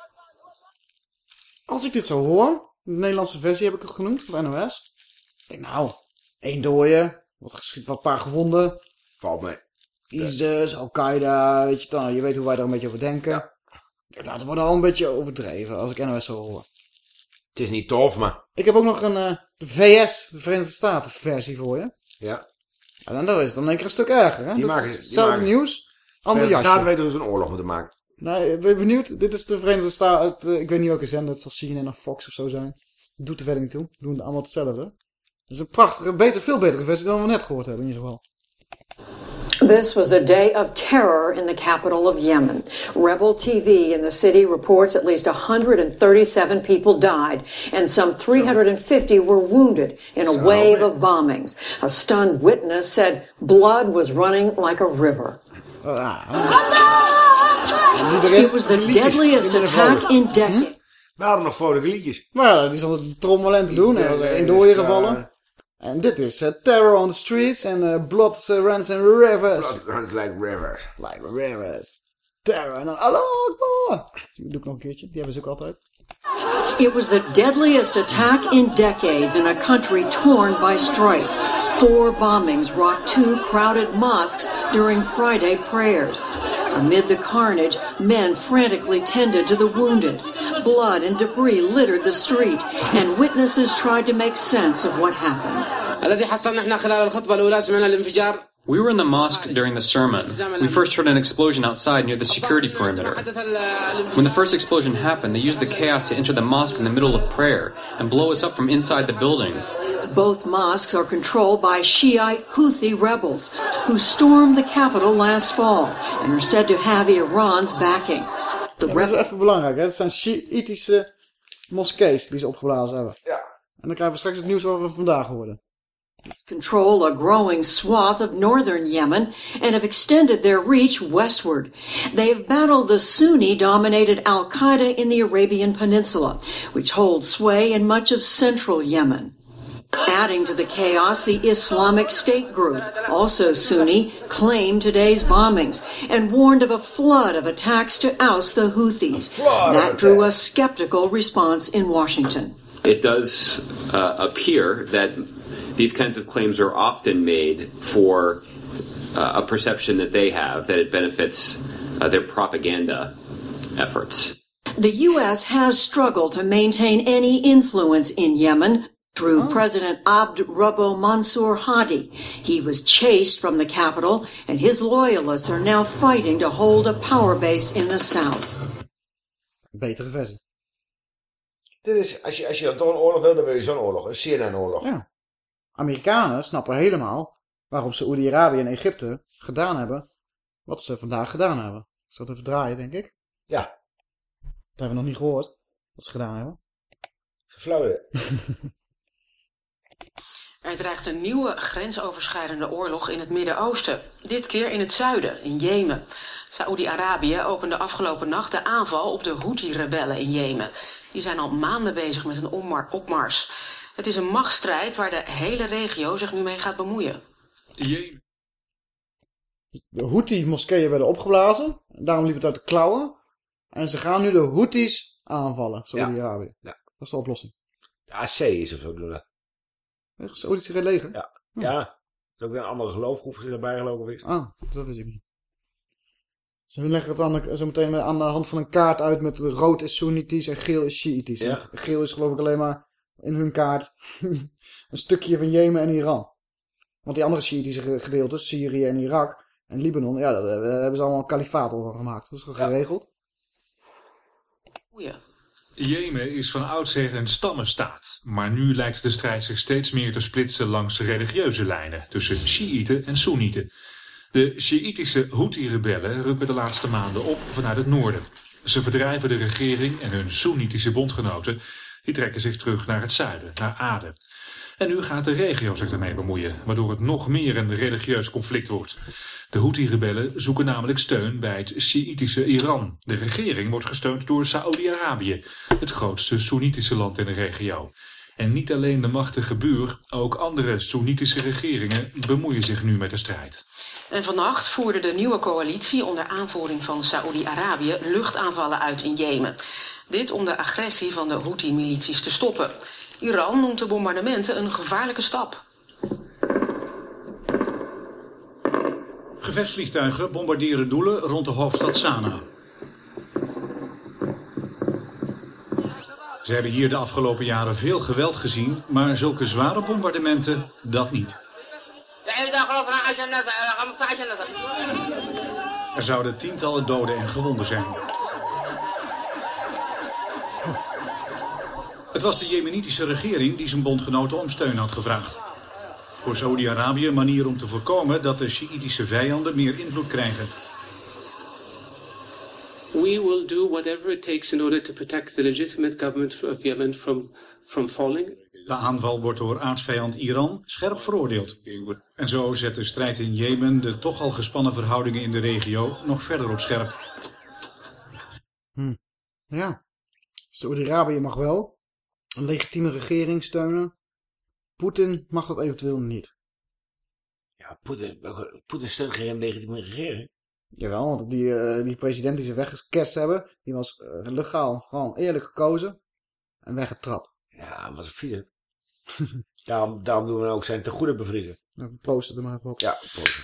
Als ik dit zo hoor, de Nederlandse versie heb ik het genoemd, van NOS. Ik denk nou, één dooie, wat, wat paar gewonden. Valt mee. ISIS, Al-Qaeda, weet je dan, je weet hoe wij daar een beetje over denken. Ik denk, Nou, dat wordt al een beetje overdreven als ik NOS zo hoor. Het is niet tof, maar... Ik heb ook nog een eh, de VS, de Verenigde Staten versie voor je. Ja. En dan is het dan één keer een stuk erger, hè? Die is maken- hetzelfde maken- nieuws, ander De jasje. staat weten hoe ze een oorlog moeten maken. Nou, ben je benieuwd? Dit is de Verenigde Staten. eh, ik weet niet welke zender. Het zal CNN of Fox of zo zijn. Doet er verder niet toe. Doen het allemaal hetzelfde. Het is een prachtige, beter, veel betere versie dan we net gehoord hebben in ieder geval. This was a day of terror in the capital of Yemen. Rebel TV in the city reports at least 137 people died and some 350 were wounded in a wave of bombings. A stunned witness said blood was running like a river. It was the deadliest attack in decades. We hadden nog vrolijke liedjes. Maar ja, die stonden te trommelen en te doen. En was één dooie gevallen. En dit is eh, Terror on the Streets and eh, Blood uh, Runs in Rivers. Blood runs like rivers. Like rivers. Terror. En dan Allah Akbar. Die doe ik nog een keertje. Die hebben ze ook altijd. It was the deadliest attack in decades in a country torn by strife. Four bombings rocked two crowded mosques during Friday prayers. Amid the carnage, men frantically tended to the wounded. Blood and debris littered the street, and witnesses tried to make sense of what happened. We were in the mosque during the sermon. We first heard an explosion outside near the security perimeter. When the first explosion happened, they used the chaos to enter the mosque in the middle of prayer and blow us up from inside the building. Both mosques are controlled by Shiite Houthi rebels who stormed the capital last fall and are said to have Iran's backing. The Ja, dat is wel even belangrijk. Hè? Het zijn Shiïtische moskees die ze opgeblazen hebben. Ja. En dan krijgen we straks het nieuws wat we vandaag hoorden. control a growing swath of northern Yemen and have extended their reach westward. They have battled the Sunni dominated Al Qaeda in the Arabian Peninsula, which holds sway in much of central Yemen. Adding to the chaos, the Islamic State group, also Sunni, claimed today's bombings and warned of a flood of attacks to oust the Houthis. That drew a skeptical response in Washington. It does uh, appear that these kinds of claims are often made for uh, a perception that they have that it benefits uh, their propaganda efforts. The U.S. has struggled to maintain any influence in Yemen through President Abd Rabbo Mansour Hadi. He was chased from the capital, and his loyalists are now fighting to hold a power base in the south. Betere versie. Dit is, als je, als je dan toch een oorlog wil, dan wil je zo'n oorlog. Een CNN-oorlog. Ja. Amerikanen snappen helemaal waarom Saoedi-Arabië en Egypte gedaan hebben wat ze vandaag gedaan hebben. Ik zal het even draaien, denk ik. Ja. Dat hebben we nog niet gehoord, wat ze gedaan hebben. Geflauwde. [LAUGHS] Er dreigt een nieuwe grensoverschrijdende oorlog in het Midden-Oosten. Dit keer in het zuiden, in Jemen. Saoedi-Arabië opende afgelopen nacht de aanval op de Houthi-rebellen in Jemen. Die zijn al maanden bezig met een opmars. Het is een machtsstrijd waar de hele regio zich nu mee gaat bemoeien. Jemen. De Houthi-moskeeën werden opgeblazen. Daarom liep het uit de klauwen. En ze gaan nu de Houthis aanvallen, Saoedi-Arabië. Ja. Dat is de oplossing. De AC is of zo bedoel ik. Het Saoedische leger? Ja. Ja. Er is ook weer een andere geloofgroep die erbij gelopen is. Ah, dat wist ik niet. Ze leggen het aan de, zo meteen aan de hand van een kaart uit met rood is Soenitisch en geel is Shiïtisch. Ja. Geel is geloof ik alleen maar in hun kaart [LAUGHS] een stukje van Jemen en Iran. Want die andere Shiïtische gedeeltes, Syrië en Irak en Libanon, ja, daar hebben ze allemaal een kalifaat over gemaakt. Dat is toch geregeld? Goeie. Jemen is van oudsher een stammenstaat, maar nu lijkt de strijd zich steeds meer te splitsen langs religieuze lijnen tussen Shiiten en Soenieten. De Sjiitische Houthi-rebellen rukken de laatste maanden op vanuit het noorden. Ze verdrijven de regering en hun Soenitische bondgenoten. Die trekken zich terug naar het zuiden, naar Aden. En nu gaat de regio zich ermee bemoeien, waardoor het nog meer een religieus conflict wordt. De Houthi-rebellen zoeken namelijk steun bij het Sjiitische Iran. De regering wordt gesteund door Saoedi-Arabië, het grootste Soenitische land in de regio. En niet alleen de machtige buur, ook andere Soenitische regeringen bemoeien zich nu met de strijd. En vannacht voerde de nieuwe coalitie onder aanvoering van Saoedi-Arabië luchtaanvallen uit in Jemen. Dit om de agressie van de Houthi-milities te stoppen. Iran noemt de bombardementen een gevaarlijke stap. Gevechtsvliegtuigen bombarderen doelen rond de hoofdstad Sanaa. Ze hebben hier de afgelopen jaren veel geweld gezien, maar zulke zware bombardementen, dat niet. Er zouden tientallen doden en gewonden zijn. Het was de jemenitische regering die zijn bondgenoten om steun had gevraagd. Voor Saoedi-Arabië een manier om te voorkomen dat de Sjiïtische vijanden meer invloed krijgen. We will do whatever it takes in order to protect the legitimate government of Yemen from, from falling. De aanval wordt door aardsvijand Iran scherp veroordeeld. En zo zet de strijd in Jemen de toch al gespannen verhoudingen in de regio nog verder op scherp. Hm. Ja. Saoedi-Arabië mag wel een legitieme regering steunen. Poetin mag dat eventueel niet. Ja, Poetin, Poetin steunt geen legitieme regering. Jawel, want die, eh, die president die ze weggekest hebben, die was eh, legaal, gewoon eerlijk gekozen en weggetrapt. Ja, wat een vieze. [LAUGHS] daarom, daarom doen we ook zijn te goede bevriezen. Even proosten er maar even op. Ja, proosten.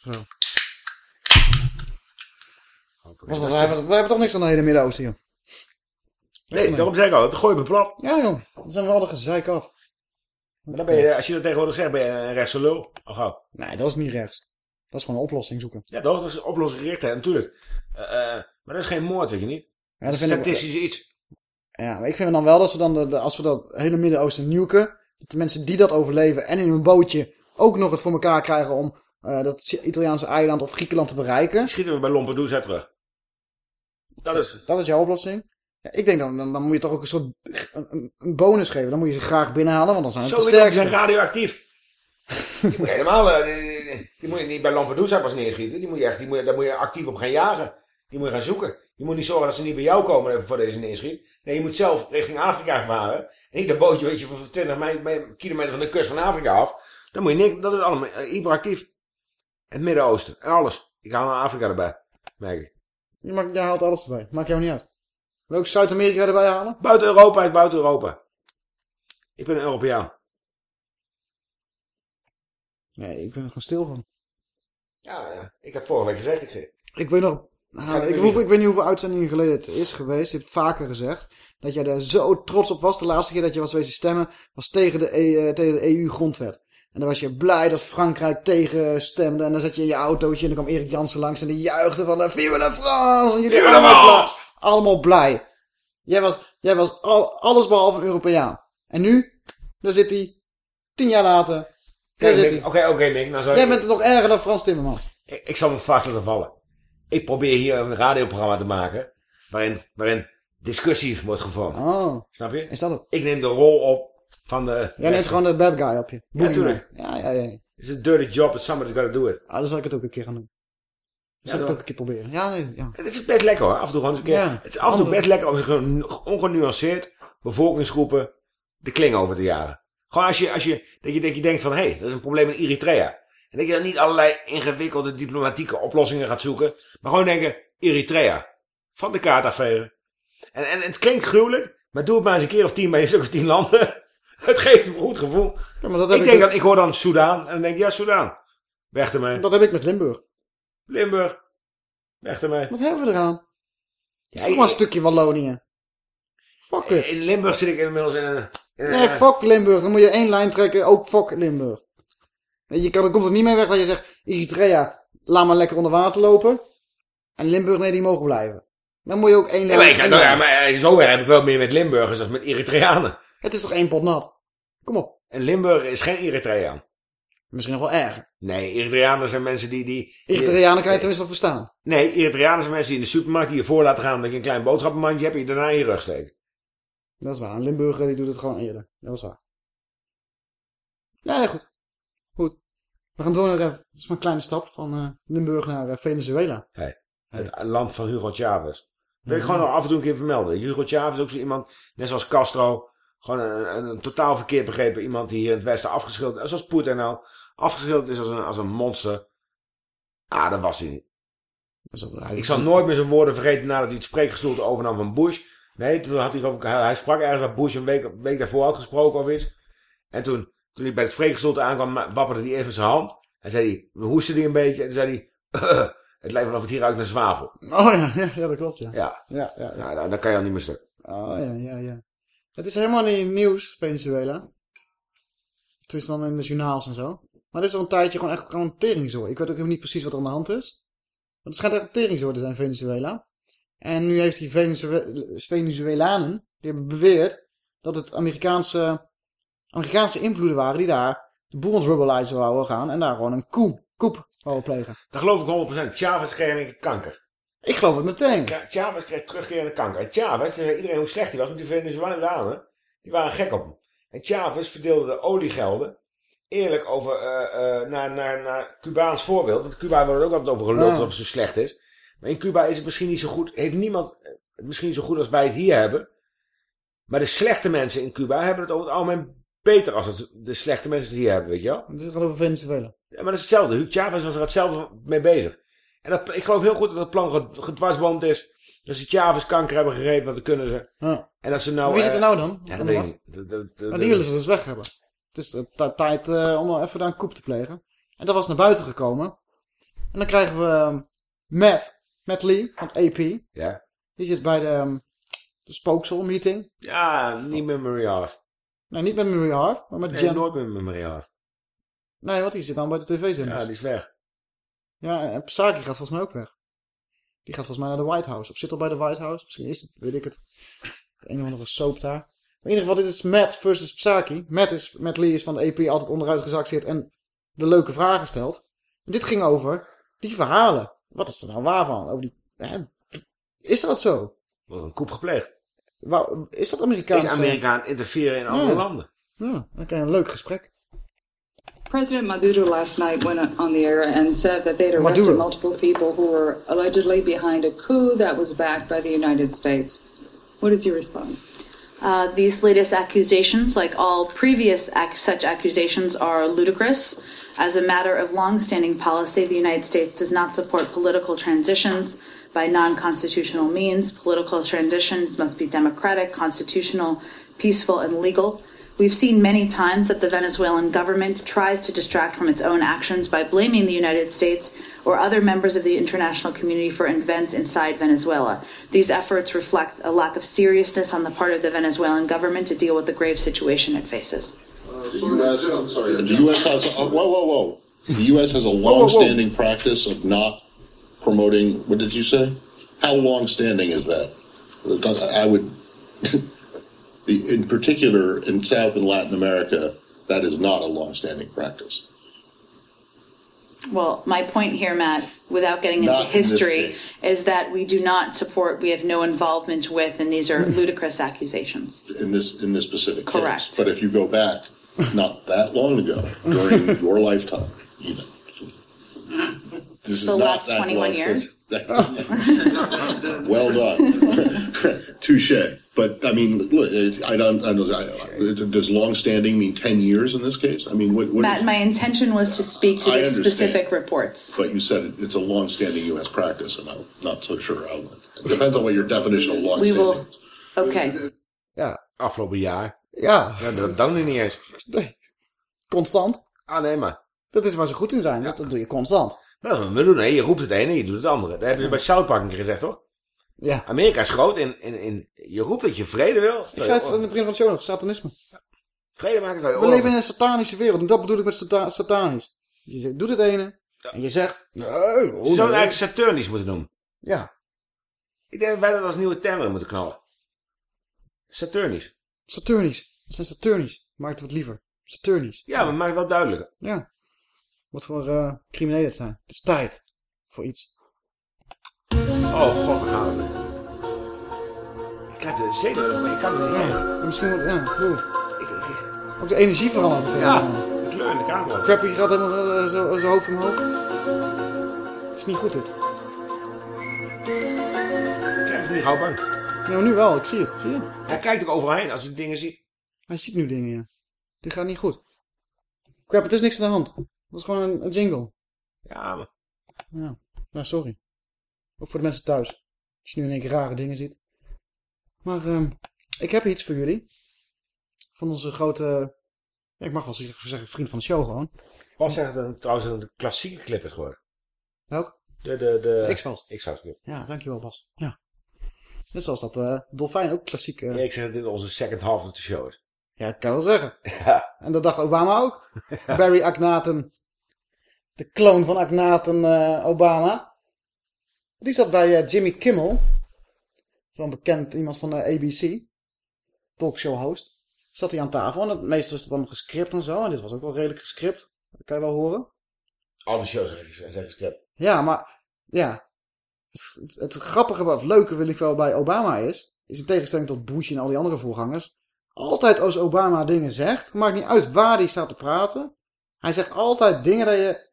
Zo. Want wij, hebben, wij hebben toch niks aan de hele Midden-Oosten, joh. Nee, daarom zeg ik al, het gooi me plat. Ja, joh. Dan zijn we al de gezeik af. Maar dan ben je, als je dat tegenwoordig zegt, ben je een rechtse lul. Al gauw. Nee, dat is niet rechts. Dat is gewoon een oplossing zoeken. Ja, toch? Dat is oplossingsgerichtheid, natuurlijk. Uh, uh, maar dat is geen moord, weet je niet? Ja, dat vind Statistisch ik... iets. Ja, maar ik vind dan wel dat ze dan, de, de, als we dat hele Midden-Oosten nuken, dat de mensen die dat overleven en in hun bootje ook nog het voor elkaar krijgen om uh, dat Italiaanse eiland of Griekenland te bereiken. Schieten we bij Lampedusa terug. Dat is... Dat is jouw oplossing. Ja, ik denk dan, dan, dan moet je toch ook een soort een, een bonus geven. Dan moet je ze graag binnenhalen, want dan zijn ze Zo het sterkste. zijn radioactief. [LAUGHS] die moet je helemaal, die, die, die, moet je niet bij Lampedusa pas neerschieten. Die moet je echt, die moet je, daar moet je actief op gaan jagen. Die moet je gaan zoeken. Je moet niet zorgen dat ze niet bij jou komen voor deze neerschiet. Nee, je moet zelf richting Afrika varen. En niet dat bootje, weet je, van 20 kilometer van de kust van Afrika af. Dan moet je niks, dat is allemaal uh, hyperactief. Het Midden-Oosten en alles. Ik haal naar Afrika erbij, merk ik. Je, maakt, je haalt alles erbij. Maakt jou niet uit. Wil ook Zuid-Amerika erbij halen? Buiten Europa is buiten Europa. Ik ben een Europeaan. Nee, ik ben er gewoon stil van. Ja, ja. Ik heb vorige week gezegd, ik, ik weet nog, Nou, ik, hoef, ik weet niet hoeveel uitzendingen geleden het is geweest. Je hebt vaker gezegd dat jij daar zo trots op was. De laatste keer dat je was wezen stemmen was tegen de, E- eh, tegen de EU-grondwet. En dan was je blij dat Frankrijk tegen stemde. En dan zat je in je autootje en dan kwam Erik Jansen langs en die juichte van eh, Vive la France! En jullie Vive la France! Allemaal blij. Jij was, jij was al, alles behalve een Europeaan. En nu, daar zit hij, tien jaar later, daar Kijk, zit Mick, hij. Oké, oké, Mick. Nou, zou Jij ik- bent nog erger dan Frans Timmermans. Ik, ik zal me vast laten vallen. Ik probeer hier een radioprogramma te maken. Waarin, waarin discussie wordt gevormd. Oh. Snap je? Is dat het? Ik neem de rol op van de... Jij neemt gewoon de bad guy op je. Ja, Boogeyman. tuurlijk. Ja, ja, ja. It's a dirty job, but somebody's got to do it. Ah, dan zal ik het ook een keer gaan doen. Ja, ik het ook een keer proberen. Ja, nee, ja. Het is best lekker hoor, af en toe gewoon eens een keer. Ja. Het is af en toe best lekker om zich ongenuanceerd bevolkingsgroepen de kling over te jagen. Gewoon als je, als je, dat je, dat je denkt van, hé, hey, dat is een probleem in Eritrea. En dat je dan niet allerlei ingewikkelde diplomatieke oplossingen gaat zoeken. Maar gewoon denken, Eritrea. Van de kaart afvegen. En, en het klinkt gruwelijk, maar doe het maar eens een keer of tien bij een stuk of tien landen. [LAUGHS] het geeft een goed gevoel. Ja, maar dat heb ik ik denk dat, ik hoor dan Soudaan en dan denk ik, ja, Soudaan. Weg ermee. Dat heb ik met Limburg. Limburg. Weg ermee. Wat hebben we eraan? Ja, toch maar een stukje Wallonië. Fuck it. In Limburg zit ik inmiddels in een... in een- Nee, fuck Limburg. Dan moet je één lijn trekken. Ook fuck Limburg. Weet Je kan, er komt er niet mee weg dat je zegt... Eritrea, laat maar lekker onder water lopen. En Limburg, nee, die mogen blijven. Dan moet je ook één lijn... maar, ik, één nou, ja, lijn. maar eh, zover heb ik wel meer met Limburgers dan met Eritreanen. Het is toch één pot nat? Kom op. En Limburg is geen Eritreaan. Misschien nog wel erger. Nee, Eritreanen zijn mensen die... die Eritreanen kan je tenminste wel verstaan. Nee, Eritreanen zijn mensen die in de supermarkt die je voor laten gaan omdat je een klein boodschappenmandje hebt en je daarna in je rug steekt. Dat is waar. Een Limburger die doet het gewoon eerder. Dat is waar. Ja, ja, goed. Goed. We gaan door naar... eh, Dat is maar een kleine stap van eh, Limburg naar eh, Venezuela. Hey, Het land van Hugo Chavez. Wil ik gewoon nog af en toe een keer vermelden. Hugo Chavez is ook zo iemand, net zoals Castro, gewoon een, een, een totaal verkeerd begrepen iemand die hier in het Westen afgeschilderd is, zoals Poetin nou, afgeschilderd is als een, als een monster. Ah, dat was hij niet. Ik zal nooit meer zijn woorden vergeten nadat hij het spreekgestoelte overnam van Bush. Nee, toen had hij, ik- hij, sprak ergens wat Bush een week, een week daarvoor had gesproken of iets. En toen, toen hij bij het spreekgestoelte aankwam, wapperde hij eerst met zijn hand. En zei hij, hoestte hij een beetje. En toen zei hij, het lijkt wel of het hier ruikt naar zwavel. Oh ja, ja, ja, dat klopt, ja. Ja. Ja, ja, ja. Nou, dan, dan kan je al niet meer stuk. Oh ja, ja, ja. Het is helemaal niet nieuws, Venezuela. Het is dan in de journaals en zo. Maar dit is al een tijdje gewoon echt gewoon een teringzooi. Ik weet ook helemaal niet precies wat er aan de hand is. Maar het schijnt echt een teringzooi te zijn, Venezuela. En nu heeft die Venezue- Venezuelanen, die hebben beweerd dat het Amerikaanse, Amerikaanse invloeden waren die daar de boel ontrubbelizen wouden gaan en daar gewoon een coup, coup wouden plegen. Dat geloof ik 100%. Chavez kreeg in keer kanker. Ik geloof het meteen. Ja, Chavez kreeg terugkerende kanker. En Chavez, zei iedereen hoe slecht hij was, want die Venezolanen, die waren gek op hem. En Chavez verdeelde de oliegelden eerlijk over, eh, eh, naar, naar, naar Cubaans voorbeeld. Want Cuba wordt er ook altijd over geluld of het zo slecht is. Maar in Cuba is het misschien niet zo goed, heeft niemand het misschien zo goed als wij het hier hebben. Maar de slechte mensen in Cuba hebben het over het algemeen beter als het, de slechte mensen het hier hebben, weet je wel. Het gaat over Venezuela. Ja, maar dat is hetzelfde. Hugo Chavez was er hetzelfde mee bezig. En dat, ik geloof heel goed dat het plan ge- gedwarsboomd is. Dat ze Chavez kanker hebben gegeven, want dat kunnen ze. Ja. En dat ze nou... Wie zit er eh, nou dan? Ja, dat weet ik niet. Maar die willen ze dus weg hebben. Het is eh, tijd eh, om wel even daar een coup te plegen. En dat was naar buiten gekomen. En dan krijgen we ehm, Matt, Matt Lee van het AP. Ja. Die zit bij de, ehm, de spooksel meeting. Ja, niet met Marie. Nee, niet met Marie maar met Nee, Jen. nooit met Marie. Nee, want die zit dan bij de tv-zenders. Ja, die is weg. Ja, en Psaki gaat volgens mij ook weg. Die gaat volgens mij naar de White House. Of zit al bij de White House. Misschien is het, weet ik het. Een of andere soap daar. Maar in ieder geval, dit is Matt versus Psaki. Matt, is, Matt Lee is van de EP altijd onderuit gezakt zit en de leuke vragen stelt. En dit ging over die verhalen. Wat is er nou waar van? Over die, hè, is dat zo? Wordt een koep gepleegd. Is dat Amerikaans? Is Amerikaan interfereren in Ja. andere landen. Ja, dan krijg je een leuk gesprek. President Maduro last night went on the air and said that they'd arrested Maduro. multiple people who were allegedly behind a coup that was backed by the United States. What is your response? Uh, these latest accusations, like all previous ac- such accusations, are ludicrous. As a matter of long-standing policy, the United States does not support political transitions by non-constitutional means. Political transitions must be democratic, constitutional, peaceful, and legal. We've seen many times that the Venezuelan government tries to distract from its own actions by blaming the United States or other members of the international community for events inside Venezuela. These efforts reflect a lack of seriousness on the part of the Venezuelan government to deal with the grave situation it faces. The U.S. I'm sorry. The U.S. Oh, has a, whoa, whoa, whoa. The U.S. has a long-standing practice of not promoting. What did you say? How long-standing is that? I would. [LAUGHS] in particular, in South and Latin America, that is not a long-standing practice. Well, my point here, Matt, without getting into Not in history, case. is that we do not support, we have no involvement with, and these are [LAUGHS] ludicrous accusations. in this in this specific Correct. case. But if you go back, not that long ago, during [LAUGHS] your lifetime, even. This is The not last that 21 long years? since- [LAUGHS] [LAUGHS] well done, [LAUGHS] touche. But I mean, look, I don't. I don't I, does long-standing mean ten years in this case? I mean, what? what Matt, is- my intention was to speak to I the specific reports. but you said it, it's a long-standing U.S. practice, and I'm not so sure. How, it depends on what your definition of We long-standing. will. Okay. Ja. Afgelopen jaar. Ja. ja dat, dan niet eens. Nee. Constant. Ah, nee, maar. Dat is waar ze goed in zijn. Dat, dat doe je constant. Dat wat we doen. Hè. Je roept het ene en je doet het andere. Dat hebben ze bij South Park een keer gezegd, hoor. Ja. Amerika is groot in... Je roept dat je vrede wil. Ik zei het in het begin van de show nog. Satanisme. Vrede maken We leven in een satanische wereld. En dat bedoel ik met sata- satanisch. Je zegt, doet het ene. En je zegt... Nee, oh, Ze zouden nee. eigenlijk Saturnisch moeten noemen. Ja. Ik denk dat wij dat als nieuwe term moeten knallen. Saturnisch. Saturnisch. Dat zijn Saturnisch. Maakt het wat liever. Saturnisch. Ja, maar maak het wel duidelijker. Ja. Wat voor eh criminelen het zijn. Het is tijd. Voor iets. Oh god, we gaan. Ik krijg de zenuwen, maar ik kan het niet. Ja. En misschien... wel- Ja. Oeh. Ook de energie verandert meteen. Ja, de kleur in de kamer. Crappy gaat helemaal eh, zo- zijn hoofd omhoog. Is niet goed dit. Ik krijg het niet gauw bang. Nou, nu wel. Ik zie het. Zie je? Hij kijkt ook overal heen als hij dingen ziet. Hij ziet nu dingen, ja. Dit gaat niet goed. Crap, het is niks aan de hand. Is gewoon een, een jingle. Ja, maar... Ja. Nou, sorry. Ook voor de mensen thuis. Als je nu in één keer rare dingen ziet. Maar ehm, ik heb iets voor jullie. Van onze grote... Ja, ik mag wel zeggen vriend van de show gewoon. Bas zegt dat het trouwens een klassieke clip is geworden. Welk? De, de, de... X-Files. X-Files clip. Ja, dankjewel Bas. Ja. Net zoals dat eh dolfijn ook klassiek... Ja, ik zeg dat dit onze second half of the show is. Ja, dat kan wel zeggen. Ja. En dat dacht Obama ook. Barry Agnaten. De kloon van Agnaten eh, Obama. Die zat bij eh, Jimmy Kimmel. Zo'n bekend iemand van de ABC. Talkshow host. Zat hij aan tafel. En het meeste is het allemaal gescript en zo. En dit was ook wel redelijk gescript. Dat kan je wel horen. Alle shows zijn gescript. Ja, maar ja. Het, het, het grappige of leuke wil ik wel bij Obama is. Is in tegenstelling tot Bush en al die andere voorgangers. Altijd als Obama dingen zegt. Maakt niet uit waar hij staat te praten. Hij zegt altijd dingen dat je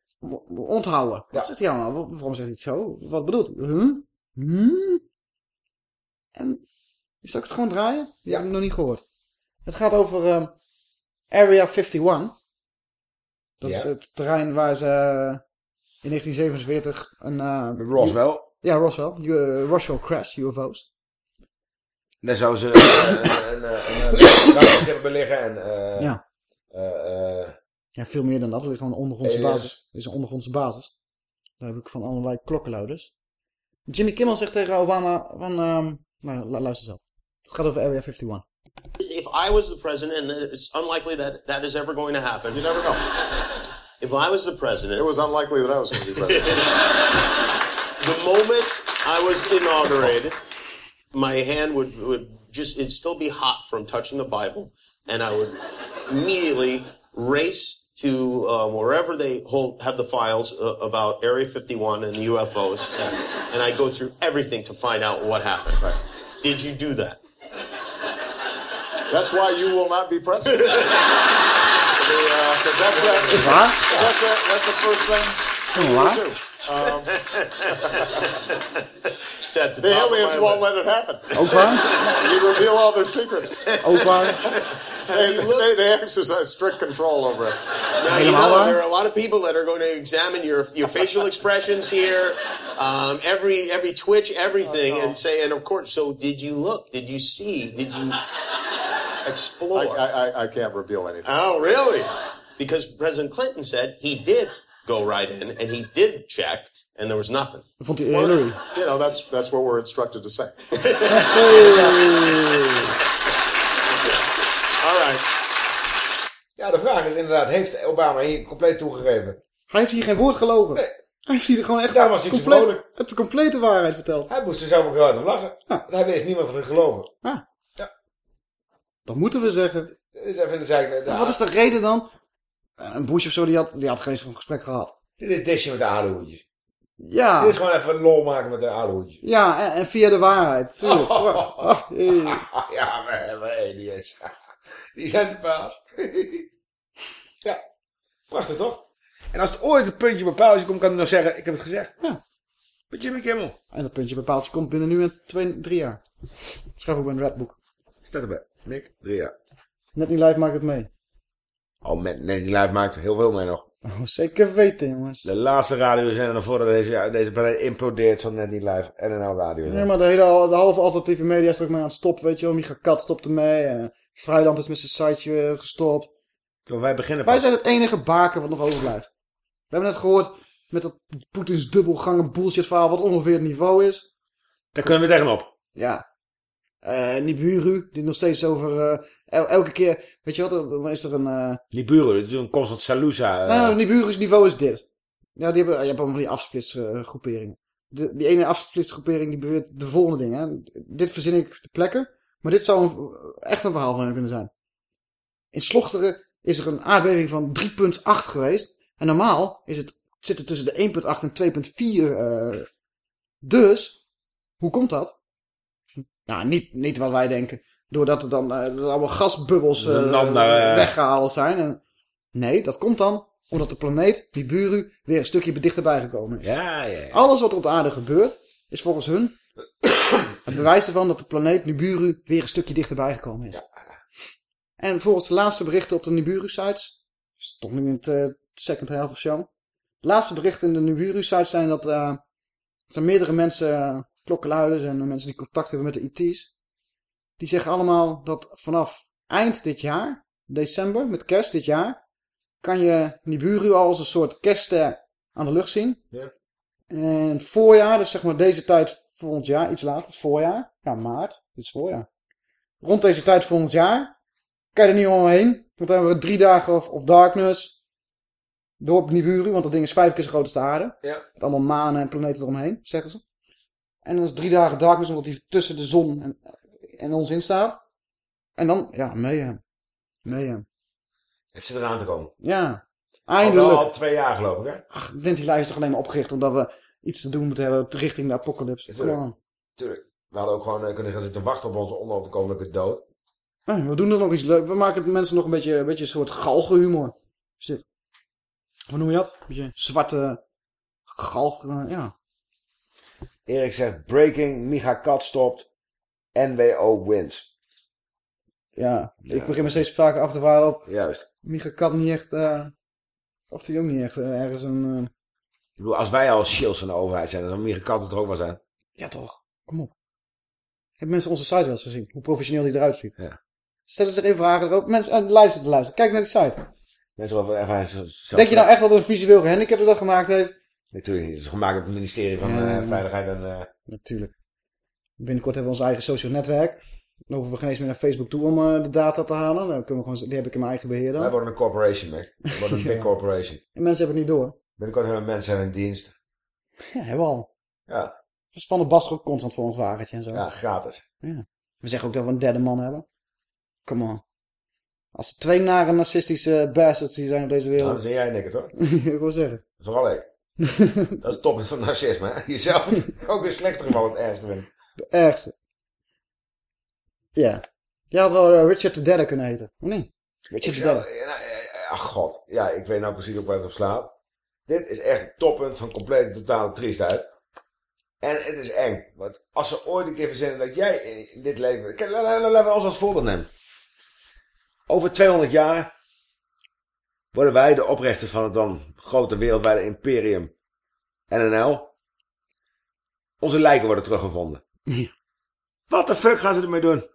onthouden. Wat zegt hij allemaal? Wa- Waarom zegt hij het zo? Wat bedoelt hij? Huh? Huh? En zal ik het gewoon draaien? Die heb ik nog niet gehoord. Het gaat over ehm, Area 51. Dat is Ja. het terrein waar ze eh, in 1947 een... eh, Roswell. Ja, Roswell. U- Roswell crash, UFO's. Daar zou ze [COUGHS] eh, een, een, een, een ruimteschip bij liggen en... eh, Ja. eh, eh, Ja, veel meer dan dat. Het is gewoon een ondergrondse basis. Is een ondergrondse basis. Daar heb ik van allerlei klokkenluiders. Jimmy Kimmel zegt tegen Obama van... ehm, nou, lu- luister zelf. Het gaat over Area 51. If I was the president, and it's unlikely that that is ever going to happen. You never know. If I was the president, It was unlikely that I was going to be president. [LAUGHS] the moment I was inaugurated, my hand would would just it'd still be hot from touching the Bible, and I would immediately race to um, wherever they hold have the files uh, about Area 51 and the UFOs, and, and I go through everything to find out what happened. Did you do that? That's why you will not be president. [LAUGHS] The, uh, 'cause that's, that, Is waar? that's, that, that's the first thing Helemaal you waar? do. Um, It's at the the top of aliens my won't list. let it happen. Ook waar? You reveal all their secrets. Ook waar? [LAUGHS] They, they, they exercise strict control over us. Now, you know, there are a lot of people that are going to examine your, your facial expressions here, um, every every twitch, everything, and say, and of course, so did you look? Did you see? Did you explore. I, I, I can't reveal anything. Oh, really? Because President Clinton said he did go right in and he did check and there was nothing. Dat vond hij Well, Hillary. You know, that's that's what we're instructed to say. All right. Ja, de vraag is inderdaad, heeft Obama hier compleet toegegeven? Hij heeft hier geen woord gelogen. Hij heeft hier gewoon echt Daar was hij compleet, het de complete waarheid verteld. Hij moest er zelf ook heel hard om lachen. Hij wist niemand van te geloven. Dan moeten we zeggen. Is even in de wat is de reden dan? Eh, Een Bush of zo, die had, die had geen zo'n gesprek gehad. Dit is disje met de aardehoedjes. Ja. Dit is gewoon even lol maken met de aardehoedjes. Ja, en, en via de waarheid. Tuurlijk. Oh. [LAUGHS] Ja, we hebben. [LAUGHS] Die zijn de baas. [LAUGHS] ja, prachtig toch? En als het ooit een puntje bepaalt, komt, kan ik nog zeggen, ik heb het gezegd. Ja. Met Jimmy Kimmel. En dat puntje bepaalt je komt binnen nu en twee, drie jaar. Schrijf ook bij een redboek. Staat erbij. Nick, drie jaar. Net niet live maakt het mee. Oh, met, nee, die live maakt heel veel mee nog. Oh, zeker weten, jongens. De laatste radiozender voordat deze, deze planeet implodeert, zo net niet live. NNL Radio. Ja, maar de hele de halve alternatieve media is er ook mee aan het stoppen, weet je wel. Micha Kat stopt ermee. en Vrijland is met zijn siteje gestopt. Wij beginnen Wij pas. zijn het enige baken wat nog overblijft. We hebben net gehoord met dat Poetins dubbelgangen bullshit verhaal wat ongeveer het niveau is. Daar kunnen we tegenop. Ja. Eh Nibiru, die nog steeds over... eh, el- elke keer, weet je wat, dan is er een... eh Nibiru, dat is een constant Salusa. eh, nou, Nibiru's niveau is dit. Ja, die hebben, je hebt allemaal van die afsplitsgroeperingen. De, die ene afsplitsgroepering die beweert de volgende dingen. Hè. Dit verzin ik de plekken. Maar dit zou een, echt een verhaal van kunnen zijn. In Slochteren is er een aardbeving van 3,8 geweest. En normaal is het, zit het tussen de 1,8 en 2,4. eh dus, hoe komt dat? Nou, niet, niet wat wij denken. Doordat er dan eh, er allemaal gasbubbels eh, eh, weggehaald zijn. En, nee, dat komt dan omdat de planeet, Nibiru, weer een stukje dichterbij gekomen is. Ja, ja, ja. Alles wat er op de aarde gebeurt, is volgens hun [COUGHS] het bewijs ervan dat de planeet Nibiru weer een stukje dichterbij gekomen is. En volgens de laatste berichten op de Nibiru-sites, stond nu in het eh, second half of zo. De laatste berichten in de Nibiru-sites zijn dat eh, er zijn meerdere mensen, uh, klokkenluiders en mensen die contact hebben met de IT's. Die zeggen allemaal dat vanaf eind dit jaar, december, met kerst dit jaar, kan je Nibiru al als een soort kerstster aan de lucht zien. Ja. En voorjaar, dus zeg maar deze tijd volgend jaar, iets later, het voorjaar. Ja, maart, dit is voorjaar. Rond deze tijd volgend jaar kan je er niet omheen. Want dan hebben we drie dagen of, of darkness door op Nibiru, want dat ding is vijf keer zo groot als de aarde. Ja. Met allemaal manen en planeten eromheen, zeggen ze. En dan is drie dagen darkness, omdat die tussen de zon en, en ons in staat. En dan, ja, mayhem. Mayhem. Het zit eraan te komen. Ja, Al, eindelijk. wel al twee jaar geloof ik, hè? Ach, Ventilatie is toch alleen maar opgericht omdat we iets te doen moeten hebben richting de apocalypse. On. Tuurlijk. We hadden ook gewoon eh, kunnen gaan zitten wachten op onze onoverkomelijke dood. Nee, we doen er nog iets leuks. We maken mensen nog een beetje, een beetje een soort galgenhumor. Is dit? Hoe noem je dat? Een beetje zwarte galgen, ja. Erik zegt, breaking, Micha Kat stopt, NWO wins. Ja, ik begin me steeds vaker af te vragen op. Juist. Micha Kat niet echt, eh of die ook niet echt eh, ergens een... eh, Ik bedoel, als wij al shields van de overheid zijn, dan zal Micha Kat het er ook wel zijn. Ja toch, kom op. Hebben mensen onze site wel eens gezien? Hoe professioneel die eruit ziet? Ja. Stellen zich even vragen erop. Mensen, uh, luister te luisteren. Kijk naar die site. Mensen wel even zo- Denk je nou echt dat een visueel gehandicapte dat gemaakt heeft? Natuurlijk niet. Het is gemaakt door het ministerie van Ja. Veiligheid en... Natuurlijk. Binnenkort hebben we ons eigen social netwerk. Dan hoeven we geen eens meer naar Facebook toe om eh, de data te halen. Dan kunnen we gewoon, die heb ik in mijn eigen beheer dan. wij worden een corporation, Mick. We [LAUGHS] worden een big corporation. En mensen hebben het niet door. Binnenkort hebben mensen in dienst. Ja, hebben we al. Ja. We spannen Bas ook constant voor ons wagentje en zo. Ja, gratis. Ja. We zeggen ook dat we een derde man hebben. Come on. Als er twee nare narcistische bastards die zijn op deze Nou, wereld. dan zijn jij en ik het hoor. [LAUGHS] ik wil zeggen. Vooral ik. [LAUGHS] dat is top van narcisme, hè? Jezelf ook een slechter geval het ergste vinden. De ergste. Ja. Je had wel eh, Richard de derde kunnen heten. Of niet? Richard de zou, derde. ja, nou, ach god, ja, ik weet nou precies ook waar het op slaat. Dit is echt het toppunt van complete totale triestheid. En het is eng. Want als ze ooit een keer verzinnen dat jij in dit leven... Kijk, la- la- la- Laten we ons als voorbeeld nemen. Over 200 jaar worden wij de oprichters van het dan grote wereldwijde imperium NNL. Onze lijken worden teruggevonden. Wat de fuck gaan ze ermee doen?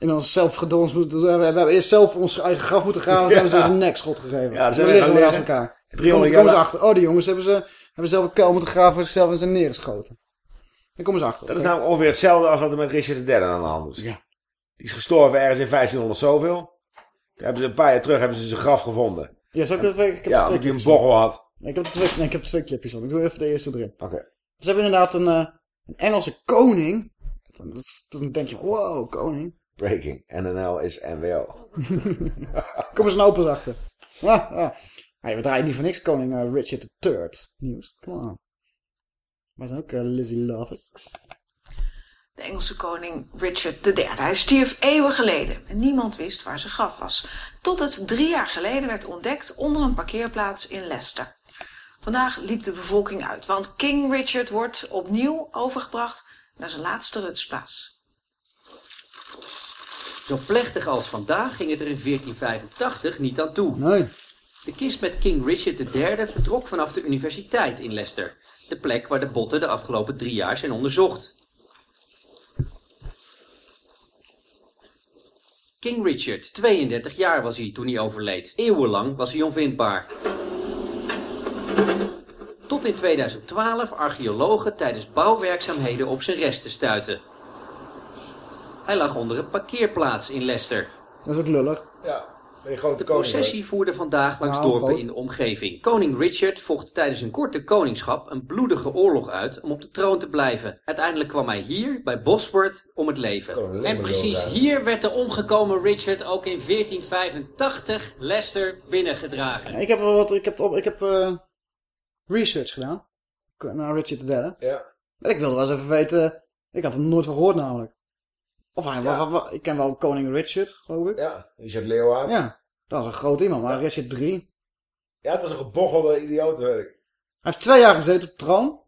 in ons zelfgedons moeten... We hebben, we hebben eerst zelf ons eigen graf moeten graven. en Ja. hebben ze ons een nekschot gegeven. Ja, daar dan we liggen we gaan naast elkaar. Dan 300 komen, komen ze jaar achter. Oh, die jongens hebben, ze, hebben zelf een kuil moeten graven zichzelf en zijn neergeschoten. Dan komen ze achter. Dat is namelijk ongeveer hetzelfde als wat er met Richard III aan de hand is. Ja. Die is gestorven ergens in 1500 zoveel. Toen hebben ze een paar jaar terug hebben ze zijn graf gevonden. Ja, zal ik dat ik heb Ja, omdat hij een bochel had. Ik heb, twee, nee, ik heb twee clipjes van. Ik doe even de eerste erin. Oké. Ze hebben inderdaad een, eh, een Engelse koning. Dan, dat- dan denk je, wow, koning. Breaking. NNL is NWO. [LAUGHS] Komen ze nou pas achter. Ah, ah. Hey, we draaien niet voor niks koning eh, Richard III nieuws. Come on. Maar zijn ook eh, Lizzie Lovers. De Engelse koning Richard III. Hij stierf eeuwen geleden en niemand wist waar zijn graf was. Tot het drie jaar geleden werd ontdekt onder een parkeerplaats in Leicester. Vandaag liep de bevolking uit, want King Richard wordt opnieuw overgebracht naar zijn laatste rutsplaats. Zo plechtig als vandaag ging het er in 1485 niet aan toe. Nee. De kist met King Richard III vertrok vanaf de universiteit in Leicester. De plek waar de botten de afgelopen drie jaar zijn onderzocht. King Richard, 32 jaar was hij toen hij overleed. Eeuwenlang was hij onvindbaar. Tot in 2012 archeologen tijdens bouwwerkzaamheden op zijn resten stuiten. Hij lag onder een parkeerplaats in Leicester. Dat is ook lullig. Ja, ben je grote De koning. processie voerde vandaag langs Nou, dorpen groot. in de omgeving. Koning Richard vocht tijdens een korte koningschap een bloedige oorlog uit om op de troon te blijven. Uiteindelijk kwam hij hier, bij Bosworth, om het leven. En precies hier werd de omgekomen Richard ook in 1485 Leicester binnengedragen. Ja, ik heb wel wat, ik heb, op, ik heb eh, research gedaan. Naar Richard III. Ja. En ik wilde wel eens even weten, ik had er nooit van gehoord namelijk. Of hij, wa- wa- wa- ik ken wel koning Richard, geloof ik. Ja, Richard Leeuwen. Ja, dat was een groot iemand, maar Richard III. Ja, het was een gebochelde idioot, weet ik. Hij heeft twee jaar gezeten op de troon.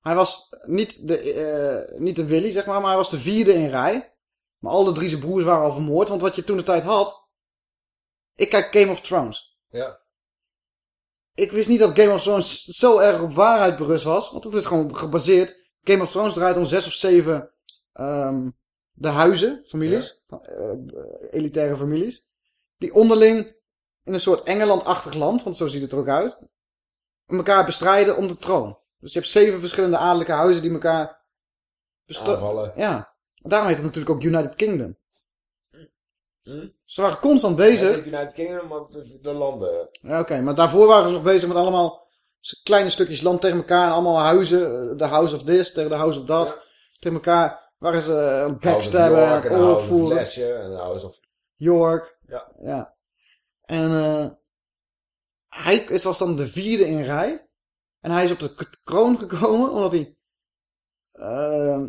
Hij was niet de, eh, niet de Willy, zeg maar, maar hij was de vierde in rij. Maar alle drie zijn broers waren al vermoord, want wat je toen de tijd had... Ik kijk Game of Thrones. Ja. Ik wist niet dat Game of Thrones zo erg op waarheid berust was, want het is gewoon gebaseerd... Game of Thrones draait om zes of zeven ehm, de huizen, families, eh, elitaire families, die onderling in een soort Engeland-achtig land, want zo ziet het er ook uit, elkaar bestrijden om de troon. Dus je hebt zeven verschillende adellijke huizen die elkaar Aanvallen. Ja. Daarom heet het natuurlijk ook United Kingdom. Hm? Ze waren constant Ja, bezig. niet United Kingdom, maar de, de landen. Ja, oké. Maar daarvoor waren ze nog bezig met allemaal kleine stukjes land tegen elkaar. En allemaal huizen. eh, De house of this tegen de house of that. Tegen elkaar waren ze eh, aan het backstabben. York aan en het de oorlog voeren. En de House of... York. Ja. ja. En eh hij is- was dan de vierde in rij. En hij is op de kroon gekomen omdat hij... eh,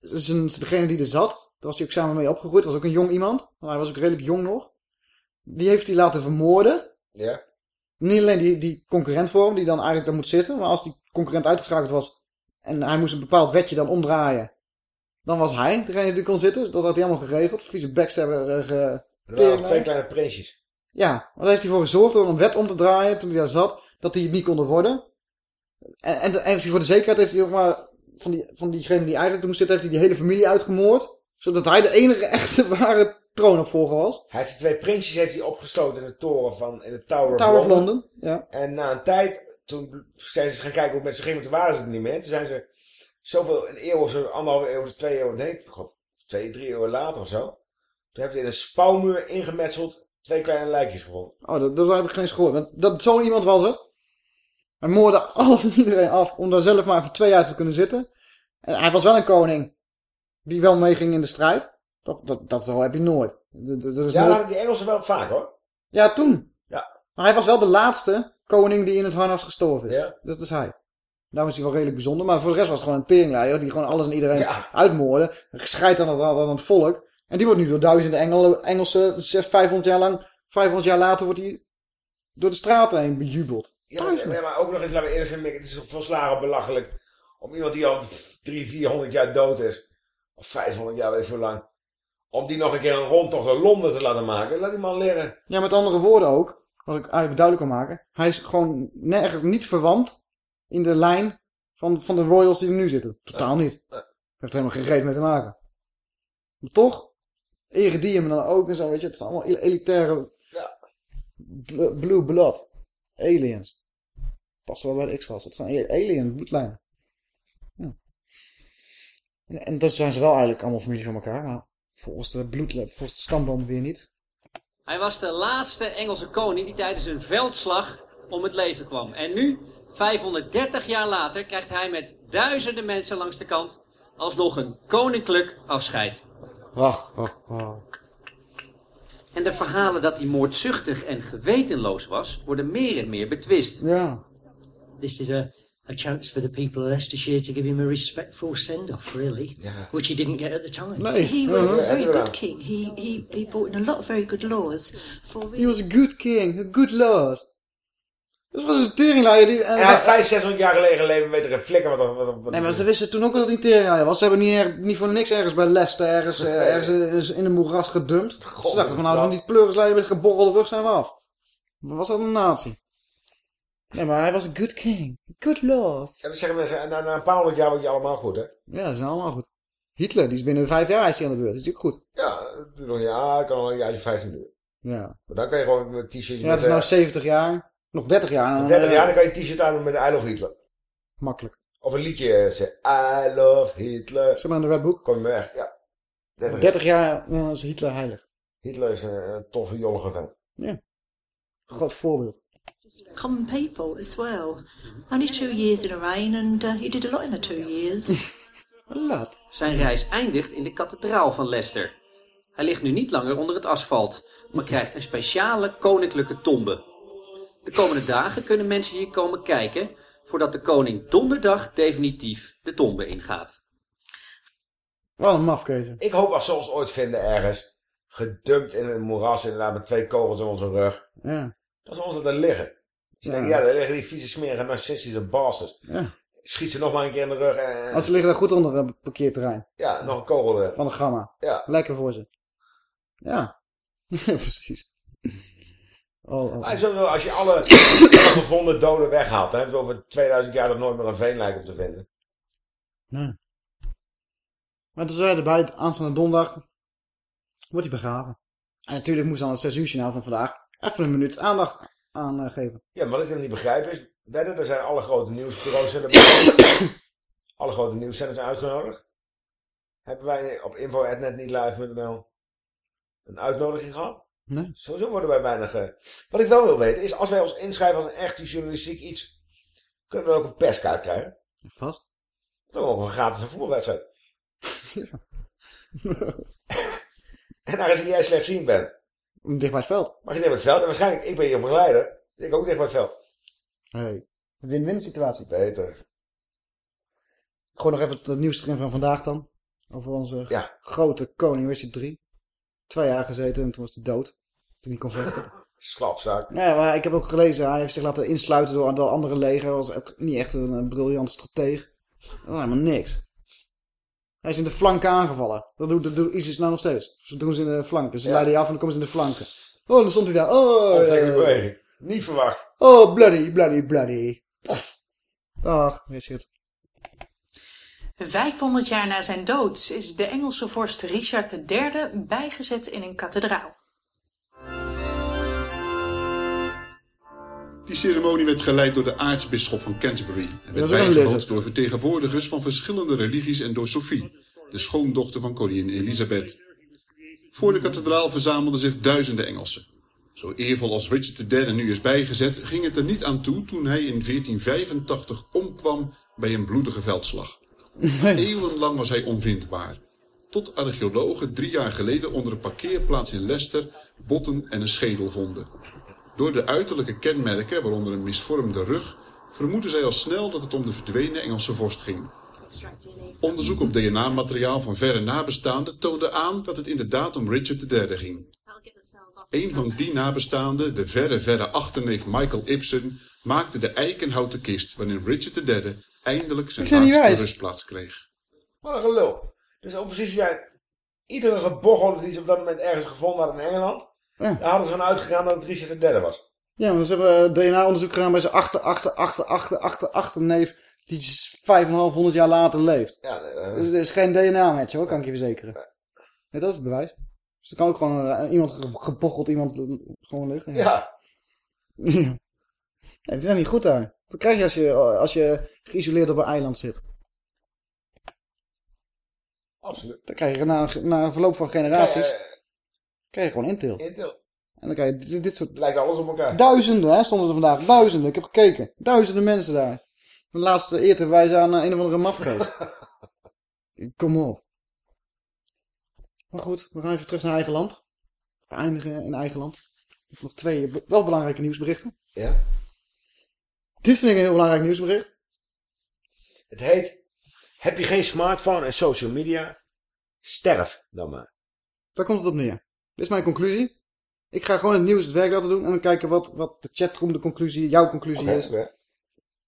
zijn, degene die er zat, daar was hij ook samen mee opgegroeid. was ook een jong iemand. Maar hij was ook redelijk jong nog. Die heeft hij laten vermoorden. Ja. Niet alleen die, die concurrent voor hem, die dan eigenlijk daar moet zitten. Maar als die concurrent uitgeschakeld was en hij moest een bepaald wetje dan omdraaien. Dan was hij degene die kon zitten. Dus dat had hij allemaal geregeld. Vieze backstabber. Uh, twee kleine prinsjes. ja, maar daar heeft hij voor gezorgd door een wet om te draaien toen hij daar zat, dat hij het niet konden worden. En, en, en heeft hij voor de zekerheid heeft hij ook maar van, die, van diegene die eigenlijk moest zitten, heeft hij die hele familie uitgemoord. Zodat hij de enige echte [LAUGHS] ware troonopvolger was. Hij heeft die twee prinsjes heeft hij opgesloten in de toren van in de Tower, Tower of London. London, ja. En na een tijd, toen zijn ze gaan kijken hoe het met ze ging, want toen waren ze er niet meer. Toen zijn ze zoveel, een eeuw of zo, anderhalve eeuw, of twee eeuwen, nee, geloof twee, drie eeuwen later of zo. Toen hebben ze in een spouwmuur ingemetseld twee kleine lijkjes gevonden. Oh, dat, dat heb ik geen eens gehoord. Want Dat, zo iemand was het. Hij moorde alles en iedereen af om daar zelf maar even twee jaar te kunnen zitten. En hij was wel een koning die wel meeging in de strijd. Dat, dat, dat heb je nooit. Dat, dat is Ja, nooit- nou, die Engelsen wel vaak hoor. Ja, toen. Ja. Maar hij was wel de laatste koning die in het harnas gestorven is. Ja. Dat is hij. Daarom is hij wel redelijk bijzonder. Maar voor de rest was het gewoon een teringleier die gewoon alles en iedereen Ja. uitmoordde. Gescheit aan het, aan het volk. En die wordt nu door duizenden Engelen, Engelsen, 600, 500 jaar lang, 500 jaar later wordt hij door de straten heen bejubeld. Ja, maar, ja, maar ook nog eens, laten we eerlijk zijn, het is volslagen belachelijk om iemand die al 300, 400 jaar dood is, of 500 jaar, weet ik hoe lang, om die nog een keer een rondtocht naar Londen te laten maken. Laat die man leren. Ja, met andere woorden ook, wat ik eigenlijk duidelijk kan maken. Hij is gewoon nergens niet verwant in de lijn van, van de royals die er nu zitten. Totaal niet. Nee. Heeft er helemaal geen reet mee te maken. Maar toch Iridium dan ook en zo, weet je. Het is allemaal el- elitaire bl- blue blood. Aliens. Past wel bij de X-Files. Het zijn alien bloedlijnen. Ja. Ja, En dat zijn ze wel eigenlijk allemaal familie van elkaar, maar volgens de bloed, volgens de stamboom weer niet. Hij was de laatste Engelse koning die tijdens een veldslag om het leven kwam. En nu, 530 jaar later, krijgt hij met duizenden mensen langs de kant alsnog een koninklijk afscheid. Wacht, wacht, wacht. En de verhalen dat hij moordzuchtig en gewetenloos was, worden meer en meer betwist. Ja. This is a, a chance for the people of Leicestershire to give him a respectful send-off, really, which he didn't get at the time. Nee. He was a very good king. He, he, he brought in a lot of very good laws for He was a good king, a good lord. Dat was een teringleier die... En hij heeft 500, 600 jaar geleden leven, weet er een flikker wat... wat, Nee, maar ze wisten toen ook al dat hij een teringleier was. Ze hebben niet, er, niet voor niks ergens bij Leicester, ergens, eh, ergens in- in een moeras gedumpt. ze dachten van nou, van die pleurisleier met geborrelde rug zijn we af. Wat was dat een nazi? Nee, maar hij was een good king. Good lord. En dan zeggen mensen, na, na een paar honderd jaar word je allemaal goed, hè? Ja, dat is allemaal goed. Hitler, die is binnen vijf jaar is hij aan de beurt. Dat is natuurlijk goed. Ja, dat ik kan nog een jaartje 15 doen. Ja. Maar dan kan je gewoon met een t-shirtje Ja, het is nou eh, 70 jaar. Nog 30 jaar. en dan, 30 eh, jaar, dan kan je een t-shirt aan met I love Hitler. Makkelijk. Of een liedje eh, zeggen, I love Hitler. Zeg maar in de Red Book. Kom je weg, ja. 30, 30 jaar ja, is Hitler heilig. Hitler is een, een toffe, jollige vent. Ja. Groot voorbeeld. Common people as well. Only two years in a reign, and uh, he did a lot in the two years. [LAUGHS] Laat. Zijn reis eindigt in de kathedraal van Leicester. Hij ligt nu niet langer onder het asfalt, maar krijgt een speciale koninklijke tombe. De komende dagen kunnen mensen hier komen kijken, voordat de koning donderdag definitief de tombe ingaat. Wat een mafkeuze. Ik hoop als ze ons ooit vinden ergens. Gedumpt in een moeras inderdaad met twee kogels in onze rug. Ja. Dat ze ons er liggen. Ze Ja. denken, ja, daar liggen die vieze smerige narcistische bastards. Ja. Schiet ze nog maar een keer in de rug en... Als ze liggen daar goed onder het parkeerterrein. Ja, nog een kogel er. Van de gamma. Ja. Lekker voor ze. Ja. [LAUGHS] Precies. Oh, oh. Zo, als je alle, [COUGHS] alle gevonden doden weghaalt, dan hebben we over 2000 jaar nog nooit meer een veenlijk op te vinden. Nee. Maar toen zeiden bij het aanstaande donderdag wordt hij begraven. En natuurlijk moest dan het 6 uur journaal van vandaag even een minuut aandacht aan eh, geven. Ja, maar wat ik dan niet begrijp is, wedden, er zijn alle grote nieuwsbureaus zijn [COUGHS] alle grote nieuwszenders zijn uitgenodigd. Hebben wij op info.netnietlive.nl een uitnodiging gehad? Nee. Sowieso worden wij bijna ge... Wat ik wel wil weten is, als wij ons inschrijven als een echte journalistiek iets, kunnen we dan ook een perskaart krijgen? Vast. Dan ook een gratis voetbalwedstrijd. [LAUGHS] [LAUGHS] en daar is jij slechtziend bent. Dicht bij het veld. Mag je dicht bij het veld? En waarschijnlijk, ik ben je begeleider. Ik ook dicht bij het veld. Hey. Win-win situatie. Beter. Ik gooi nog even het nieuws erin van vandaag dan. Over onze grote koning Richard III. Twee jaar gezeten en toen was hij dood. Toen hij kon vechten. [LAUGHS] Slapzaak. Ja, maar ik heb ook gelezen, hij heeft zich laten insluiten door de andere leger. was ook niet echt een, een briljant strateeg. Dat was helemaal niks. Hij is in de flanken aangevallen. Dat doet, dat doet ISIS nou nog steeds. Ze doen ze in de flanken. Ze Ja. leiden je af en dan komen ze in de flanken. Oh, dan stond hij daar. Oh, eh. Niet verwacht. Oh, bloody, bloody, bloody. Pof. Dag, Richard. 500 jaar na zijn dood is de Engelse vorst Richard III bijgezet in een kathedraal. Die ceremonie werd geleid door de aartsbisschop van Canterbury en werd bijgewoond door vertegenwoordigers van verschillende religies en door Sophie, de schoondochter van koningin Elisabeth. Voor de kathedraal verzamelden zich duizenden Engelsen. Zo eervol als Richard III nu is bijgezet, ging het er niet aan toe toen hij in 1485 omkwam bij een bloedige veldslag. Eeuwenlang was hij onvindbaar. Tot archeologen drie jaar geleden onder een parkeerplaats in Leicester botten en een schedel vonden. Door de uiterlijke kenmerken, waaronder een misvormde rug, vermoeden zij al snel dat het om de verdwenen Engelse vorst ging. Onderzoek op DNA-materiaal van verre nabestaanden toonde aan dat het inderdaad om Richard III ging. Een van die nabestaanden, de verre, verre achterneef Michael Ibsen, maakte de eikenhouten kist waarin Richard III eindelijk zijn laatste rustplaats kreeg. Wat een gelul. Dus op precies zijn iedere gebochel die ze op dat moment ergens gevonden hadden in Engeland, Ja. daar hadden ze van uitgegaan dat het Richard III was. Ja, want ze hebben DNA-onderzoek gedaan bij zijn achter, achter, achter, achter, achter, achterneef. Die 5,500 jaar later leeft. Ja, eh, Dus er is geen DNA-match hoor, kan ik je verzekeren. Ja, dat is het bewijs. Dus er kan ook gewoon eh, iemand ge- gepocheld, iemand eh, gewoon liggen. Ja. Ja. Het is dan niet goed daar. Dat krijg je als je, als je geïsoleerd op een eiland zit. Absoluut. Dan krijg je na, na een verloop van generaties. Krijg je gewoon intil. Intil. En dan krijg je dit, dit soort... Lijkt alles op elkaar. Duizenden, hè, stonden er vandaag. Duizenden, ik heb gekeken. Duizenden mensen daar. De laatste eer te wijzen aan eh, een of andere mafkees. [LAUGHS] Kom op. Maar goed, we gaan even terug naar eigen land. We eindigen in eigen land. Ik heb nog twee be- wel belangrijke nieuwsberichten. Ja. Dit vind ik een heel belangrijk nieuwsbericht. Het heet, heb je geen smartphone en social media? Sterf dan maar. Daar komt het op neer. Dit is mijn conclusie. Ik ga gewoon het nieuws het werk laten doen en dan kijken wat, wat de chatroom de conclusie, jouw conclusie is.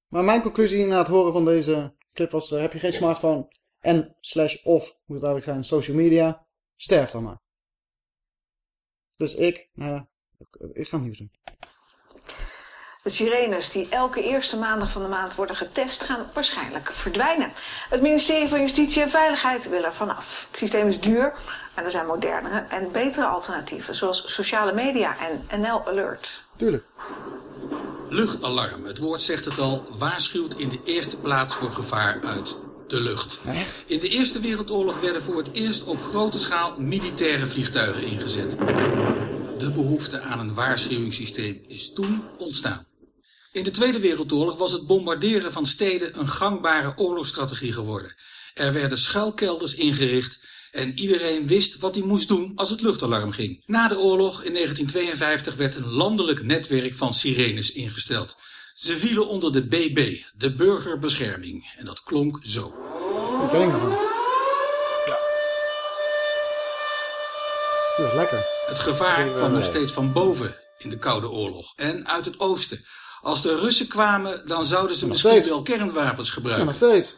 Maar mijn conclusie na het horen van deze clip was, eh, heb je geen smartphone en slash of, moet het eigenlijk zijn, social media, sterf dan maar. Dus ik, nou ik, ik ga het nieuws doen. De sirenes die elke eerste maandag van de maand worden getest gaan waarschijnlijk verdwijnen. Het ministerie van Justitie en Veiligheid wil er vanaf. Het systeem is duur en er zijn modernere en betere alternatieven zoals sociale media en NL Alert. Tuurlijk. Luchtalarm, het woord zegt het al, waarschuwt in de eerste plaats voor gevaar uit de lucht. In de Eerste Wereldoorlog werden voor het eerst op grote schaal militaire vliegtuigen ingezet. De behoefte aan een waarschuwingssysteem is toen ontstaan. In de Tweede Wereldoorlog was het bombarderen van steden een gangbare oorlogsstrategie geworden. Er werden schuilkelders ingericht en iedereen wist wat hij moest doen als het luchtalarm ging. Na de oorlog in 1952 werd een landelijk netwerk van sirenes ingesteld. Ze vielen onder de BB, de burgerbescherming, en dat klonk zo. Ik. Die was lekker. Het gevaar kwam nog mee. steeds van boven in de Koude Oorlog en uit het oosten. Als de Russen kwamen, dan zouden ze Nog misschien steeds. wel kernwapens Ja, gebruiken. nog steeds. Is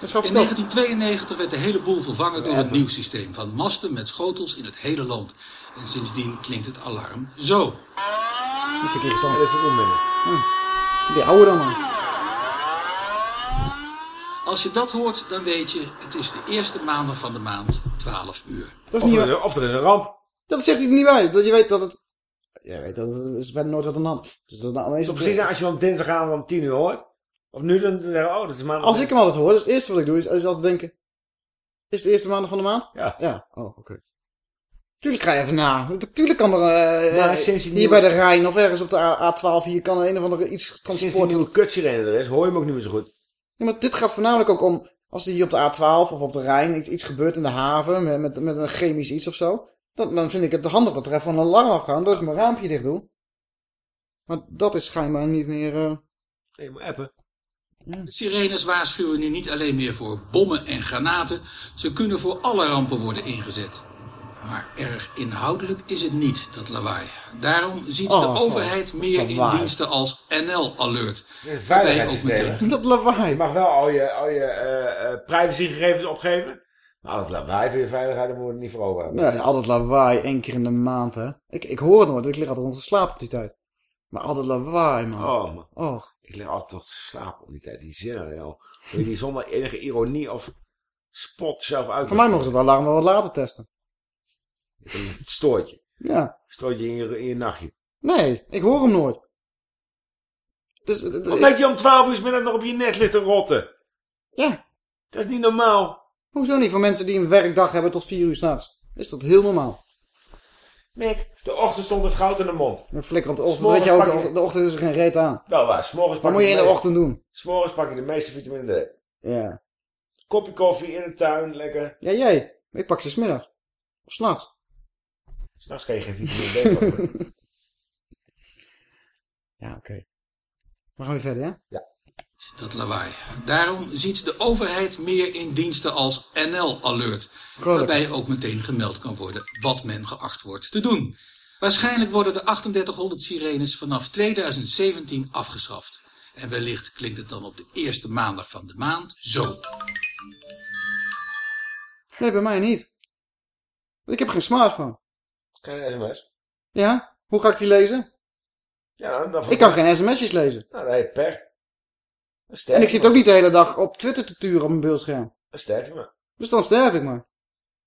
In verkocht. 1992 werd de hele boel vervangen door een nieuw systeem van masten met schotels in het hele land. En sindsdien klinkt het alarm zo. Dat vind ik irritant. dat is ook minder. Die oude dan man. Als je dat hoort, dan weet je, het is de eerste maandag van de maand, 12 uur. Dat is Of niet er, is, of er is een ramp. Dat zegt hij er niet bij. Dat je weet dat het... Jij weet dat is verder nooit wat aan de hand. Dus dan is Zo het precies als je hem dinsdagavond om 10 uur hoort. Of nu dan zeggen oh, dat is maandag. Als ik hem altijd hoor, dat is het eerste wat ik doe, is, is altijd denken... Is het de eerste maandag van de maand? Ja. Ja, oh, oké. Tuurlijk ga je even na. Tuurlijk kan er eh, sinds hier nieuwe- bij de Rijn of ergens op de A- A12 hier kan er een of andere iets Sinds die transport... nieuwe kutsirene er is, hoor je hem ook niet meer zo goed. Ja, maar dit gaat voornamelijk ook om... Als er hier op de A12 of op de Rijn iets, iets gebeurt in de haven met, met, met een chemisch iets of zo... Dan, dan vind ik het handig dat er even een alarm afgaat. Dat ik mijn raampje dicht doe. Maar dat is schijnbaar niet meer... eh, Nee, maar appen. De sirenes waarschuwen nu niet alleen meer voor bommen en granaten, ze kunnen voor alle rampen worden ingezet. Maar erg inhoudelijk is het niet, dat lawaai. Daarom ziet Oh, de overheid meer in diensten als NL Alert. Meteen Dat lawaai. Je mag wel al je, al je eh, eh, privacygegevens opgeven. Al het lawaai voor je veiligheid, daar moet je niet voor over hebben. Nee, altijd lawaai, één keer in de maand, hè. Ik, ik hoor het nooit, ik lig altijd onder te slapen op die tijd. Maar altijd lawaai, man. Oh, man. Oh. Ik lig altijd toch te slapen om die tijd. Die zinnen, joh. Wil je zonder enige ironie of spot zelf uit. Voor mij mogen ze het alarm wel wat later testen. Het stoort je. Ja. Stoort je in je, in je nachtje. Nee, ik hoor hem nooit. Dus, Omdat je om 12 uur middag nog op je nest ligt te rotten. Ja. Dat is niet normaal. Hoezo niet? Voor mensen die een werkdag hebben tot vier uur s'nachts. Is dat heel normaal. Mick, de ochtend stond het goud in de mond. Een flikker op de ochtend, weet je ook, de, ochtend is er geen reet aan. Wel waar, s'morgens pak Wat moet je in de ochtend doen? S'morgens pak je de meeste vitamine D. Ja. Kopje koffie in de tuin, lekker. Ja, jij. Ik pak ze smiddags. Of s'nachts. S'nachts kan je geen vitamine D pakken. [LAUGHS] Ja, oké. We gaan weer verder, ja? Ja. Dat lawaai. Daarom ziet de overheid meer in diensten als NL Alert. Waarbij ook meteen gemeld kan worden wat men geacht wordt te doen. Waarschijnlijk worden de 3800 sirenes vanaf 2017 afgeschaft. En wellicht klinkt het dan op de eerste maandag van de maand zo. Nee, bij mij niet. Ik heb geen smartphone. Geen sms. Ja? Hoe ga ik die lezen? Ja, dan Ik kan geen sms'jes lezen. Nou, nee, per. En ik je zit ook niet de hele dag op Twitter te turen op mijn beeldscherm. Dan sterf je maar. Dus dan sterf ik maar.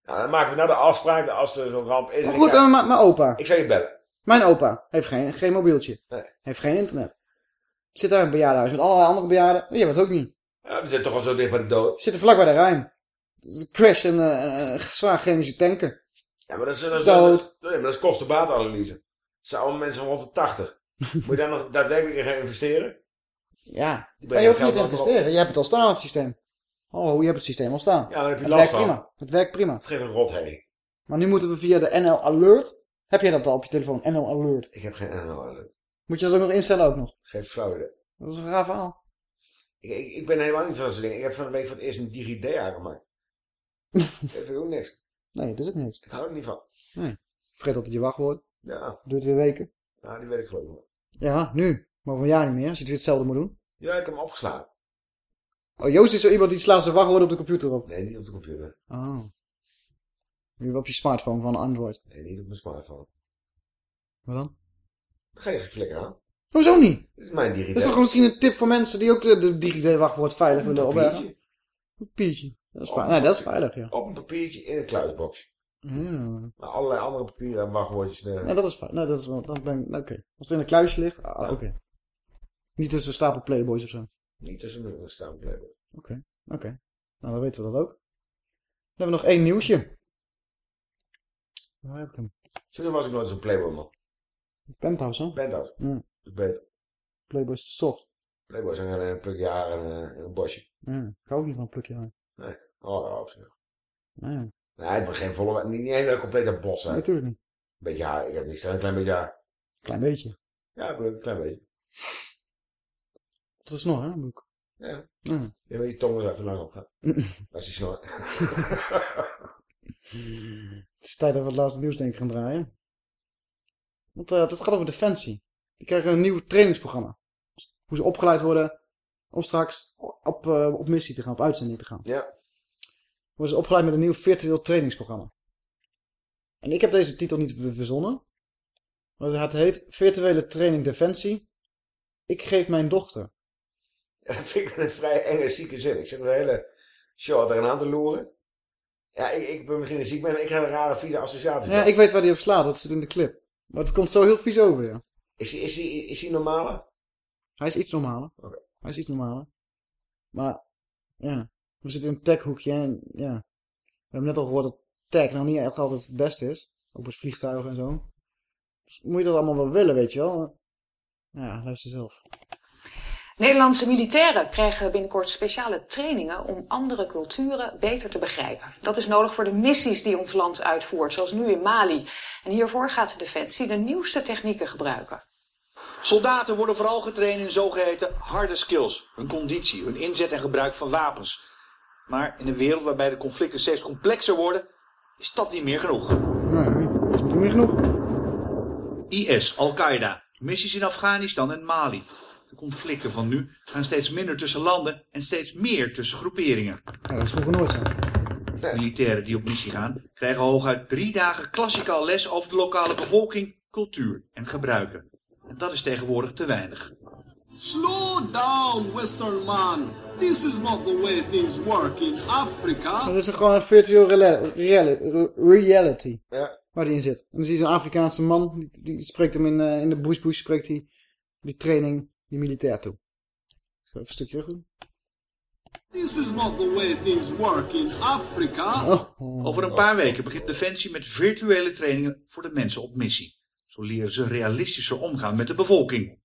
Nou, dan maken we nou de afspraak dat als er zo'n ramp is... Maar goed, ga- eh, maar mijn opa. Ik zou je bellen. Mijn opa heeft geen, geen mobieltje. Nee. Heeft geen internet. Zit daar in een bejaardenhuis met allerlei andere bejaarden. Die hebben het ook niet. Ja, we zitten toch al zo dicht bij de dood. Zitten vlak bij de Rijn. Crash en eh, zwaar chemische tanker. Ja, maar dat is, dat is, Dood. nee, maar dat is kosten-baatanalyse. Het zijn allemaal mensen van rond de 80. [LAUGHS] Moet je daar nog daadwerkelijk in gaan investeren? Ja. Maar je hoeft niet te investeren. Je hebt het al staan, het systeem. Oh, je hebt het systeem al staan. Ja, dan heb je het last werkt van. prima. Het werkt prima. Het geeft een rotherrie. Maar nu moeten we via de NL Alert. Heb jij dat al op je telefoon? NL Alert. Ik heb geen NL alert. Moet je dat ook nog instellen ook nog? Geen flauw idee. Dat is een raar verhaal. Ik, ik, ik ben helemaal niet van zo'n dingen. Ik heb van de week voor het eerst een DigiD aangemaakt. [LAUGHS] dat vind ik ook niks. Nee, het is ook niks. Ik hou er niet van. Nee. Vergeet dat het je wachtwoord. Ja, Duurt weer weken. nou, die weet ik geloof ik wel. Ja, nu. Maar een jaar niet meer. Als je het weer hetzelfde moet doen. Ja, ik heb hem opgeslagen. Oh, Joost is zo iemand die slaat zijn wachtwoord op de computer op. Nee, niet op de computer. Oh. Nu op je smartphone van Android. Nee, niet op mijn smartphone. Wat dan? Dan ga je geen flikker aan. Hoezo niet? Dit is mijn DigiD. Dat is toch misschien een tip voor mensen die ook de, de digitale wachtwoord veilig willen opbergen? papiertje. Een papiertje. Dat is, veilig. nee, dat is veilig, ja. Op een papiertje in een kluisbox. Ja, Maar allerlei andere papieren en wachtwoordjes. eh, ja dat is veilig. Nee, dat is wel, dat ben ik, oké. Als het in een kluisje ligt, ah, oké. Niet tussen een stapel playboys of zo. Niet tussen de staan blijven. Oké, oké. Nou, dan weten we dat ook. Dan hebben we nog één nieuwsje. Waar heb ik hem? Toen was ik nooit zo'n Playboy man. Penthouse, hè? Penthouse. Ja. Dat is beter. Playboy is soft. Playboy zijn alleen een plukje haar en, en een bosje. Ja, ik hou ook niet van een plukje haar. Nee. Oh, ja, op zich. Nee, Nee, het geen volle... Niet, niet een complete bos zijn. natuurlijk niet. Beetje haar. Ik heb niks aan een klein beetje haar. Klein beetje. Ja, een klein beetje. Dat is nog, hè, boek. Ja. Ja. Je weet je tong er even lang op gaat. [LAUGHS] Als je snor. Het is tijd dat we het laatste nieuws denk ik gaan draaien. Want eh, het gaat over Defensie. Die krijgen een nieuw trainingsprogramma. Hoe ze opgeleid worden om straks op, eh, op missie te gaan, op uitzending te gaan. Ja. Worden ze opgeleid met een nieuw virtueel trainingsprogramma. En ik heb deze titel niet verzonnen. Maar het heet Virtuele Training Defensie. Ik geef mijn dochter. [LAUGHS] Vind ik een vrij enge, zieke zin. Ik zit een hele show aan te loeren. Ja, ik, ik ben misschien een ziek maar ik heb een rare vieze associatie. Ja, ik weet waar die op slaat. Dat zit in de clip. Maar het komt zo heel vies over, ja. Is hij is die, is die normaler? Hij is iets normaler. Oké. Hij is iets normaler. Maar, ja. We zitten in een techhoekje en, ja. We hebben net al gehoord dat tech nou niet echt altijd het beste is. Ook met vliegtuigen en zo. Dus moet je dat allemaal wel willen, weet je wel. Ja, luister zelf. Nederlandse militairen krijgen binnenkort speciale trainingen om andere culturen beter te begrijpen. Dat is nodig voor de missies die ons land uitvoert, zoals nu in Mali. En hiervoor gaat de Defensie de nieuwste technieken gebruiken. Soldaten worden vooral getraind in zogeheten harde skills. Hun conditie, hun inzet en gebruik van wapens. Maar in een wereld waarbij de conflicten steeds complexer worden, is dat niet meer genoeg. Nee, dat is niet meer genoeg. IS, Al-Qaeda, missies in Afghanistan en Mali. De conflicten van nu gaan steeds minder tussen landen en steeds meer tussen groeperingen. Ja, dat is vroeger nooit zo. Militairen die op missie gaan, krijgen hooguit drie dagen klassikaal les over de lokale bevolking, cultuur en gebruiken. En dat is tegenwoordig te weinig. Slow down, Western man. This is not the way things work in Africa. Dat is gewoon een reali- reality. Ja. Waar die in zit. En dan zie je zo'n Afrikaanse man. Die, die spreekt hem in, eh, in de bush bush. Spreekt hij die training, die militair toe. Even een stukje terug doen. This is not the way things work in Africa. Oh. Over een paar weken begint Defensie met virtuele trainingen voor de mensen op missie. Zo leren ze realistischer omgaan met de bevolking.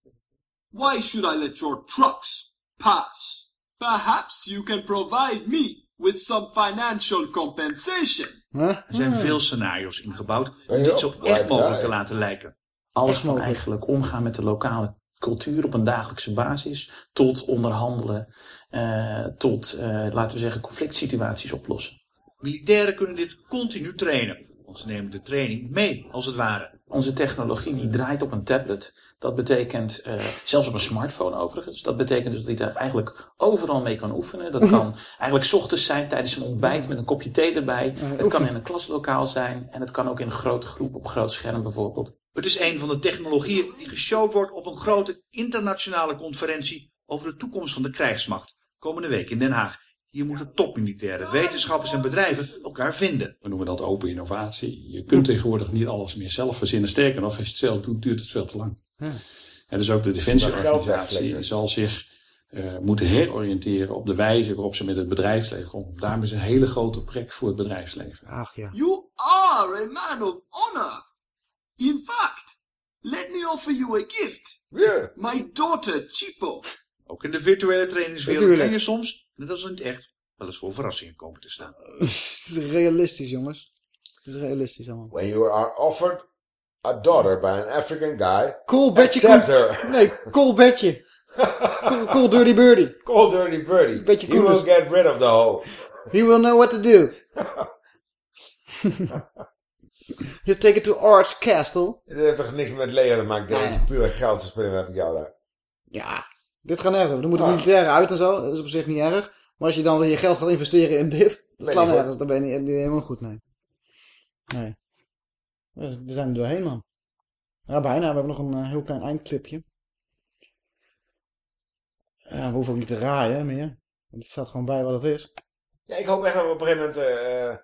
Why should I let your trucks pass? Perhaps you can provide me with some financial compensation. Er zijn Hmm. veel scenario's ingebouwd om dit zo echt mogelijk te laten lijken. Alles van eigenlijk omgaan met de lokale cultuur op een dagelijkse basis, tot onderhandelen, eh, tot, eh, laten we zeggen, conflict situaties oplossen. Militairen kunnen dit continu trainen, ze nemen de training mee, als het ware. Onze technologie die draait op een tablet. Dat betekent, eh, zelfs op een smartphone overigens, dat betekent dus dat hij daar eigenlijk overal mee kan oefenen. Dat kan eigenlijk 's ochtends zijn tijdens een ontbijt met een kopje thee erbij. het kan in een klaslokaal zijn en het kan ook in een grote groep op groot scherm bijvoorbeeld. Het is een van de technologieën die geshowd wordt op een grote internationale conferentie over de toekomst van de krijgsmacht. Komende week in Den Haag. Hier moeten topmilitairen, wetenschappers en bedrijven elkaar elkaar vinden. We noemen dat open innovatie. Je kunt tegenwoordig niet alles meer zelf verzinnen. Sterker nog, als je het zelf doet, duurt het veel te lang. Ja. En dus ook de defensieorganisatie zal zich uh, moeten heroriënteren op de wijze waarop ze met het bedrijfsleven omgaan. Daarom is een hele grote plek voor het bedrijfsleven. Ach ja. You are a man of honor. In fact, let me offer you a gift. Yeah. My daughter, Chipo. Ook in de virtuele trainingswereld kan je soms, net als in het echt, wel eens voor verrassingen komen te staan. [LAUGHS] Het is realistisch, jongens. Het is realistisch allemaal. When you are offered a daughter by an African guy, Cool Betje accept her. [LAUGHS] Nee, Cool Betje. Cool, cool Dirty Birdie. Call Dirty Birdie. Beetje He cool will get rid of the hoe. He will know what to do. [LAUGHS] you take it to Arts Castle. Dit heeft toch niks met Leo te maken. Dit is puur geld verspillen heb ik jou daar. Ja, dit gaat nergens over. Dan moeten Ah. militairen uit en zo. Dat is op zich niet erg. Maar als je dan je geld gaat investeren in dit, dat slaat nergens. Dan ben je niet helemaal goed, nee. Nee. We zijn er doorheen, man. Ja, bijna. We hebben nog een eh, heel klein eindclipje. Ja, we hoeven ook niet te raaien meer. Want het staat gewoon bij wat het is. Ja, ik hoop echt dat we op een gegeven moment eh,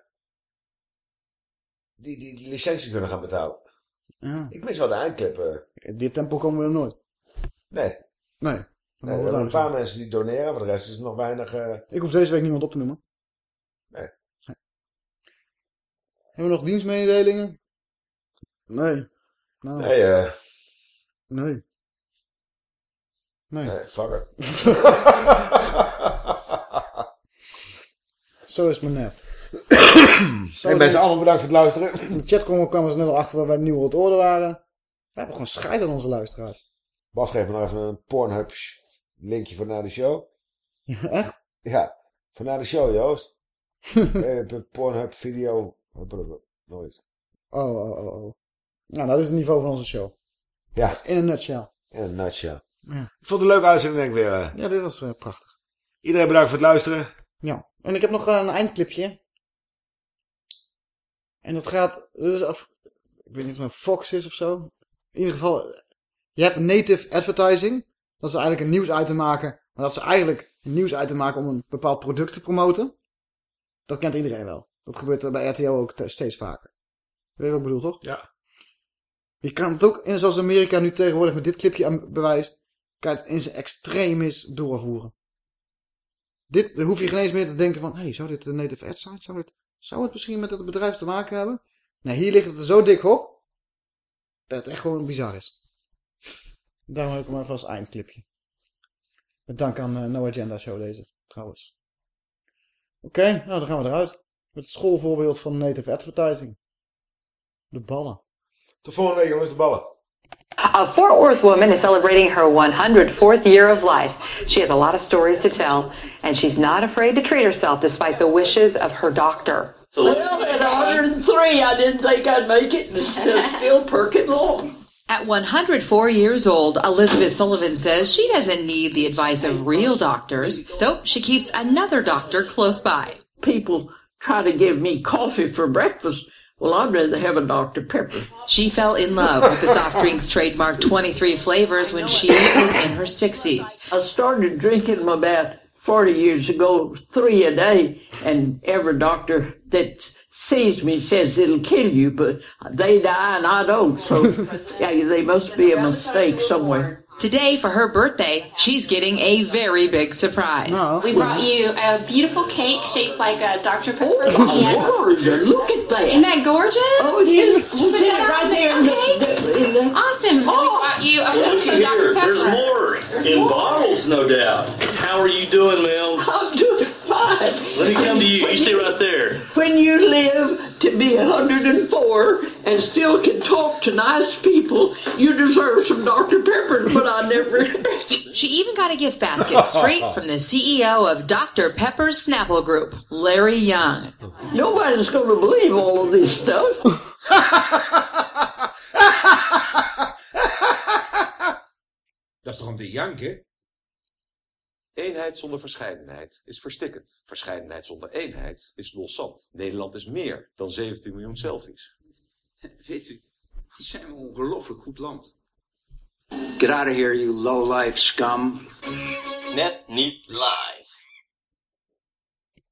die, die, die licentie kunnen gaan betalen. Ja. Ik mis wel de eindclip. eh. In dit tempo komen we er nooit. Nee. Nee. Nee, we hebben een paar zijn. mensen die doneren, voor de rest is nog weinig... eh, Ik hoef deze week niemand op te noemen. Nee. Hebben we nog dienstmededelingen? Nee. Nou, Nee, eh... Nee. Nee. Nee, fuck it. [LAUGHS] Zo is het maar net. Hey, mensen, allemaal bedankt voor het luisteren. In de chat kwamen ze net al achter dat wij nieuw het orde waren. We hebben gewoon scheid aan onze luisteraars. Bas geeft me nog even een Pornhub linkje voor na de show. [LAUGHS] Echt? Ja, voor na de show, Joost. [LAUGHS] Eh, Pornhub video. Nooit. Oh, oh, oh, oh. Nou, dat is het niveau van onze show. Ja. In een nutshell. In een nutshell. Ja. Ik vond het een leuke uitzending, denk ik weer. eh. Ja, dit was eh, prachtig. Iedereen bedankt voor het luisteren. Ja. En ik heb nog eh, een eindclipje. En dat gaat... Dit is af, ik weet niet of het een Fox is of zo. In ieder geval... Je hebt native advertising. Dat ze eigenlijk een nieuwsitem maken. Maar dat ze eigenlijk een nieuwsitem maken om een bepaald product te promoten. Dat kent iedereen wel. Dat gebeurt er bij RTL ook te- steeds vaker. Weet je wat ik bedoel, toch? Ja. Je kan het ook, en zoals Amerika nu tegenwoordig met dit clipje bewijst, kan het in zijn extremis doorvoeren. Dit, dan hoef je geen eens meer te denken van, hey, zou dit een native ad site, zou het, zou het misschien met het bedrijf te maken hebben? Nee, hier ligt het er zo dik op, dat het echt gewoon bizar is. Daarom heb ik even als eindclipje. Met dank aan eh, No Agenda Show deze, trouwens. Oké, nou dan gaan we eruit. Met het schoolvoorbeeld van native advertising. De ballen. Tot volgende week, jongens, de ballen. A Fort Worth woman is celebrating her 104th year of life. She has a lot of stories to tell, and she's not afraid to treat herself despite the wishes of her doctor. Well, at 103, I didn't think I'd make it, and it's still perking along. At 104 years old, Elizabeth Sullivan says she doesn't need the advice of real doctors, so she keeps another doctor close by. People try to give me coffee for breakfast. Well, I'd rather have a Dr. Pepper. She fell in love with the soft drink's trademark 23 flavors when she was in her 60s. I started drinking them about 40 years ago, three a day, and every doctor that sees me says it'll kill you, but they die and I don't, so [LAUGHS] yeah, they must be a mistake somewhere. Today, for her birthday, she's getting a very big surprise. Oh. We brought you a beautiful cake shaped like a Dr. Pepper. Oh, gorgeous. Look at that. Isn't that gorgeous? Oh, it is. We'll Put that right there in the- in the- Awesome. And we oh, brought you a Look some Dr. Pepper. there's more in bottles, no doubt. How are you doing, Mel? I'm doing fine. Let me come to you. You stay right there. When you live to be 104 and still can talk to nice people, you deserve some Dr. Pepper, but I never [LAUGHS] expected. She even got a gift basket straight from the CEO of Dr. Pepper's Snapple Group, Larry Young. Nobody's going to believe all of this stuff. Dat is toch om te janken? Eenheid zonder verscheidenheid is verstikkend. Verscheidenheid zonder eenheid is loszand. Nederland is meer dan 17 miljoen selfies. [LAUGHS] Weet u, wat zijn we een ongelooflijk goed land. Get out of here, you low-life scum. Net niet live.